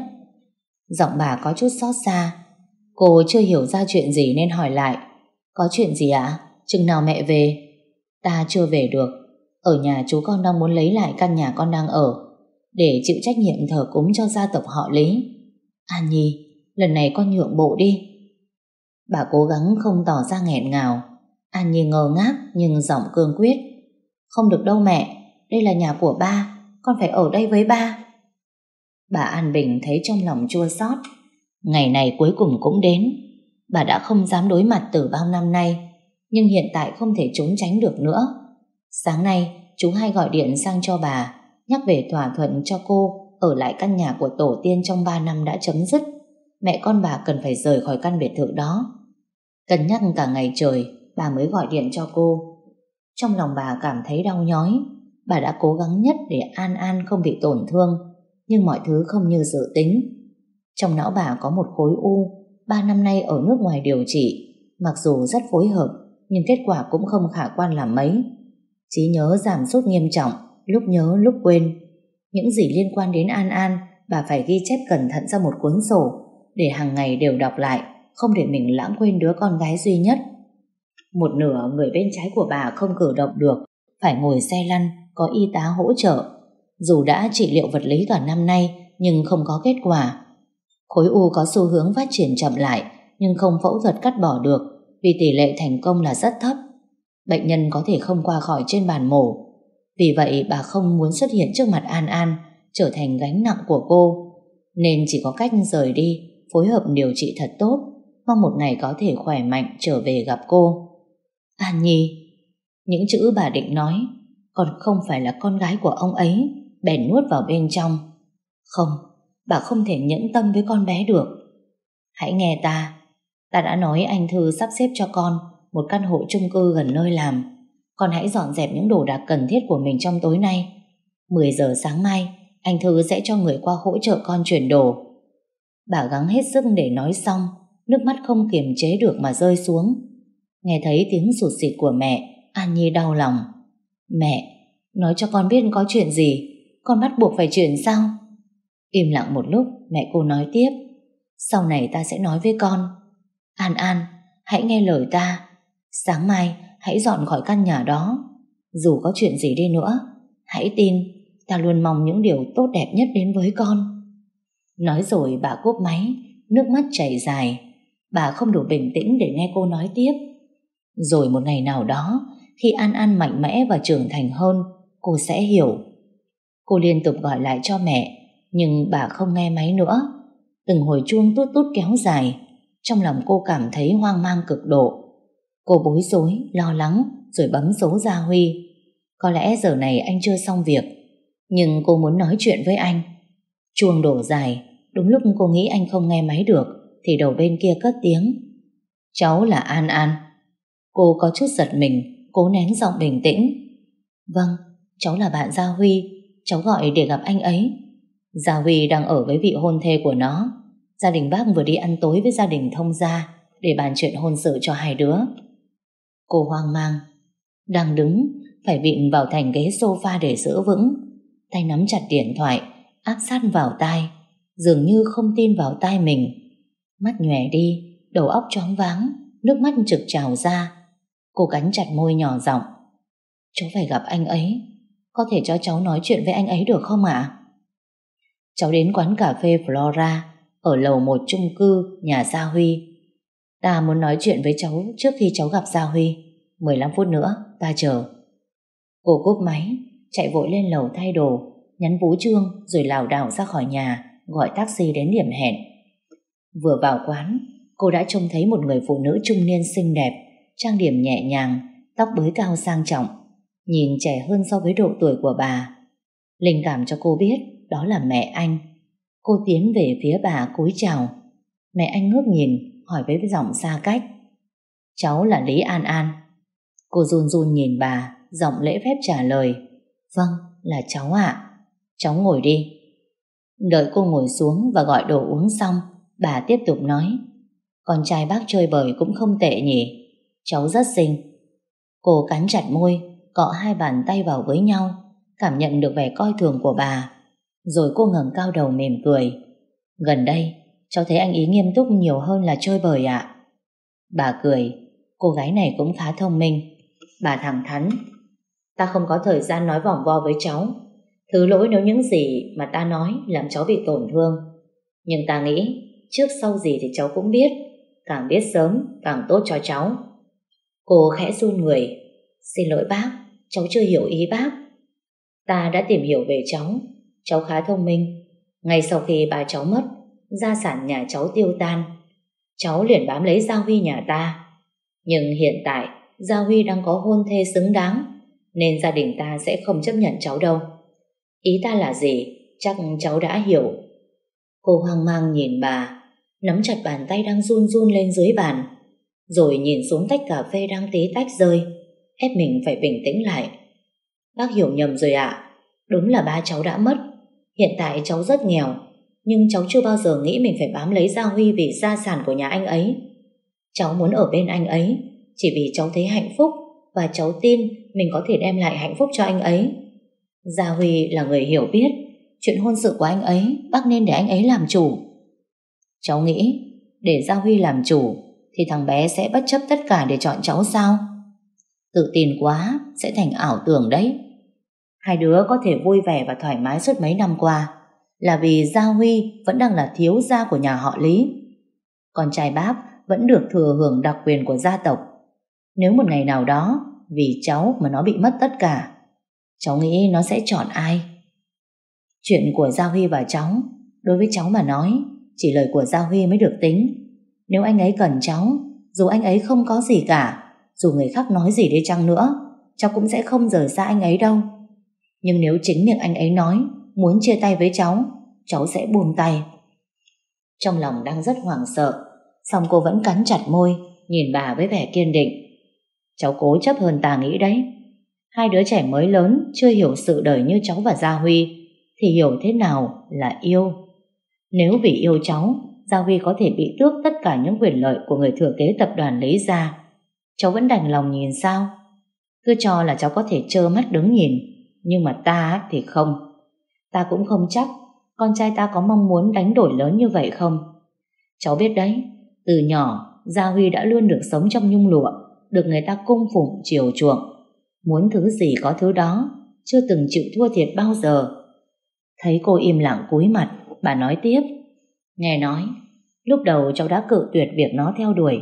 Giọng bà có chút xót xa. Cô chưa hiểu ra chuyện gì nên hỏi lại. Có chuyện gì ạ? Chừng nào mẹ về? Ta chưa về được. Ở nhà chú con đang muốn lấy lại căn nhà con đang ở để chịu trách nhiệm thờ cúng cho gia tộc họ Lý. À an Nhi, lần này con nhượng bộ đi. Bà cố gắng không tỏ ra nghẹn ngào. À an Nhi ngờ ngác nhưng giọng cương quyết. Không được đâu mẹ, đây là nhà của ba, con phải ở đây với ba. Bà An Bình thấy trong lòng chua xót. Ngày này cuối cùng cũng đến. Bà đã không dám đối mặt từ bao năm nay, nhưng hiện tại không thể trốn tránh được nữa. Sáng nay, chú hai gọi điện sang cho bà, nhắc về thỏa thuận cho cô ở lại căn nhà của tổ tiên trong 3 năm đã chấm dứt. Mẹ con bà cần phải rời khỏi căn biệt thự đó. Cân nhắc cả ngày trời, bà mới gọi điện cho cô. Trong lòng bà cảm thấy đau nhói, bà đã cố gắng nhất để An An không bị tổn thương, nhưng mọi thứ không như dự tính. Trong não bà có một khối u, ba năm nay ở nước ngoài điều trị, mặc dù rất phối hợp, nhưng kết quả cũng không khả quan làm mấy. Trí nhớ giảm sút nghiêm trọng, lúc nhớ lúc quên. Những gì liên quan đến An An, bà phải ghi chép cẩn thận ra một cuốn sổ, để hàng ngày đều đọc lại, không để mình lãng quên đứa con gái duy nhất. Một nửa người bên trái của bà không cử động được, phải ngồi xe lăn, có y tá hỗ trợ. Dù đã trị liệu vật lý cả năm nay, nhưng không có kết quả. Khối u có xu hướng phát triển chậm lại, nhưng không phẫu thuật cắt bỏ được, vì tỷ lệ thành công là rất thấp. Bệnh nhân có thể không qua khỏi trên bàn mổ. Vì vậy bà không muốn xuất hiện trước mặt An An, trở thành gánh nặng của cô. Nên chỉ có cách rời đi, phối hợp điều trị thật tốt, mong một ngày có thể khỏe mạnh trở về gặp cô. À An Nhi, những chữ bà định nói, còn không phải là con gái của ông ấy, bèn nuốt vào bên trong. Không, bà không thể nhẫn tâm với con bé được. Hãy nghe ta, ta đã nói anh Thư sắp xếp cho con một căn hộ chung cư gần nơi làm. Con hãy dọn dẹp những đồ đạc cần thiết của mình trong tối nay. 10 giờ sáng mai, anh Thư sẽ cho người qua hỗ trợ con chuyển đồ. Bà gắng hết sức để nói xong, nước mắt không kiềm chế được mà rơi xuống. Nghe thấy tiếng sụt xịt của mẹ, An Nhi đau lòng. Mẹ, nói cho con biết có chuyện gì, con bắt buộc phải chuyển sao? Im lặng một lúc, mẹ cô nói tiếp. Sau này ta sẽ nói với con. An An, hãy nghe lời ta. Sáng mai, hãy dọn khỏi căn nhà đó. Dù có chuyện gì đi nữa, hãy tin, ta luôn mong những điều tốt đẹp nhất đến với con. Nói rồi bà cúp máy, nước mắt chảy dài. Bà không đủ bình tĩnh để nghe cô nói tiếp. Rồi một ngày nào đó, khi An An mạnh mẽ và trưởng thành hơn, cô sẽ hiểu. Cô liên tục gọi lại cho mẹ, nhưng bà không nghe máy nữa. Từng hồi chuông tút tút kéo dài, trong lòng cô cảm thấy hoang mang cực độ. Cô bối rối, lo lắng, rồi bấm số Gia Huy. Có lẽ giờ này anh chưa xong việc, nhưng cô muốn nói chuyện với anh. Chuông đổ dài, đúng lúc cô nghĩ anh không nghe máy được, thì đầu bên kia cất tiếng. Cháu là An An. Cô có chút giật mình, cố nén giọng bình tĩnh. Vâng, cháu là bạn Gia Huy, cháu gọi để gặp anh ấy. Gia Huy đang ở với vị hôn thê của nó. Gia đình bác vừa đi ăn tối với gia đình thông gia để bàn chuyện hôn sự cho hai đứa. Cô hoang mang, đang đứng, phải vịn vào thành ghế sofa để giữ vững, tay nắm chặt điện thoại, áp sát vào tai, dường như không tin vào tai mình. Mắt nhòe đi, đầu óc choáng váng, nước mắt trực trào ra. Cô cắn chặt môi nhỏ giọng. Cháu phải gặp anh ấy, có thể cho cháu nói chuyện với anh ấy được không ạ? Cháu đến quán cà phê Flora, ở lầu một chung cư, nhà Gia Huy. Ta muốn nói chuyện với cháu trước khi cháu gặp Gia Huy. 15 phút nữa, ta chờ. Cô cúp máy, chạy vội lên lầu thay đồ, nhắn Vũ Trương rồi lảo đảo ra khỏi nhà, gọi taxi đến điểm hẹn. Vừa vào quán, cô đã trông thấy một người phụ nữ trung niên xinh đẹp, trang điểm nhẹ nhàng, tóc bới cao sang trọng, nhìn trẻ hơn so với độ tuổi của bà. Linh cảm cho cô biết đó là mẹ anh. Cô tiến về phía bà cúi chào. Mẹ anh ngước nhìn, hỏi với giọng xa cách. Cháu là Lý An An. Cô run run nhìn bà, giọng lễ phép trả lời. Vâng, là cháu ạ. Cháu ngồi đi. Đợi cô ngồi xuống và gọi đồ uống xong, bà tiếp tục nói. Con trai bác chơi bời cũng không tệ nhỉ. Cháu rất xinh. Cô cắn chặt môi, cọ hai bàn tay vào với nhau, cảm nhận được vẻ coi thường của bà. Rồi cô ngẩng cao đầu mỉm cười. Gần đây, cháu thấy anh ý nghiêm túc nhiều hơn là chơi bời ạ. Bà cười, cô gái này cũng khá thông minh. Bà thẳng thắn. Ta không có thời gian nói vòng vo với cháu. Thứ lỗi nếu những gì mà ta nói làm cháu bị tổn thương. Nhưng ta nghĩ, trước sau gì thì cháu cũng biết. Càng biết sớm, càng tốt cho cháu. Cô khẽ run người. Xin lỗi bác, cháu chưa hiểu ý bác. Ta đã tìm hiểu về cháu. Cháu khá thông minh. Ngay sau khi bà cháu mất, gia sản nhà cháu tiêu tan. Cháu liền bám lấy Gia Huy nhà ta. Nhưng hiện tại, Gia Huy đang có hôn thê xứng đáng, nên gia đình ta sẽ không chấp nhận cháu đâu. Ý ta là gì? Chắc cháu đã hiểu. Cô hoang mang nhìn bà, nắm chặt bàn tay đang run run lên dưới bàn, rồi nhìn xuống tách cà phê đang tí tách rơi, ép mình phải bình tĩnh lại. Bác hiểu nhầm rồi ạ, đúng là ba cháu đã mất, hiện tại cháu rất nghèo, nhưng cháu chưa bao giờ nghĩ mình phải bám lấy Gia Huy vì gia sản của nhà anh ấy. Cháu muốn ở bên anh ấy, chỉ vì cháu thấy hạnh phúc và cháu tin mình có thể đem lại hạnh phúc cho anh ấy. Gia Huy là người hiểu biết, chuyện hôn sự của anh ấy bác nên để anh ấy làm chủ. Cháu nghĩ, để Gia Huy làm chủ thì thằng bé sẽ bất chấp tất cả để chọn cháu sao? Tự tin quá, sẽ thành ảo tưởng đấy. Hai đứa có thể vui vẻ và thoải mái suốt mấy năm qua là vì Gia Huy vẫn đang là thiếu gia của nhà họ Lý. Con trai bác vẫn được thừa hưởng đặc quyền của gia tộc. Nếu một ngày nào đó vì cháu mà nó bị mất tất cả, cháu nghĩ nó sẽ chọn ai? Chuyện của Gia Huy và cháu, đối với cháu mà nói, chỉ lời của Gia Huy mới được tính. Nếu anh ấy cần cháu, dù anh ấy không có gì cả, dù người khác nói gì đi chăng nữa, cháu cũng sẽ không rời xa anh ấy đâu. Nhưng nếu chính miệng anh ấy nói muốn chia tay với cháu, cháu sẽ buông tay. Trong lòng đang rất hoảng sợ, song cô vẫn cắn chặt môi, nhìn bà với vẻ kiên định. Cháu cố chấp hơn ta nghĩ đấy. Hai đứa trẻ mới lớn, chưa hiểu sự đời như cháu và Gia Huy, thì hiểu thế nào là yêu. Nếu vì yêu cháu, Gia Huy có thể bị tước tất cả những quyền lợi của người thừa kế tập đoàn lấy ra. Cháu vẫn đành lòng nhìn sao? Cứ cho là cháu có thể trơ mắt đứng nhìn, nhưng mà ta thì không. Ta cũng không chắc con trai ta có mong muốn đánh đổi lớn như vậy không. Cháu biết đấy, từ nhỏ Gia Huy đã luôn được sống trong nhung lụa, được người ta cung phụng chiều chuộng. Muốn thứ gì có thứ đó, chưa từng chịu thua thiệt bao giờ. Thấy cô im lặng cúi mặt, bà nói tiếp. Nghe nói, lúc đầu cháu đã cự tuyệt việc nó theo đuổi.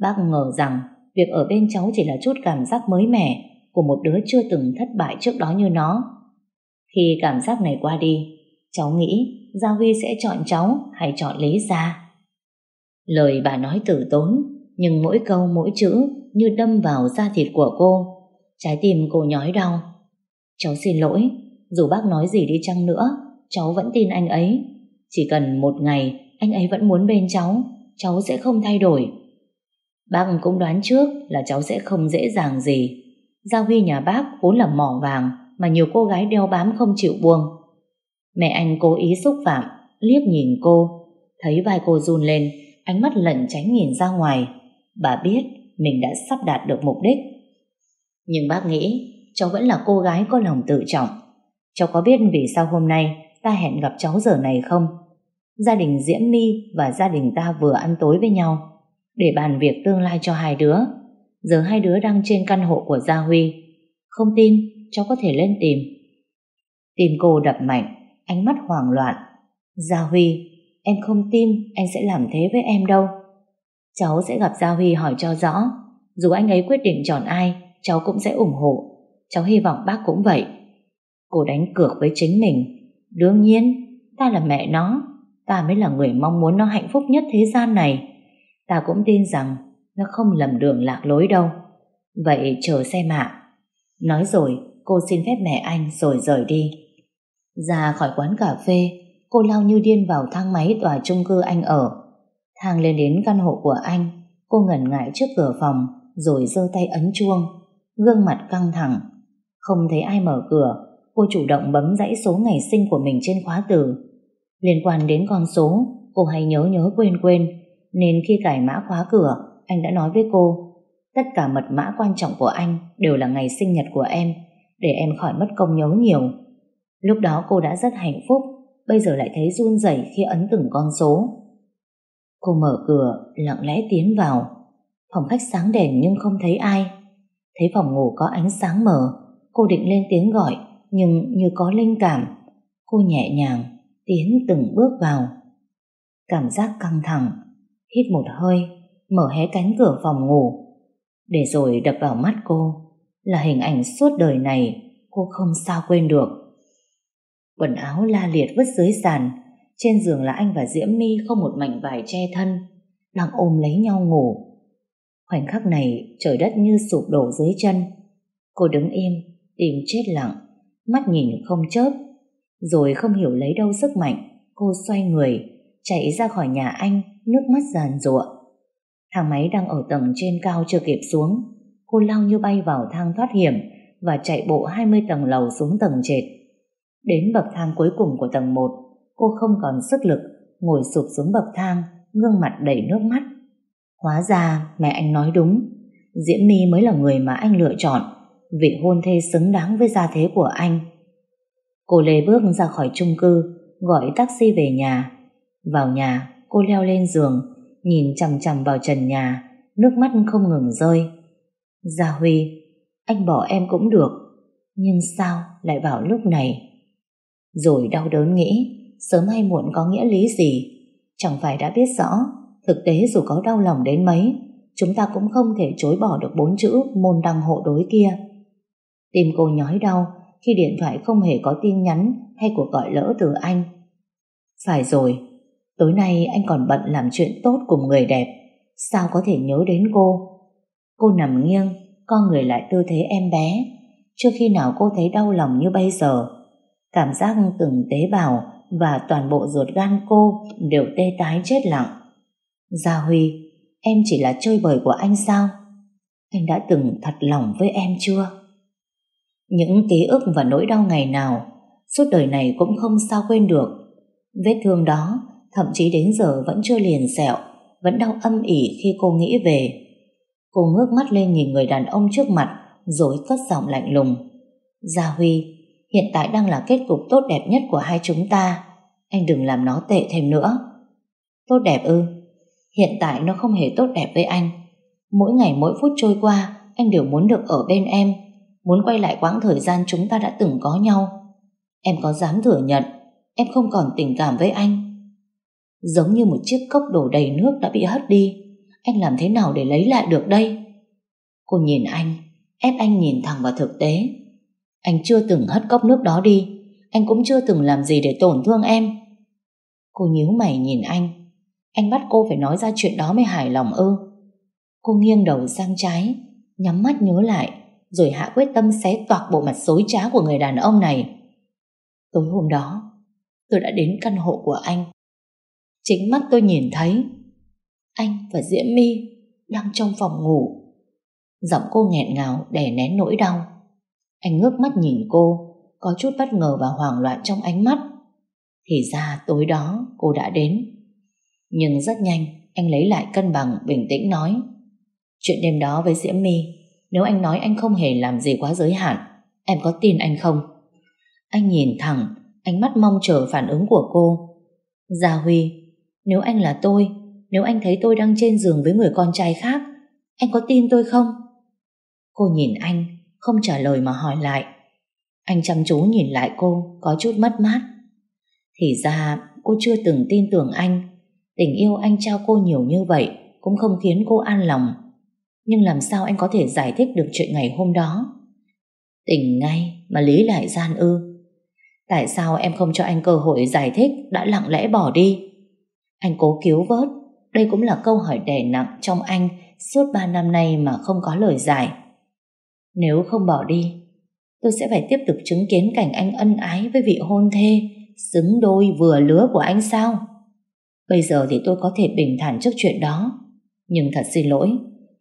Bác ngờ rằng việc ở bên cháu chỉ là chút cảm giác mới mẻ của một đứa chưa từng thất bại trước đó như nó. Khi cảm giác này qua đi, cháu nghĩ Gia Huy sẽ chọn cháu hay chọn Lý Gia. Lời bà nói tử tốn, nhưng mỗi câu mỗi chữ như đâm vào da thịt của cô. Trái tim cô nhói đau. Cháu xin lỗi, dù bác nói gì đi chăng nữa, cháu vẫn tin anh ấy. Chỉ cần một ngày anh ấy vẫn muốn bên cháu, cháu sẽ không thay đổi. Bác cũng đoán trước là cháu sẽ không dễ dàng gì. Gia Huy nhà bác vốn là mỏ vàng mà nhiều cô gái đeo bám không chịu buông. Mẹ anh cố ý xúc phạm, liếc nhìn cô. Thấy vai cô run lên, ánh mắt lẩn tránh nhìn ra ngoài. Bà biết mình đã sắp đạt được mục đích. Nhưng bác nghĩ cháu vẫn là cô gái có lòng tự trọng. Cháu có biết vì sao hôm nay ta hẹn gặp cháu giờ này không? Gia đình Diễm My và gia đình ta vừa ăn tối với nhau để bàn việc tương lai cho hai đứa. Giờ hai đứa đang trên căn hộ của Gia Huy. Không tin, cháu có thể lên tìm. Tim cô đập mạnh, ánh mắt hoảng loạn. Gia Huy, em không tin anh sẽ làm thế với em đâu. Cháu sẽ gặp Gia Huy hỏi cho rõ. Dù anh ấy quyết định chọn ai, cháu cũng sẽ ủng hộ. Cháu hy vọng bác cũng vậy. Cô đánh cược với chính mình. Đương nhiên, ta là mẹ nó. Ta mới là người mong muốn nó hạnh phúc nhất thế gian này. Ta cũng tin rằng nó không lầm đường lạc lối đâu. Vậy chờ xem ạ. Nói rồi, cô xin phép mẹ anh rồi rời đi. Ra khỏi quán cà phê, cô lao như điên vào thang máy tòa chung cư anh ở. Thang lên đến căn hộ của anh, cô ngần ngại trước cửa phòng, rồi giơ tay ấn chuông, gương mặt căng thẳng. Không thấy ai mở cửa, cô chủ động bấm dãy số ngày sinh của mình trên khóa từ. Liên quan đến con số, cô hay nhớ nhớ quên quên, nên khi cài mã khóa cửa, anh đã nói với cô, tất cả mật mã quan trọng của anh đều là ngày sinh nhật của em, để em khỏi mất công nhớ nhiều. Lúc đó cô đã rất hạnh phúc, bây giờ lại thấy run rẩy khi ấn từng con số. Cô mở cửa, lặng lẽ tiến vào. Phòng khách sáng đèn nhưng không thấy ai. Thấy phòng ngủ có ánh sáng mờ, cô định lên tiếng gọi, nhưng như có linh cảm. Cô nhẹ nhàng, tiến từng bước vào. Cảm giác căng thẳng, hít một hơi, mở hé cánh cửa phòng ngủ. Để rồi đập vào mắt cô là hình ảnh suốt đời này cô không sao quên được. Quần áo la liệt vứt dưới sàn, trên giường là anh và Diễm My không một mảnh vải che thân, đang ôm lấy nhau ngủ. Khoảnh khắc này trời đất như sụp đổ dưới chân. Cô đứng im, tìm chết lặng, mắt nhìn không chớp. Rồi không hiểu lấy đâu sức mạnh, cô xoay người, chạy ra khỏi nhà anh, nước mắt giàn giụa. Thang máy đang ở tầng trên cao chưa kịp xuống. Cô lao như bay vào thang thoát hiểm và chạy bộ 20 tầng lầu xuống tầng trệt. Đến bậc thang cuối cùng của tầng 1, cô không còn sức lực, ngồi sụp xuống bậc thang, gương mặt đầy nước mắt. Hóa ra mẹ anh nói đúng, Diễm My mới là người mà anh lựa chọn, vị hôn thê xứng đáng với gia thế của anh. Cô lê bước ra khỏi chung cư, gọi taxi về nhà. Vào nhà, cô leo lên giường, nhìn chằm chằm vào trần nhà, nước mắt không ngừng rơi. Gia Huy, anh bỏ em cũng được, nhưng sao lại vào lúc này? Rồi đau đớn nghĩ, sớm hay muộn có nghĩa lý gì? Chẳng phải đã biết rõ, thực tế dù có đau lòng đến mấy, chúng ta cũng không thể chối bỏ được bốn chữ môn đăng hộ đối kia. Tim cô nhói đau khi điện thoại không hề có tin nhắn hay cuộc gọi lỡ từ anh. Phải rồi, tối nay anh còn bận làm chuyện tốt cùng người đẹp, sao có thể nhớ đến cô? Cô nằm nghiêng, con người lại tư thế em bé, chưa khi nào cô thấy đau lòng như bây giờ. Cảm giác từng tế bào và toàn bộ ruột gan cô đều tê tái chết lặng. Gia Huy, em chỉ là chơi bời của anh sao? Anh đã từng thật lòng với em chưa? Những ký ức và nỗi đau ngày nào suốt đời này cũng không sao quên được. Vết thương đó thậm chí đến giờ vẫn chưa liền sẹo, vẫn đau âm ỉ khi cô nghĩ về. Cô ngước mắt lên nhìn người đàn ông trước mặt rồi cất giọng lạnh lùng. Gia Huy, hiện tại đang là kết cục tốt đẹp nhất của hai chúng ta. Anh đừng làm nó tệ thêm nữa. Tốt đẹp ư? Hiện tại nó không hề tốt đẹp với anh. Mỗi ngày mỗi phút trôi qua, anh đều muốn được ở bên em, muốn quay lại quãng thời gian chúng ta đã từng có nhau. Em có dám thừa nhận em không còn tình cảm với anh? Giống như một chiếc cốc đổ đầy nước đã bị hất đi, anh làm thế nào để lấy lại được đây? Cô nhìn anh, ép anh nhìn thẳng vào thực tế. Anh chưa từng hất cốc nước đó đi, anh cũng chưa từng làm gì để tổn thương em. Cô nhíu mày nhìn anh, anh bắt cô phải nói ra chuyện đó mới hài lòng ư. Cô nghiêng đầu sang trái, nhắm mắt nhớ lại, rồi hạ quyết tâm xé toạc bộ mặt dối trá của người đàn ông này. Tối hôm đó, tôi đã đến căn hộ của anh. Chính mắt tôi nhìn thấy anh và Diễm My đang trong phòng ngủ. Giọng cô nghẹn ngào đè nén nỗi đau. Anh ngước mắt nhìn cô, có chút bất ngờ và hoảng loạn trong ánh mắt. Thì ra tối đó cô đã đến. Nhưng rất nhanh, anh lấy lại cân bằng, bình tĩnh nói. Chuyện đêm đó với Diễm My, nếu anh nói anh không hề làm gì quá giới hạn, em có tin anh không? Anh nhìn thẳng, ánh mắt mong chờ phản ứng của cô. Gia Huy, nếu anh là tôi, nếu anh thấy tôi đang trên giường với người con trai khác, anh có tin tôi không? Cô nhìn anh, không trả lời mà hỏi lại. Anh chăm chú nhìn lại cô, có chút mất mát. Thì ra cô chưa từng tin tưởng anh. Tình yêu anh trao cô nhiều như vậy, cũng không khiến cô an lòng. Nhưng làm sao anh có thể giải thích được chuyện ngày hôm đó? Tỉnh ngay mà lý lại gian ư. Tại sao em không cho anh cơ hội giải thích đã lặng lẽ bỏ đi? Anh cố cứu vớt, đây cũng là câu hỏi đè nặng trong anh suốt ba năm nay mà không có lời giải. Nếu không bỏ đi, tôi sẽ phải tiếp tục chứng kiến cảnh anh ân ái với vị hôn thê, xứng đôi vừa lứa của anh sao? Bây giờ thì tôi có thể bình thản trước chuyện đó. Nhưng thật xin lỗi,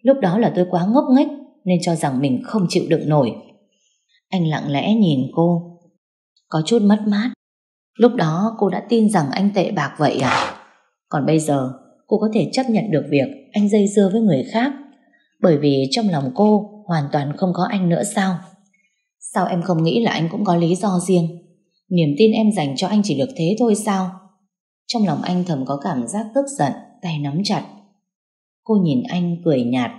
lúc đó là tôi quá ngốc nghếch nên cho rằng mình không chịu đựng nổi. Anh lặng lẽ nhìn cô, có chút mất mát. Lúc đó cô đã tin rằng anh tệ bạc vậy à? Còn bây giờ, cô có thể chấp nhận được việc anh dây dưa với người khác bởi vì trong lòng cô hoàn toàn không có anh nữa sao? Sao em không nghĩ là anh cũng có lý do riêng? Niềm tin em dành cho anh chỉ được thế thôi sao? Trong lòng anh thầm có cảm giác tức giận, tay nắm chặt. Cô nhìn anh cười nhạt.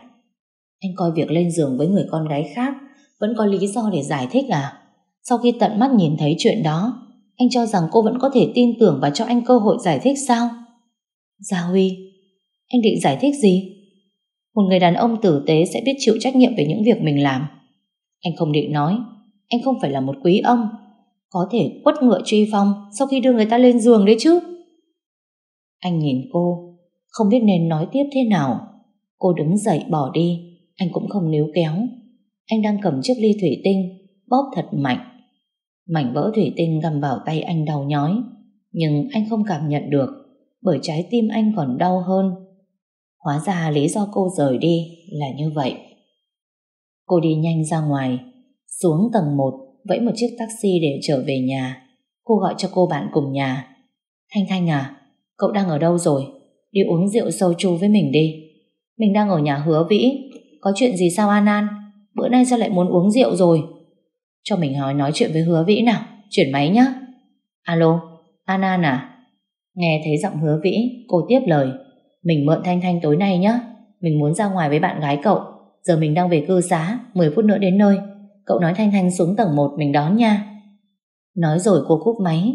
Anh coi việc lên giường với người con gái khác vẫn có lý do để giải thích à? Sau khi tận mắt nhìn thấy chuyện đó, anh cho rằng cô vẫn có thể tin tưởng và cho anh cơ hội giải thích sao? Gia Huy, anh định giải thích gì? Một người đàn ông tử tế sẽ biết chịu trách nhiệm về những việc mình làm. Anh không định nói, anh không phải là một quý ông, có thể quất ngựa truy phong sau khi đưa người ta lên giường đấy chứ. Anh nhìn cô, không biết nên nói tiếp thế nào. Cô đứng dậy bỏ đi, anh cũng không níu kéo. Anh đang cầm chiếc ly thủy tinh, bóp thật mạnh. Mảnh vỡ thủy tinh găm vào tay anh đau nhói, nhưng anh không cảm nhận được, bởi trái tim anh còn đau hơn. Hóa ra lý do cô rời đi là như vậy. Cô đi nhanh ra ngoài, xuống tầng 1, vẫy một chiếc taxi để trở về nhà. Cô gọi cho cô bạn cùng nhà. Thanh Thanh à, cậu đang ở đâu rồi? Đi uống rượu sâu chu với mình đi. Mình đang ở nhà hứa vĩ. Có chuyện gì sao An An? Bữa nay sao lại muốn uống rượu rồi? Cho mình hỏi nói chuyện với hứa vĩ nào. Chuyển máy nhá. Alo, An An à? Nghe thấy giọng hứa vĩ, cô tiếp lời. Mình mượn Thanh Thanh tối nay nhá. Mình muốn ra ngoài với bạn gái cậu. Giờ mình đang về cư xá, 10 phút nữa đến nơi. Cậu nói Thanh Thanh xuống tầng 1 mình đón nha. Nói rồi cô cúp máy,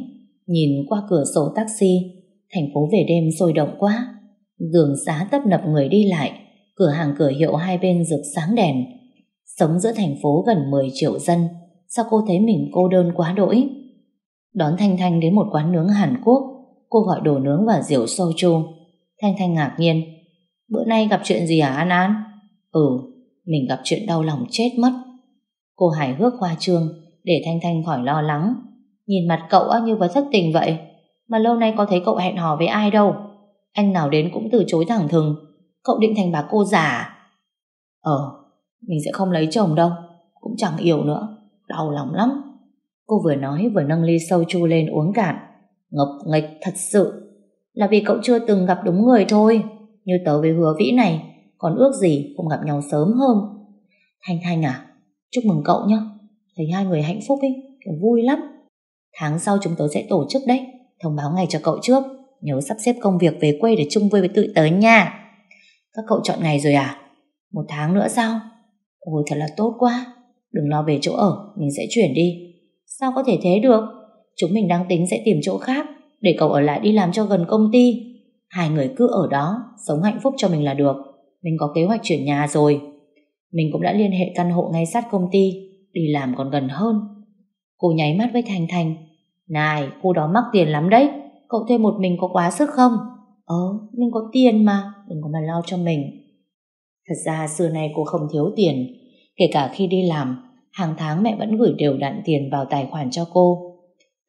nhìn qua cửa sổ taxi, thành phố về đêm sôi động quá. Đường xá tấp nập người đi lại, cửa hàng cửa hiệu hai bên rực sáng đèn. Sống giữa thành phố gần 10 triệu dân, sao cô thấy mình cô đơn quá đỗi? Đón Thanh Thanh đến một quán nướng Hàn Quốc, cô gọi đồ nướng và rượu soju. Thanh Thanh ngạc nhiên, bữa nay gặp chuyện gì hả An An? Ừ, mình gặp chuyện đau lòng chết mất. Cô hài hước khoa trương để Thanh Thanh khỏi lo lắng. Nhìn mặt cậu như vừa thất tình vậy. Mà lâu nay có thấy cậu hẹn hò với ai đâu. Anh nào đến cũng từ chối thẳng thừng. Cậu định thành bà cô giả à? Ờ, mình sẽ không lấy chồng đâu. Cũng chẳng yêu nữa. Đau lòng lắm. Cô vừa nói vừa nâng ly sâu chu lên uống cạn. Ngập nghịch thật sự. Là vì cậu chưa từng gặp đúng người thôi. Như tớ với hứa vĩ này. Còn ước gì không gặp nhau sớm hơn. Thanh Thanh à, Chúc mừng cậu nhé. Thấy hai người hạnh phúc ấy, kiểu vui lắm. Tháng sau chúng tớ sẽ tổ chức đấy. Thông báo ngày cho cậu trước. Nhớ sắp xếp công việc về quê để chung vui với tụi tớ nha. Các cậu chọn ngày rồi à? Một tháng nữa sao? Ôi thật là tốt quá. Đừng lo về chỗ ở, mình sẽ chuyển đi. Sao có thể thế được? Chúng mình đang tính sẽ tìm chỗ khác để cậu ở lại đi làm cho gần công ty. Hai người cứ ở đó, sống hạnh phúc cho mình là được. Mình có kế hoạch chuyển nhà rồi. Mình cũng đã liên hệ căn hộ ngay sát công ty Đi làm còn gần hơn Cô nháy mắt với Thành Thành này, cô đó mắc tiền lắm đấy. Cậu thêm một mình có quá sức không? Ờ mình có tiền mà, Đừng có mà lo cho mình. Thật ra xưa nay cô không thiếu tiền. Kể cả khi đi làm, Hàng tháng mẹ vẫn gửi đều đặn tiền vào tài khoản cho cô.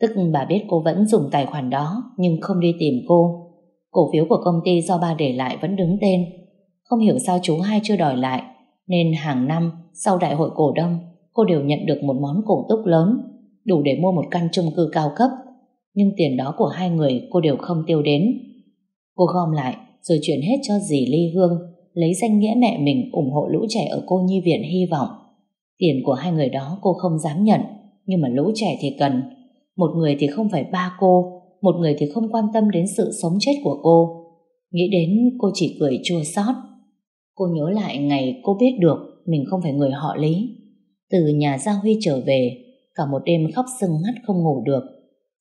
Tức bà biết cô vẫn dùng tài khoản đó, Nhưng không đi tìm cô. Cổ phiếu của công ty do ba để lại vẫn đứng tên. Không hiểu sao chú hai chưa đòi lại, nên hàng năm, sau đại hội cổ đông, cô đều nhận được một món cổ túc lớn đủ để mua một căn chung cư cao cấp. Nhưng tiền đó của hai người cô đều không tiêu đến. Cô gom lại rồi chuyển hết cho dì Ly Hương lấy danh nghĩa mẹ mình ủng hộ lũ trẻ ở cô nhi viện hy vọng. Tiền của hai người đó cô không dám nhận nhưng mà lũ trẻ thì cần. Một người thì không phải ba cô một người thì không quan tâm đến sự sống chết của cô. Nghĩ đến cô chỉ cười chua xót. Cô nhớ lại ngày cô biết được mình không phải người họ Lý. Từ nhà Gia Huy trở về, cả một đêm khóc sưng mắt không ngủ được.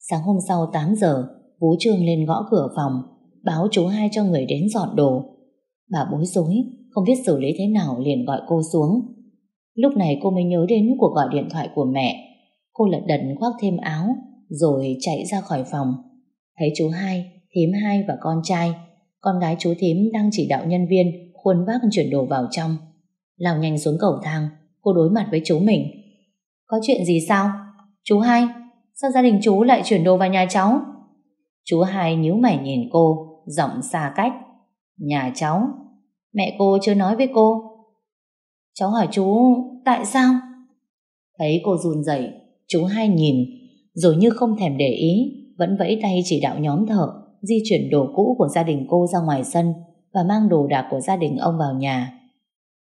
Sáng hôm sau 8 giờ, Vũ Trương lên gõ cửa phòng, báo chú hai cho người đến dọn đồ. Bà bối rối, không biết xử lý thế nào liền gọi cô xuống. Lúc này cô mới nhớ đến cuộc gọi điện thoại của mẹ. Cô lật đật khoác thêm áo, rồi chạy ra khỏi phòng. Thấy chú hai, thím hai và con trai. Con gái chú thím đang chỉ đạo nhân viên khuôn vác chuyển đồ vào trong. Lao nhanh xuống cầu thang, cô đối mặt với chú mình. Có chuyện gì sao? Chú hai, sao gia đình chú lại chuyển đồ vào nhà cháu? Chú hai nhíu mày nhìn cô, giọng xa cách. Nhà cháu, mẹ cô chưa nói với cô. Cháu hỏi chú, tại sao? Thấy cô run rẩy, chú hai nhìn, rồi như không thèm để ý, vẫn vẫy tay chỉ đạo nhóm thợ di chuyển đồ cũ của gia đình cô ra ngoài sân và mang đồ đạc của gia đình ông vào nhà.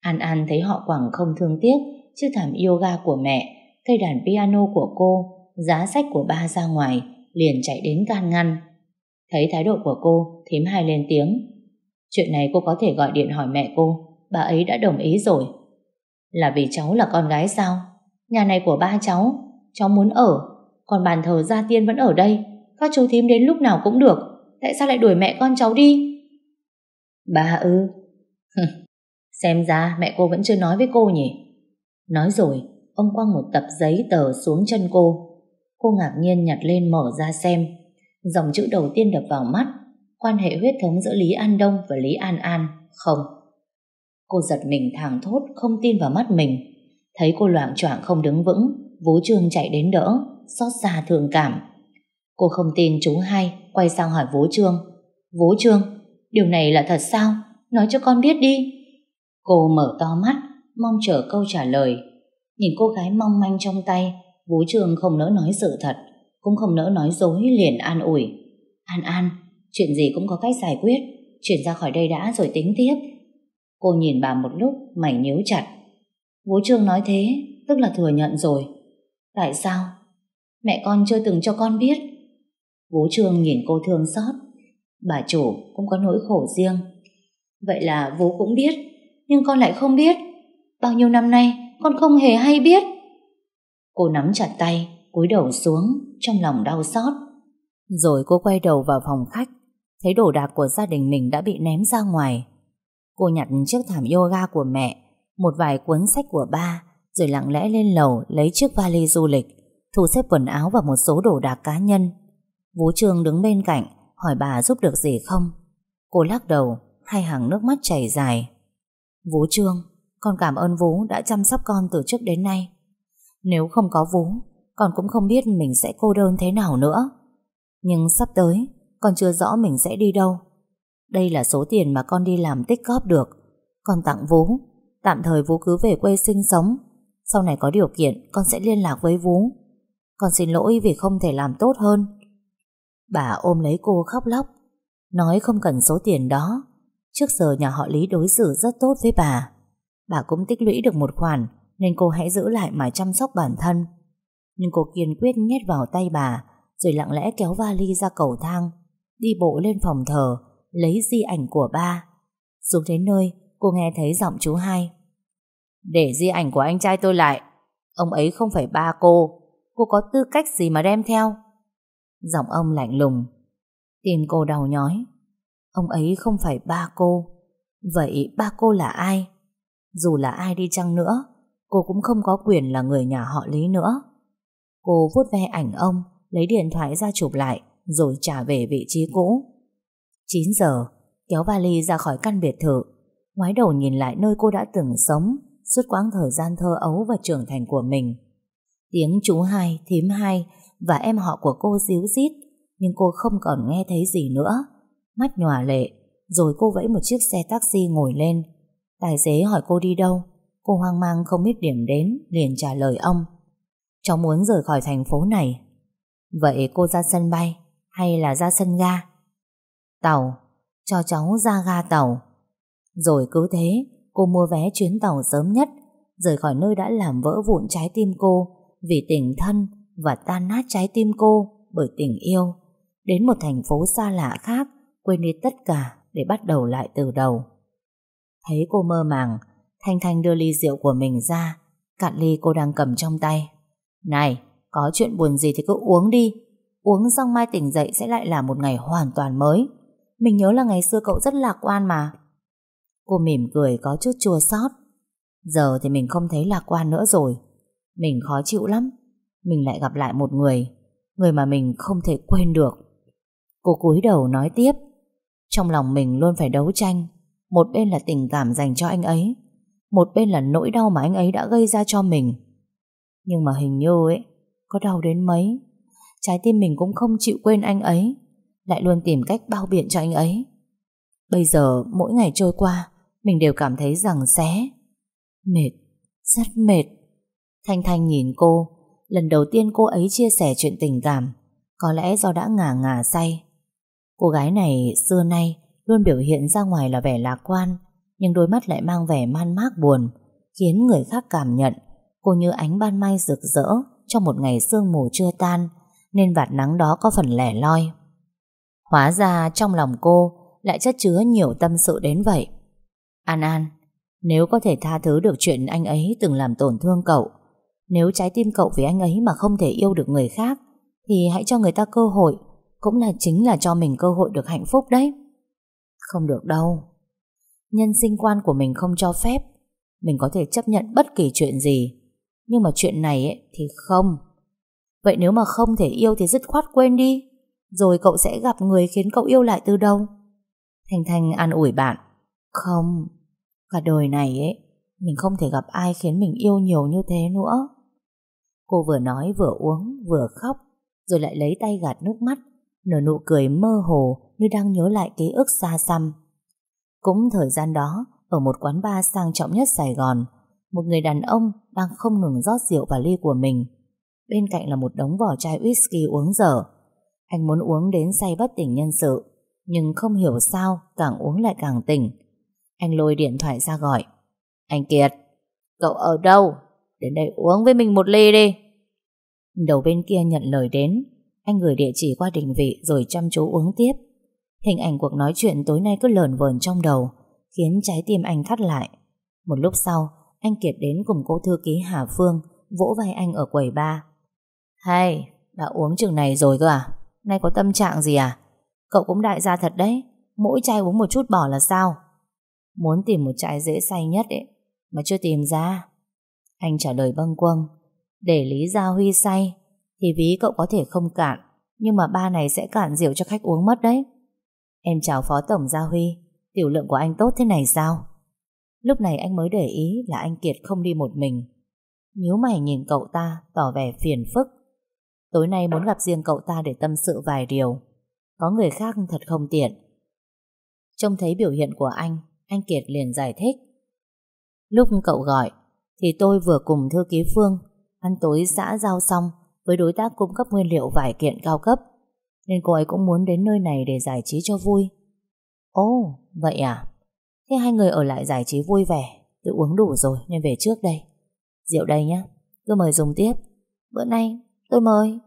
An An thấy họ quảng không thương tiếc chiếc thảm yoga của mẹ, cây đàn piano của cô, giá sách của ba ra ngoài, liền chạy đến can ngăn. Thấy thái độ của cô, thím hai lên tiếng. Chuyện này cô có thể gọi điện hỏi mẹ cô, bà ấy đã đồng ý rồi. Là vì cháu là con gái sao? Nhà này của ba cháu, cháu muốn ở, còn bàn thờ gia tiên vẫn ở đây. Các chú thím đến lúc nào cũng được, tại sao lại đuổi mẹ con cháu đi? Ba ư? Xem ra mẹ cô vẫn chưa nói với cô nhỉ? Nói rồi, ông quăng một tập giấy tờ xuống chân cô. Cô ngạc nhiên nhặt lên mở ra xem. Dòng chữ đầu tiên đập vào mắt, quan hệ huyết thống giữa Lý An Đông và Lý An An, không. Cô giật mình thẳng thốt, không tin vào mắt mình. Thấy cô loạn choạng không đứng vững, Vũ Trương chạy đến đỡ, xót xa thương cảm. Cô không tin chú hai, quay sang hỏi Vũ Trương. Vũ Trương, điều này là thật sao? Nói cho con biết đi. Cô mở to mắt, mong chờ câu trả lời. Nhìn cô gái mong manh trong tay, Vũ trường không nỡ nói sự thật, cũng không nỡ nói dối liền an ủi. An An, chuyện gì cũng có cách giải quyết, chuyển ra khỏi đây đã rồi tính tiếp. Cô nhìn bà một lúc, mày nhíu chặt. Vũ trường nói thế, tức là thừa nhận rồi. Tại sao? Mẹ con chưa từng cho con biết. Vũ trường nhìn cô thương xót. Bà chủ cũng có nỗi khổ riêng. Vậy là Vũ cũng biết, nhưng con lại không biết. Bao nhiêu năm nay con không hề hay biết. Cô nắm chặt tay, cúi đầu xuống, trong lòng đau xót. Rồi cô quay đầu vào phòng khách, thấy đồ đạc của gia đình mình đã bị ném ra ngoài. Cô nhặt chiếc thảm yoga của mẹ, một vài cuốn sách của ba, rồi lặng lẽ lên lầu lấy chiếc vali du lịch, thu xếp quần áo và một số đồ đạc cá nhân. Vũ Trương đứng bên cạnh, hỏi bà giúp được gì không. Cô lắc đầu, hai hàng nước mắt chảy dài. Vũ Trương, con cảm ơn Vũ đã chăm sóc con từ trước đến nay. Nếu không có Vũ, con cũng không biết mình sẽ cô đơn thế nào nữa. Nhưng sắp tới, con chưa rõ mình sẽ đi đâu. Đây là số tiền mà con đi làm tích góp được. Con tặng Vũ, tạm thời Vũ cứ về quê sinh sống. Sau này có điều kiện, con sẽ liên lạc với Vũ. Con xin lỗi vì không thể làm tốt hơn. Bà ôm lấy cô khóc lóc, nói không cần số tiền đó. Trước giờ nhà họ Lý đối xử rất tốt với bà. Bà cũng tích lũy được một khoản nên cô hãy giữ lại mà chăm sóc bản thân. Nhưng cô kiên quyết nhét vào tay bà rồi lặng lẽ kéo vali ra cầu thang đi bộ lên phòng thờ lấy di ảnh của ba. Xuống đến nơi cô nghe thấy giọng chú hai. Để di ảnh của anh trai tôi lại ông ấy không phải ba cô cô có tư cách gì mà đem theo? Giọng ông lạnh lùng Tim cô đau nhói Ông ấy không phải ba cô Vậy ba cô là ai? Dù là ai đi chăng nữa Cô cũng không có quyền là người nhà họ Lý nữa. Cô vuốt ve ảnh ông Lấy điện thoại ra chụp lại Rồi trả về vị trí cũ. 9 giờ Kéo vali ra khỏi căn biệt thự. Ngoái đầu nhìn lại nơi cô đã từng sống Suốt quãng thời gian thơ ấu và trưởng thành của mình. Tiếng chú hai, thím hai Và em họ của cô díu dít Nhưng cô không còn nghe thấy gì nữa. Mắt nhòa lệ Rồi cô vẫy một chiếc xe taxi ngồi lên. Tài xế hỏi cô đi đâu? Cô hoang mang không biết điểm đến, Liền trả lời ông. Cháu muốn rời khỏi thành phố này. Vậy cô ra sân bay Hay là ra sân ga? Tàu, Cho cháu ra ga tàu. Rồi cứ thế, Cô mua vé chuyến tàu sớm nhất, Rời khỏi nơi đã làm vỡ vụn trái tim cô Vì tình thân Và tan nát trái tim cô Bởi tình yêu. Đến một thành phố xa lạ khác, Quên đi tất cả để bắt đầu lại từ đầu. Thấy cô mơ màng, Thanh Thanh đưa ly rượu của mình ra, Cạn ly cô đang cầm trong tay. Này, Có chuyện buồn gì thì cứ uống đi. Uống xong mai tỉnh dậy sẽ lại là một ngày hoàn toàn mới. Mình nhớ là ngày xưa cậu rất lạc quan mà. Cô mỉm cười có chút chua xót. Giờ thì mình không thấy lạc quan nữa rồi. Mình khó chịu lắm. Mình lại gặp lại một người Người mà mình không thể quên được. Cô cúi đầu nói tiếp. Trong lòng mình luôn phải đấu tranh. Một bên là tình cảm dành cho anh ấy Một bên là nỗi đau mà anh ấy đã gây ra cho mình. Nhưng mà hình như ấy Có đau đến mấy Trái tim mình cũng không chịu quên anh ấy Lại luôn tìm cách bao biện cho anh ấy. Bây giờ mỗi ngày trôi qua Mình đều cảm thấy rằng xé Mệt, rất mệt. Thanh Thanh nhìn cô Lần đầu tiên cô ấy chia sẻ chuyện tình cảm Có lẽ do đã ngả ngả say. Cô gái này xưa nay Luôn biểu hiện ra ngoài là vẻ lạc quan, Nhưng đôi mắt lại mang vẻ man mác buồn, Khiến người khác cảm nhận. Cô như ánh ban mai rực rỡ Trong một ngày sương mù chưa tan, Nên vạt nắng đó có phần lẻ loi. Hóa ra trong lòng cô Lại chất chứa nhiều tâm sự đến vậy. An An, Nếu có thể tha thứ được chuyện anh ấy Từng làm tổn thương cậu, nếu trái tim cậu vì anh ấy mà không thể yêu được người khác, Thì hãy cho người ta cơ hội, Cũng là chính là cho mình cơ hội được hạnh phúc đấy. Không được đâu. Nhân sinh quan của mình không cho phép. Mình có thể chấp nhận bất kỳ chuyện gì. Nhưng mà chuyện này ấy, thì không. Vậy nếu mà không thể yêu thì dứt khoát quên đi. Rồi cậu sẽ gặp người khiến cậu yêu lại từ đâu? Thành thành an ủi bạn. Không. Cả đời này ấy Mình không thể gặp ai khiến mình yêu nhiều như thế nữa. Cô vừa nói vừa uống vừa khóc Rồi lại lấy tay gạt nước mắt. Nở nụ cười mơ hồ Như đang nhớ lại ký ức xa xăm. Cũng thời gian đó, Ở một quán bar sang trọng nhất Sài Gòn, Một người đàn ông đang không ngừng rót rượu vào ly của mình. Bên cạnh là một đống vỏ chai whisky uống dở. Anh muốn uống đến say bất tỉnh nhân sự, Nhưng không hiểu sao Càng uống lại càng tỉnh. Anh lôi điện thoại ra gọi. Anh Kiệt, Cậu ở đâu? Đến đây uống với mình một ly đi. Đầu bên kia nhận lời đến. Anh gửi địa chỉ qua định vị Rồi chăm chú uống tiếp. Hình ảnh cuộc nói chuyện tối nay cứ lờn vờn trong đầu, Khiến trái tim anh thắt lại. Một lúc sau, Anh Kiệt đến cùng cô thư ký Hà Phương, Vỗ vai anh ở quầy ba. Hay, Đã uống chừng này rồi cơ à? Nay có tâm trạng gì à? Cậu cũng đại gia thật đấy, Mỗi chai uống một chút bỏ là sao? Muốn tìm một chai dễ say nhất ấy, Mà chưa tìm ra. Anh trả lời bâng quâng. Để Lý Gia Huy say thì ví cậu có thể không cạn, Nhưng mà ba này sẽ cạn rượu cho khách uống mất đấy. Em chào Phó Tổng Gia Huy, Tiểu lượng của anh tốt thế này sao? Lúc này anh mới để ý là anh Kiệt không đi một mình. Nhíu mày nhìn cậu ta, Tỏ vẻ phiền phức. Tối nay muốn gặp riêng cậu ta để tâm sự vài điều. Có người khác thật không tiện. Trông thấy biểu hiện của anh Anh Kiệt liền giải thích. Lúc cậu gọi, Thì tôi vừa cùng thư ký Phương, Ăn tối xã giao xong với đối tác cung cấp nguyên liệu vải kiện cao cấp nên cô ấy cũng muốn đến nơi này để giải trí cho vui. Ồ, vậy à? Thế hai người ở lại giải trí vui vẻ Tôi uống đủ rồi nên về trước đây. Rượu đây nhé Cứ mời dùng tiếp. Bữa nay tôi mời.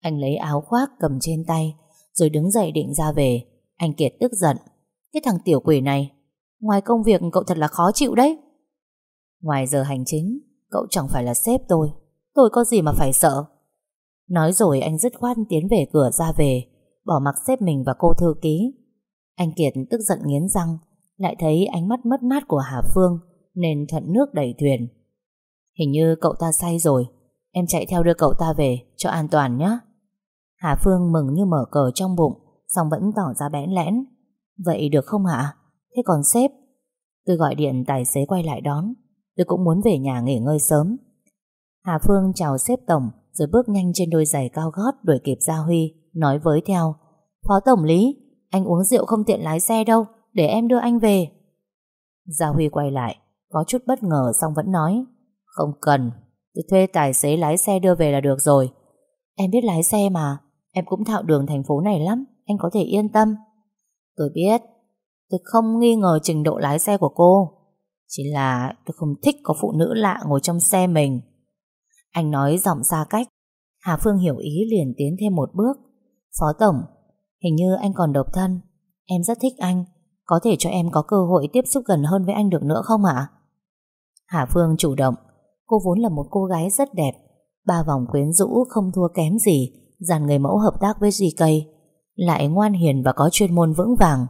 Anh lấy áo khoác cầm trên tay Rồi đứng dậy định ra về. Anh Kiệt tức giận. Cái thằng tiểu quỷ này Ngoài công việc cậu thật là khó chịu đấy. Ngoài giờ hành chính Cậu chẳng phải là sếp tôi. Tôi có gì mà phải sợ? Nói rồi anh dứt khoát tiến về cửa ra về, Bỏ mặc sếp mình và cô thư ký. Anh Kiệt tức giận nghiến răng, Lại thấy ánh mắt mất mát của Hà Phương Nên thuận nước đẩy thuyền. Hình như cậu ta say rồi, Em chạy theo đưa cậu ta về Cho an toàn nhé Hà Phương mừng như mở cờ trong bụng, Xong vẫn tỏ ra bẽn lẽn. Vậy được không hả? Thế còn sếp? Tôi gọi điện tài xế quay lại đón. Tôi cũng muốn về nhà nghỉ ngơi sớm. Hà Phương chào xếp tổng, Rồi bước nhanh trên đôi giày cao gót Đuổi kịp Gia Huy, Nói với theo. Phó tổng lý, Anh uống rượu không tiện lái xe đâu, Để em đưa anh về. Gia Huy quay lại, Có chút bất ngờ xong vẫn nói, Không cần Tôi thuê tài xế lái xe đưa về là được rồi. Em biết lái xe mà, Em cũng thạo đường thành phố này lắm, Anh có thể yên tâm. Tôi biết, Tôi không nghi ngờ trình độ lái xe của cô, chỉ là tôi không thích có phụ nữ lạ ngồi trong xe mình. Anh nói giọng xa cách. Hà Phương hiểu ý liền tiến thêm một bước. Phó Tổng, hình như anh còn độc thân. Em rất thích anh. Có thể cho em có cơ hội tiếp xúc gần hơn với anh được nữa không ạ? Hà Phương chủ động. Cô vốn là một cô gái rất đẹp. Ba vòng quyến rũ không thua kém gì. Dàn người mẫu hợp tác với GK. Lại ngoan hiền và có chuyên môn vững vàng.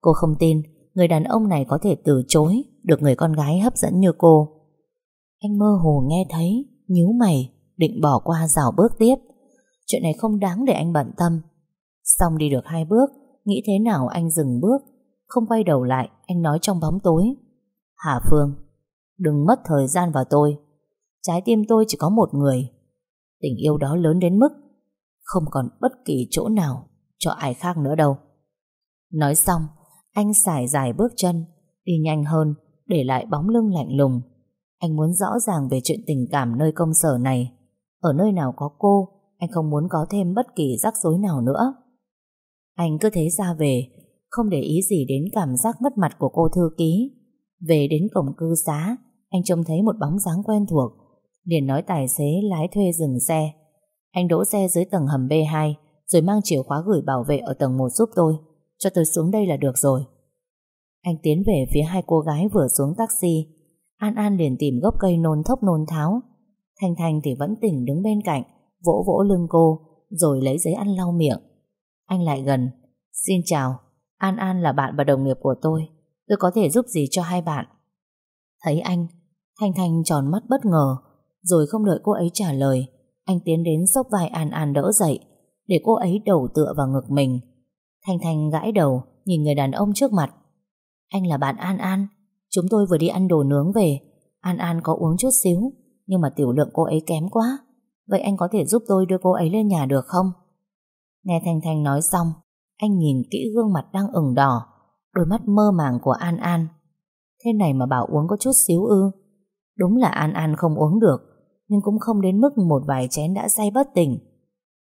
Cô không tin Người đàn ông này có thể từ chối Được người con gái hấp dẫn như cô Anh mơ hồ nghe thấy nhíu mày, Định bỏ qua rào bước tiếp. Chuyện này không đáng để anh bận tâm. Xong đi được hai bước, Nghĩ thế nào anh dừng bước, Không quay đầu lại, Anh nói trong bóng tối. Hà Phương, Đừng mất thời gian vào tôi. Trái tim tôi chỉ có một người. Tình yêu đó lớn đến mức Không còn bất kỳ chỗ nào Cho ai khác nữa đâu. Nói xong, Anh xài dài bước chân, Đi nhanh hơn, Để lại bóng lưng lạnh lùng. Anh muốn rõ ràng về chuyện tình cảm nơi công sở này Ở nơi nào có cô, Anh không muốn có thêm bất kỳ rắc rối nào nữa Anh cứ thế ra về, Không để ý gì đến cảm giác mất mặt của cô thư ký Về đến cổng cư xá, Anh trông thấy một bóng dáng quen thuộc, liền nói tài xế lái thuê dừng xe. Anh đỗ xe dưới tầng hầm B2 rồi mang chìa khóa gửi bảo vệ ở tầng 1 giúp tôi. Cho tôi xuống đây là được rồi. Anh tiến về phía hai cô gái vừa xuống taxi. An An liền tìm gốc cây nôn thốc nôn tháo. Thanh Thanh thì vẫn tỉnh đứng bên cạnh, vỗ vỗ lưng cô, rồi lấy giấy ăn lau miệng. Anh lại gần. Xin chào, An An là bạn và đồng nghiệp của tôi. Tôi có thể giúp gì cho hai bạn? Thấy anh, Thanh Thanh tròn mắt bất ngờ, rồi không đợi cô ấy trả lời Anh tiến đến sốc vai An An đỡ dậy Để cô ấy đầu tựa vào ngực mình Thanh Thanh gãi đầu Nhìn người đàn ông trước mặt Anh là bạn An An Chúng tôi vừa đi ăn đồ nướng về. An An có uống chút xíu Nhưng mà tiểu lượng cô ấy kém quá. Vậy anh có thể giúp tôi đưa cô ấy lên nhà được không? Nghe Thanh Thanh nói xong Anh nhìn kỹ gương mặt đang ửng đỏ Đôi mắt mơ màng của An An. Thế này mà bảo uống có chút xíu ư? Đúng là An An không uống được nhưng cũng không đến mức một vài chén đã say bất tỉnh.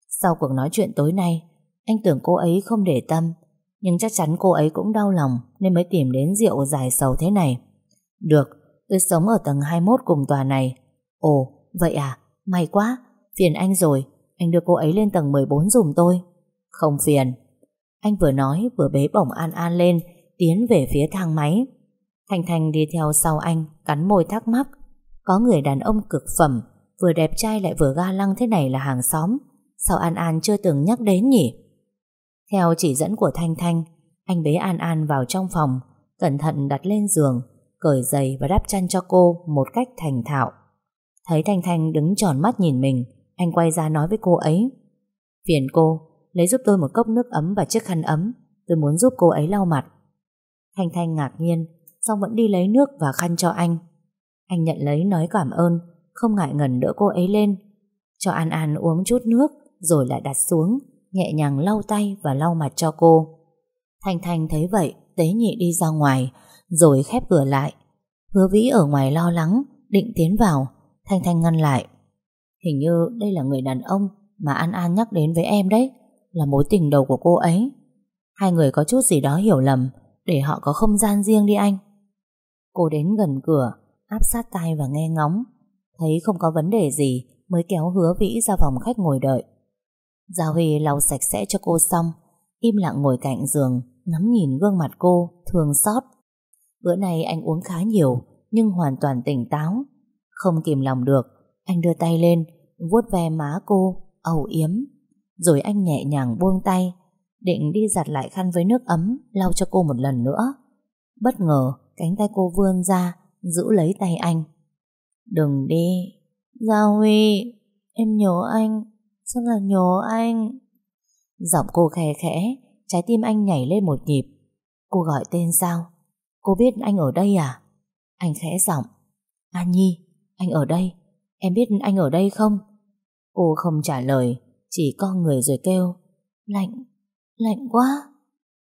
Sau cuộc nói chuyện tối nay, anh tưởng cô ấy không để tâm, nhưng chắc chắn cô ấy cũng đau lòng nên mới tìm đến rượu dài sầu thế này. Được, tôi sống ở tầng 21 cùng tòa này. Ồ, vậy à, may quá, phiền anh rồi, anh đưa cô ấy lên tầng 14 dùm tôi. Không phiền. Anh vừa nói vừa bế bổng An An lên, tiến về phía thang máy. thành thành đi theo sau anh, cắn môi thắc mắc. Có người đàn ông cực phẩm Vừa đẹp trai lại vừa ga lăng thế này là hàng xóm Sao An An chưa từng nhắc đến nhỉ theo chỉ dẫn của Thanh Thanh Anh bế An An vào trong phòng Cẩn thận đặt lên giường Cởi giày và đắp chăn cho cô Một cách thành thạo. Thấy Thanh Thanh đứng tròn mắt nhìn mình Anh quay ra nói với cô ấy Phiền cô Lấy giúp tôi một cốc nước ấm và chiếc khăn ấm Tôi muốn giúp cô ấy lau mặt. Thanh Thanh ngạc nhiên Xong vẫn đi lấy nước và khăn cho anh? Anh nhận lấy nói cảm ơn không ngại ngần đỡ cô ấy lên. Cho An An uống chút nước, rồi lại đặt xuống, nhẹ nhàng lau tay và lau mặt cho cô. Thanh Thanh thấy vậy, tế nhị đi ra ngoài, rồi khép cửa lại. Hứa vĩ ở ngoài lo lắng, định tiến vào, Thanh Thanh ngăn lại. Hình như đây là người đàn ông mà An An nhắc đến với em đấy, là mối tình đầu của cô ấy. Hai người có chút gì đó hiểu lầm, để họ có không gian riêng đi anh. Cô đến gần cửa, áp sát tay và nghe ngóng. Thấy không có vấn đề gì Mới kéo hứa vĩ ra phòng khách ngồi đợi Gia Huy lau sạch sẽ cho cô xong, Im lặng ngồi cạnh giường, Ngắm nhìn gương mặt cô, Thương xót. Bữa nay anh uống khá nhiều, Nhưng hoàn toàn tỉnh táo. Không kìm lòng được, Anh đưa tay lên, vuốt ve má cô, âu yếm. Rồi anh nhẹ nhàng buông tay, Định đi giặt lại khăn với nước ấm, Lau cho cô một lần nữa. Bất ngờ, cánh tay cô vươn ra, Giữ lấy tay anh. Đừng đi, Gia Huy, Em nhớ anh xong là nhớ anh? Giọng cô khẽ khẽ, Trái tim anh nhảy lên một nhịp. Cô gọi tên sao? Cô biết anh ở đây à? Anh khẽ giọng. An Nhi, Anh ở đây. Em biết anh ở đây không? Cô không trả lời, Chỉ con người rồi kêu. Lạnh Lạnh quá.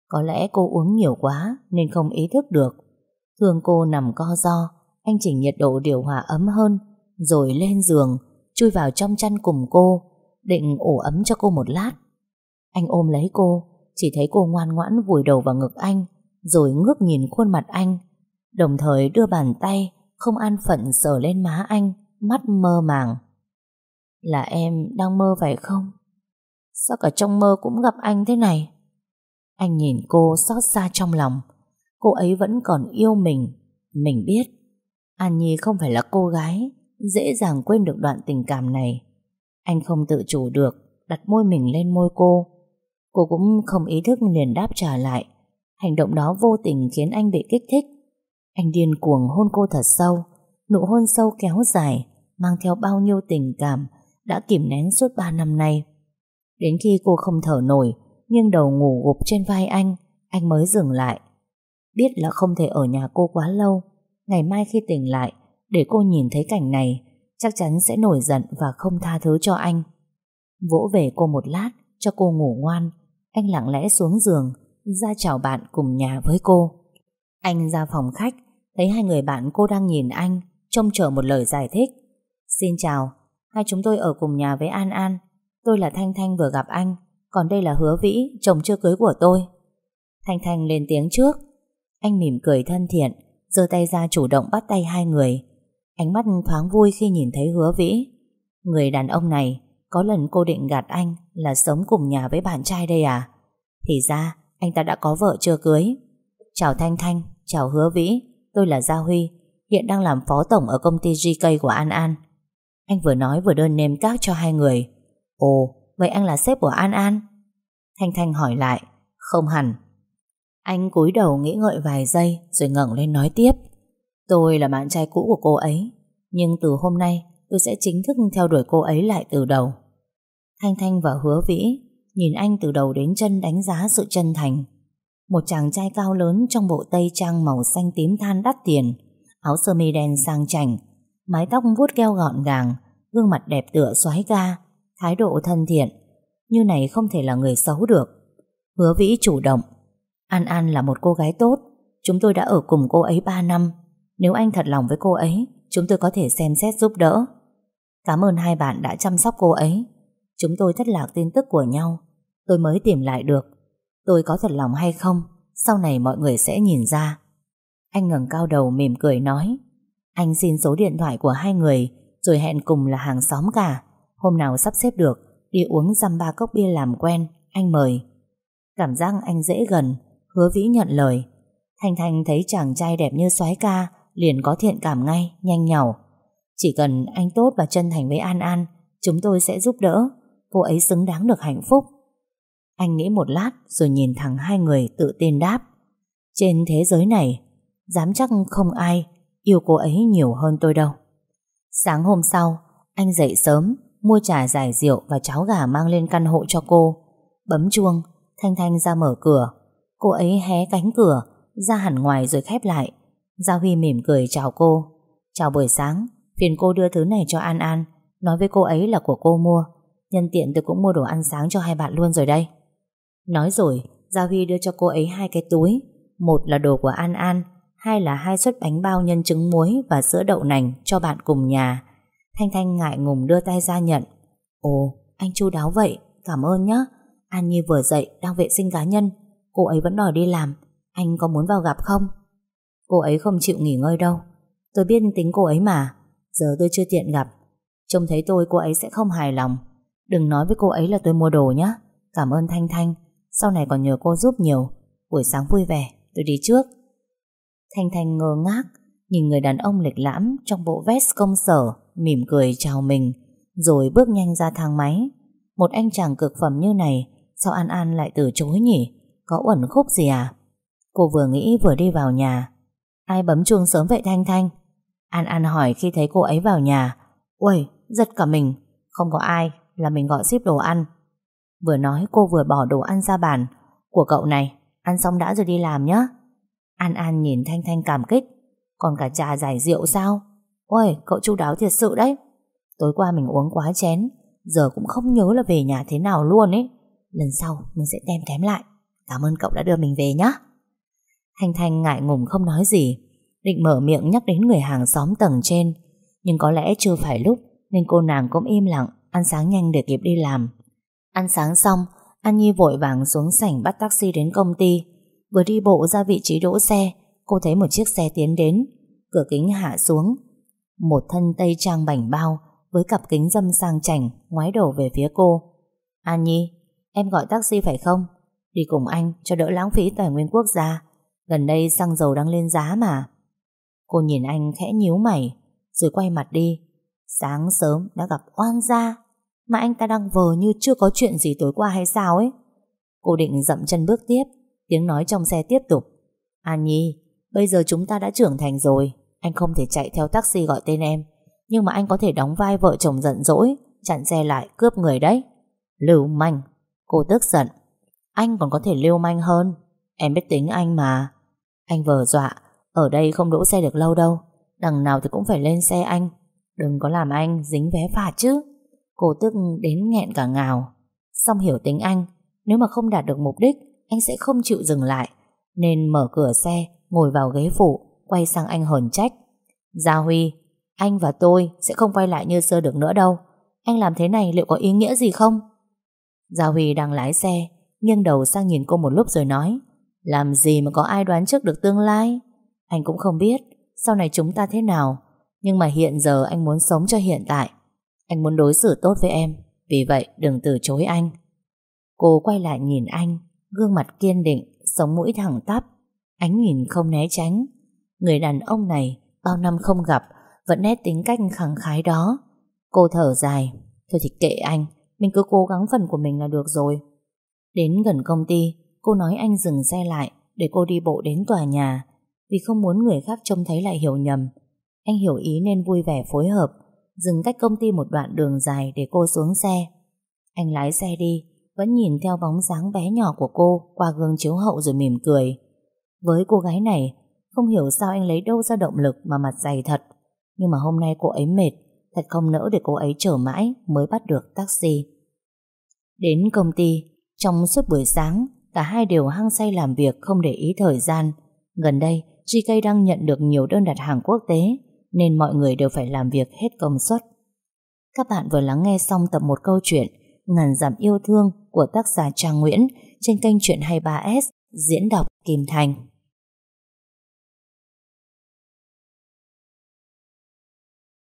Có lẽ cô uống nhiều quá Nên không ý thức được. Thường cô nằm co do anh chỉnh nhiệt độ điều hòa ấm hơn, Rồi lên giường, Chui vào trong chăn cùng cô. Định ủ ấm cho cô một lát. Anh ôm lấy cô, Chỉ thấy cô ngoan ngoãn vùi đầu vào ngực anh, Rồi ngước nhìn khuôn mặt anh, Đồng thời đưa bàn tay Không an phận sờ lên má anh, Mắt mơ màng. Là em đang mơ phải không? Sao cả trong mơ cũng gặp anh thế này? Anh nhìn cô xót xa trong lòng. Cô ấy vẫn còn yêu mình Mình biết. An Nhi không phải là cô gái, dễ dàng quên được đoạn tình cảm này. Anh không tự chủ được đặt môi mình lên môi cô. Cô cũng không ý thức liền đáp trả lại. Hành động đó vô tình khiến anh bị kích thích. Anh điên cuồng hôn cô thật sâu, nụ hôn sâu kéo dài, mang theo bao nhiêu tình cảm đã kìm nén suốt 3 năm nay. Đến khi cô không thở nổi, nghiêng đầu ngủ gục trên vai anh, anh mới dừng lại. Biết là không thể ở nhà cô quá lâu, ngày mai khi tỉnh lại, để cô nhìn thấy cảnh này, chắc chắn sẽ nổi giận và không tha thứ cho anh. Vỗ về cô một lát, cho cô ngủ ngoan, anh lặng lẽ xuống giường, ra chào bạn cùng nhà với cô. Anh ra phòng khách, thấy hai người bạn cô đang nhìn anh, trông chờ một lời giải thích. Xin chào, hai chúng tôi ở cùng nhà với An An. Tôi là Thanh Thanh vừa gặp anh, còn đây là Hứa Vĩ, chồng chưa cưới của tôi. Thanh Thanh lên tiếng trước. Anh mỉm cười thân thiện, giơ tay ra chủ động bắt tay hai người. Ánh mắt thoáng vui khi nhìn thấy Hứa Vĩ. Người đàn ông này, có lần cô định gạt anh là sống cùng nhà với bạn trai đây à? Thì ra, anh ta đã có vợ chưa cưới. Chào Thanh Thanh, chào Hứa Vĩ, tôi là Gia Huy, hiện đang làm phó tổng ở công ty GK của An An. Anh vừa nói vừa đơn nêm các cho hai người. Ồ, vậy anh là sếp của An An? Thanh Thanh hỏi lại, không hẳn. Anh cúi đầu nghĩ ngợi vài giây rồi ngẩng lên nói tiếp. Tôi là bạn trai cũ của cô ấy, nhưng từ hôm nay tôi sẽ chính thức theo đuổi cô ấy lại từ đầu. Thanh Thanh và Hứa Vĩ nhìn anh từ đầu đến chân đánh giá sự chân thành. Một chàng trai cao lớn trong bộ tây trang màu xanh tím than đắt tiền, áo sơ mi đen sang chảnh, mái tóc vuốt keo gọn gàng, gương mặt đẹp tựa xoái ga thái độ thân thiện. Như này không thể là người xấu được. Hứa Vĩ chủ động. An An là một cô gái tốt, chúng tôi đã ở cùng cô ấy 3 năm. Nếu anh thật lòng với cô ấy, chúng tôi có thể xem xét giúp đỡ. Cảm ơn hai bạn đã chăm sóc cô ấy. Chúng tôi thất lạc tin tức của nhau, tôi mới tìm lại được. Tôi có thật lòng hay không, sau này mọi người sẽ nhìn ra. Anh ngẩng cao đầu mỉm cười nói, anh xin số điện thoại của hai người, rồi hẹn cùng là hàng xóm cả. Hôm nào sắp xếp được, đi uống dăm ba cốc bia làm quen, anh mời. Cảm giác anh dễ gần, hứa vĩ nhận lời. Thanh Thanh thấy chàng trai đẹp như soái ca, liền có thiện cảm ngay, nhanh nhảu. Chỉ cần anh tốt và chân thành với An An, chúng tôi sẽ giúp đỡ. Cô ấy xứng đáng được hạnh phúc. Anh nghĩ một lát rồi nhìn thẳng hai người tự tin đáp. Trên thế giới này, dám chắc không ai yêu cô ấy nhiều hơn tôi đâu. Sáng hôm sau, anh dậy sớm, mua trà giải rượu và cháo gà mang lên căn hộ cho cô. Bấm chuông, Thanh Thanh ra mở cửa. Cô ấy hé cánh cửa, ra hẳn ngoài rồi khép lại. Giao Huy mỉm cười chào cô. Chào buổi sáng, phiền cô đưa thứ này cho An An, nói với cô ấy là của cô mua. Nhân tiện tôi cũng mua đồ ăn sáng cho hai bạn luôn rồi đây. Nói rồi, Giao Huy đưa cho cô ấy hai cái túi. Một là đồ của An An, hai là hai suất bánh bao nhân trứng muối và sữa đậu nành cho bạn cùng nhà. Thanh Thanh ngại ngùng đưa tay ra nhận. Ồ, anh chu đáo vậy, cảm ơn nhé. An Nhi vừa dậy, đang vệ sinh cá nhân. Cô ấy vẫn đòi đi làm, anh có muốn vào gặp không? Cô ấy không chịu nghỉ ngơi đâu. Tôi biết tính cô ấy mà, giờ tôi chưa tiện gặp. Trông thấy tôi cô ấy sẽ không hài lòng. Đừng nói với cô ấy là tôi mua đồ nhé. Cảm ơn Thanh Thanh, sau này còn nhờ cô giúp nhiều. Buổi sáng vui vẻ, tôi đi trước. Thanh Thanh ngơ ngác, nhìn người đàn ông lịch lãm trong bộ vest công sở, mỉm cười chào mình, rồi bước nhanh ra thang máy. Một anh chàng cực phẩm như này, sao An An lại từ chối nhỉ? Có uẩn khúc gì à? Cô vừa nghĩ vừa đi vào nhà. Ai bấm chuông sớm vậy Thanh Thanh? An An hỏi khi thấy cô ấy vào nhà. Uầy, giật cả mình. Không có ai, là mình gọi ship đồ ăn. Vừa nói cô vừa bỏ đồ ăn ra bàn. Của cậu này, ăn xong đã rồi đi làm nhé. An An nhìn Thanh Thanh cảm kích. Còn cả trà giải rượu sao? Ôi, cậu chu đáo thiệt sự đấy. Tối qua mình uống quá chén, giờ cũng không nhớ là về nhà thế nào luôn ấy. Lần sau mình sẽ đem thém lại. Cảm ơn cậu đã đưa mình về nhé. Thanh Thanh ngại ngùng không nói gì, định mở miệng nhắc đến người hàng xóm tầng trên, nhưng có lẽ chưa phải lúc nên cô nàng cũng im lặng, ăn sáng nhanh để kịp đi làm. Ăn sáng xong, An Nhi vội vàng xuống sảnh bắt taxi đến công ty. Vừa đi bộ ra vị trí đỗ xe, cô thấy một chiếc xe tiến đến, cửa kính hạ xuống. Một thân tây trang bảnh bao với cặp kính dâm sang chảnh ngoái đầu về phía cô. An Nhi, em gọi taxi phải không? Đi cùng anh cho đỡ lãng phí tài nguyên quốc gia. Gần đây xăng dầu đang lên giá mà. Cô nhìn anh khẽ nhíu mày, rồi quay mặt đi. Sáng sớm đã gặp oan gia, mà anh ta đang vờ như chưa có chuyện gì tối qua hay sao ấy. Cô định dậm chân bước tiếp, Tiếng nói trong xe tiếp tục An Nhi, bây giờ chúng ta đã trưởng thành rồi Anh không thể chạy theo taxi gọi tên em Nhưng mà anh có thể đóng vai vợ chồng giận dỗi Chặn xe lại cướp người đấy Lưu manh Cô tức giận Anh còn có thể lưu manh hơn Em biết tính anh mà anh vờ dọa, Ở đây không đỗ xe được lâu đâu, Đằng nào thì cũng phải lên xe anh. Đừng có làm anh dính vé phạt chứ. Cô tức đến nghẹn cả ngào. Xong hiểu tính anh, Nếu mà không đạt được mục đích, Anh sẽ không chịu dừng lại, Nên mở cửa xe, Ngồi vào ghế phụ, Quay sang anh hờn trách. Gia Huy, Anh và tôi sẽ không quay lại như xưa được nữa đâu. Anh làm thế này liệu có ý nghĩa gì không? Gia Huy đang lái xe, Nghiêng đầu sang nhìn cô một lúc rồi nói làm gì mà có ai đoán trước được tương lai? Anh cũng không biết, Sau này chúng ta thế nào? Nhưng mà hiện giờ anh muốn sống cho hiện tại. Anh muốn đối xử tốt với em, Vì vậy đừng từ chối anh. Cô quay lại nhìn anh, Gương mặt kiên định, Sống mũi thẳng tắp. Ánh nhìn không né tránh. Người đàn ông này, bao năm không gặp, Vẫn nét tính cách khẳng khái đó. Cô thở dài, Thôi thì kệ anh, Mình cứ cố gắng phần của mình là được rồi. Đến gần công ty Cô nói anh dừng xe lại Để cô đi bộ đến tòa nhà. Vì không muốn người khác trông thấy lại hiểu nhầm, Anh hiểu ý nên vui vẻ phối hợp, Dừng cách công ty một đoạn đường dài Để cô xuống xe. Anh lái xe đi, Vẫn nhìn theo bóng dáng bé nhỏ của cô Qua gương chiếu hậu rồi mỉm cười. Với cô gái này, Không hiểu sao anh lấy đâu ra động lực Mà mặt dày thật, Nhưng mà hôm nay cô ấy mệt, Thật không nỡ để cô ấy chờ mãi Mới bắt được taxi. Đến công ty, Trong suốt buổi sáng Cả hai đều hăng say làm việc, không để ý thời gian Gần đây GK đang nhận được nhiều đơn đặt hàng quốc tế, Nên mọi người đều phải làm việc hết công suất Các bạn vừa lắng nghe xong tập một câu chuyện Ngàn dặm yêu thương của tác giả Trang Nguyễn trên kênh Chuyện 23S diễn đọc Kim Thành.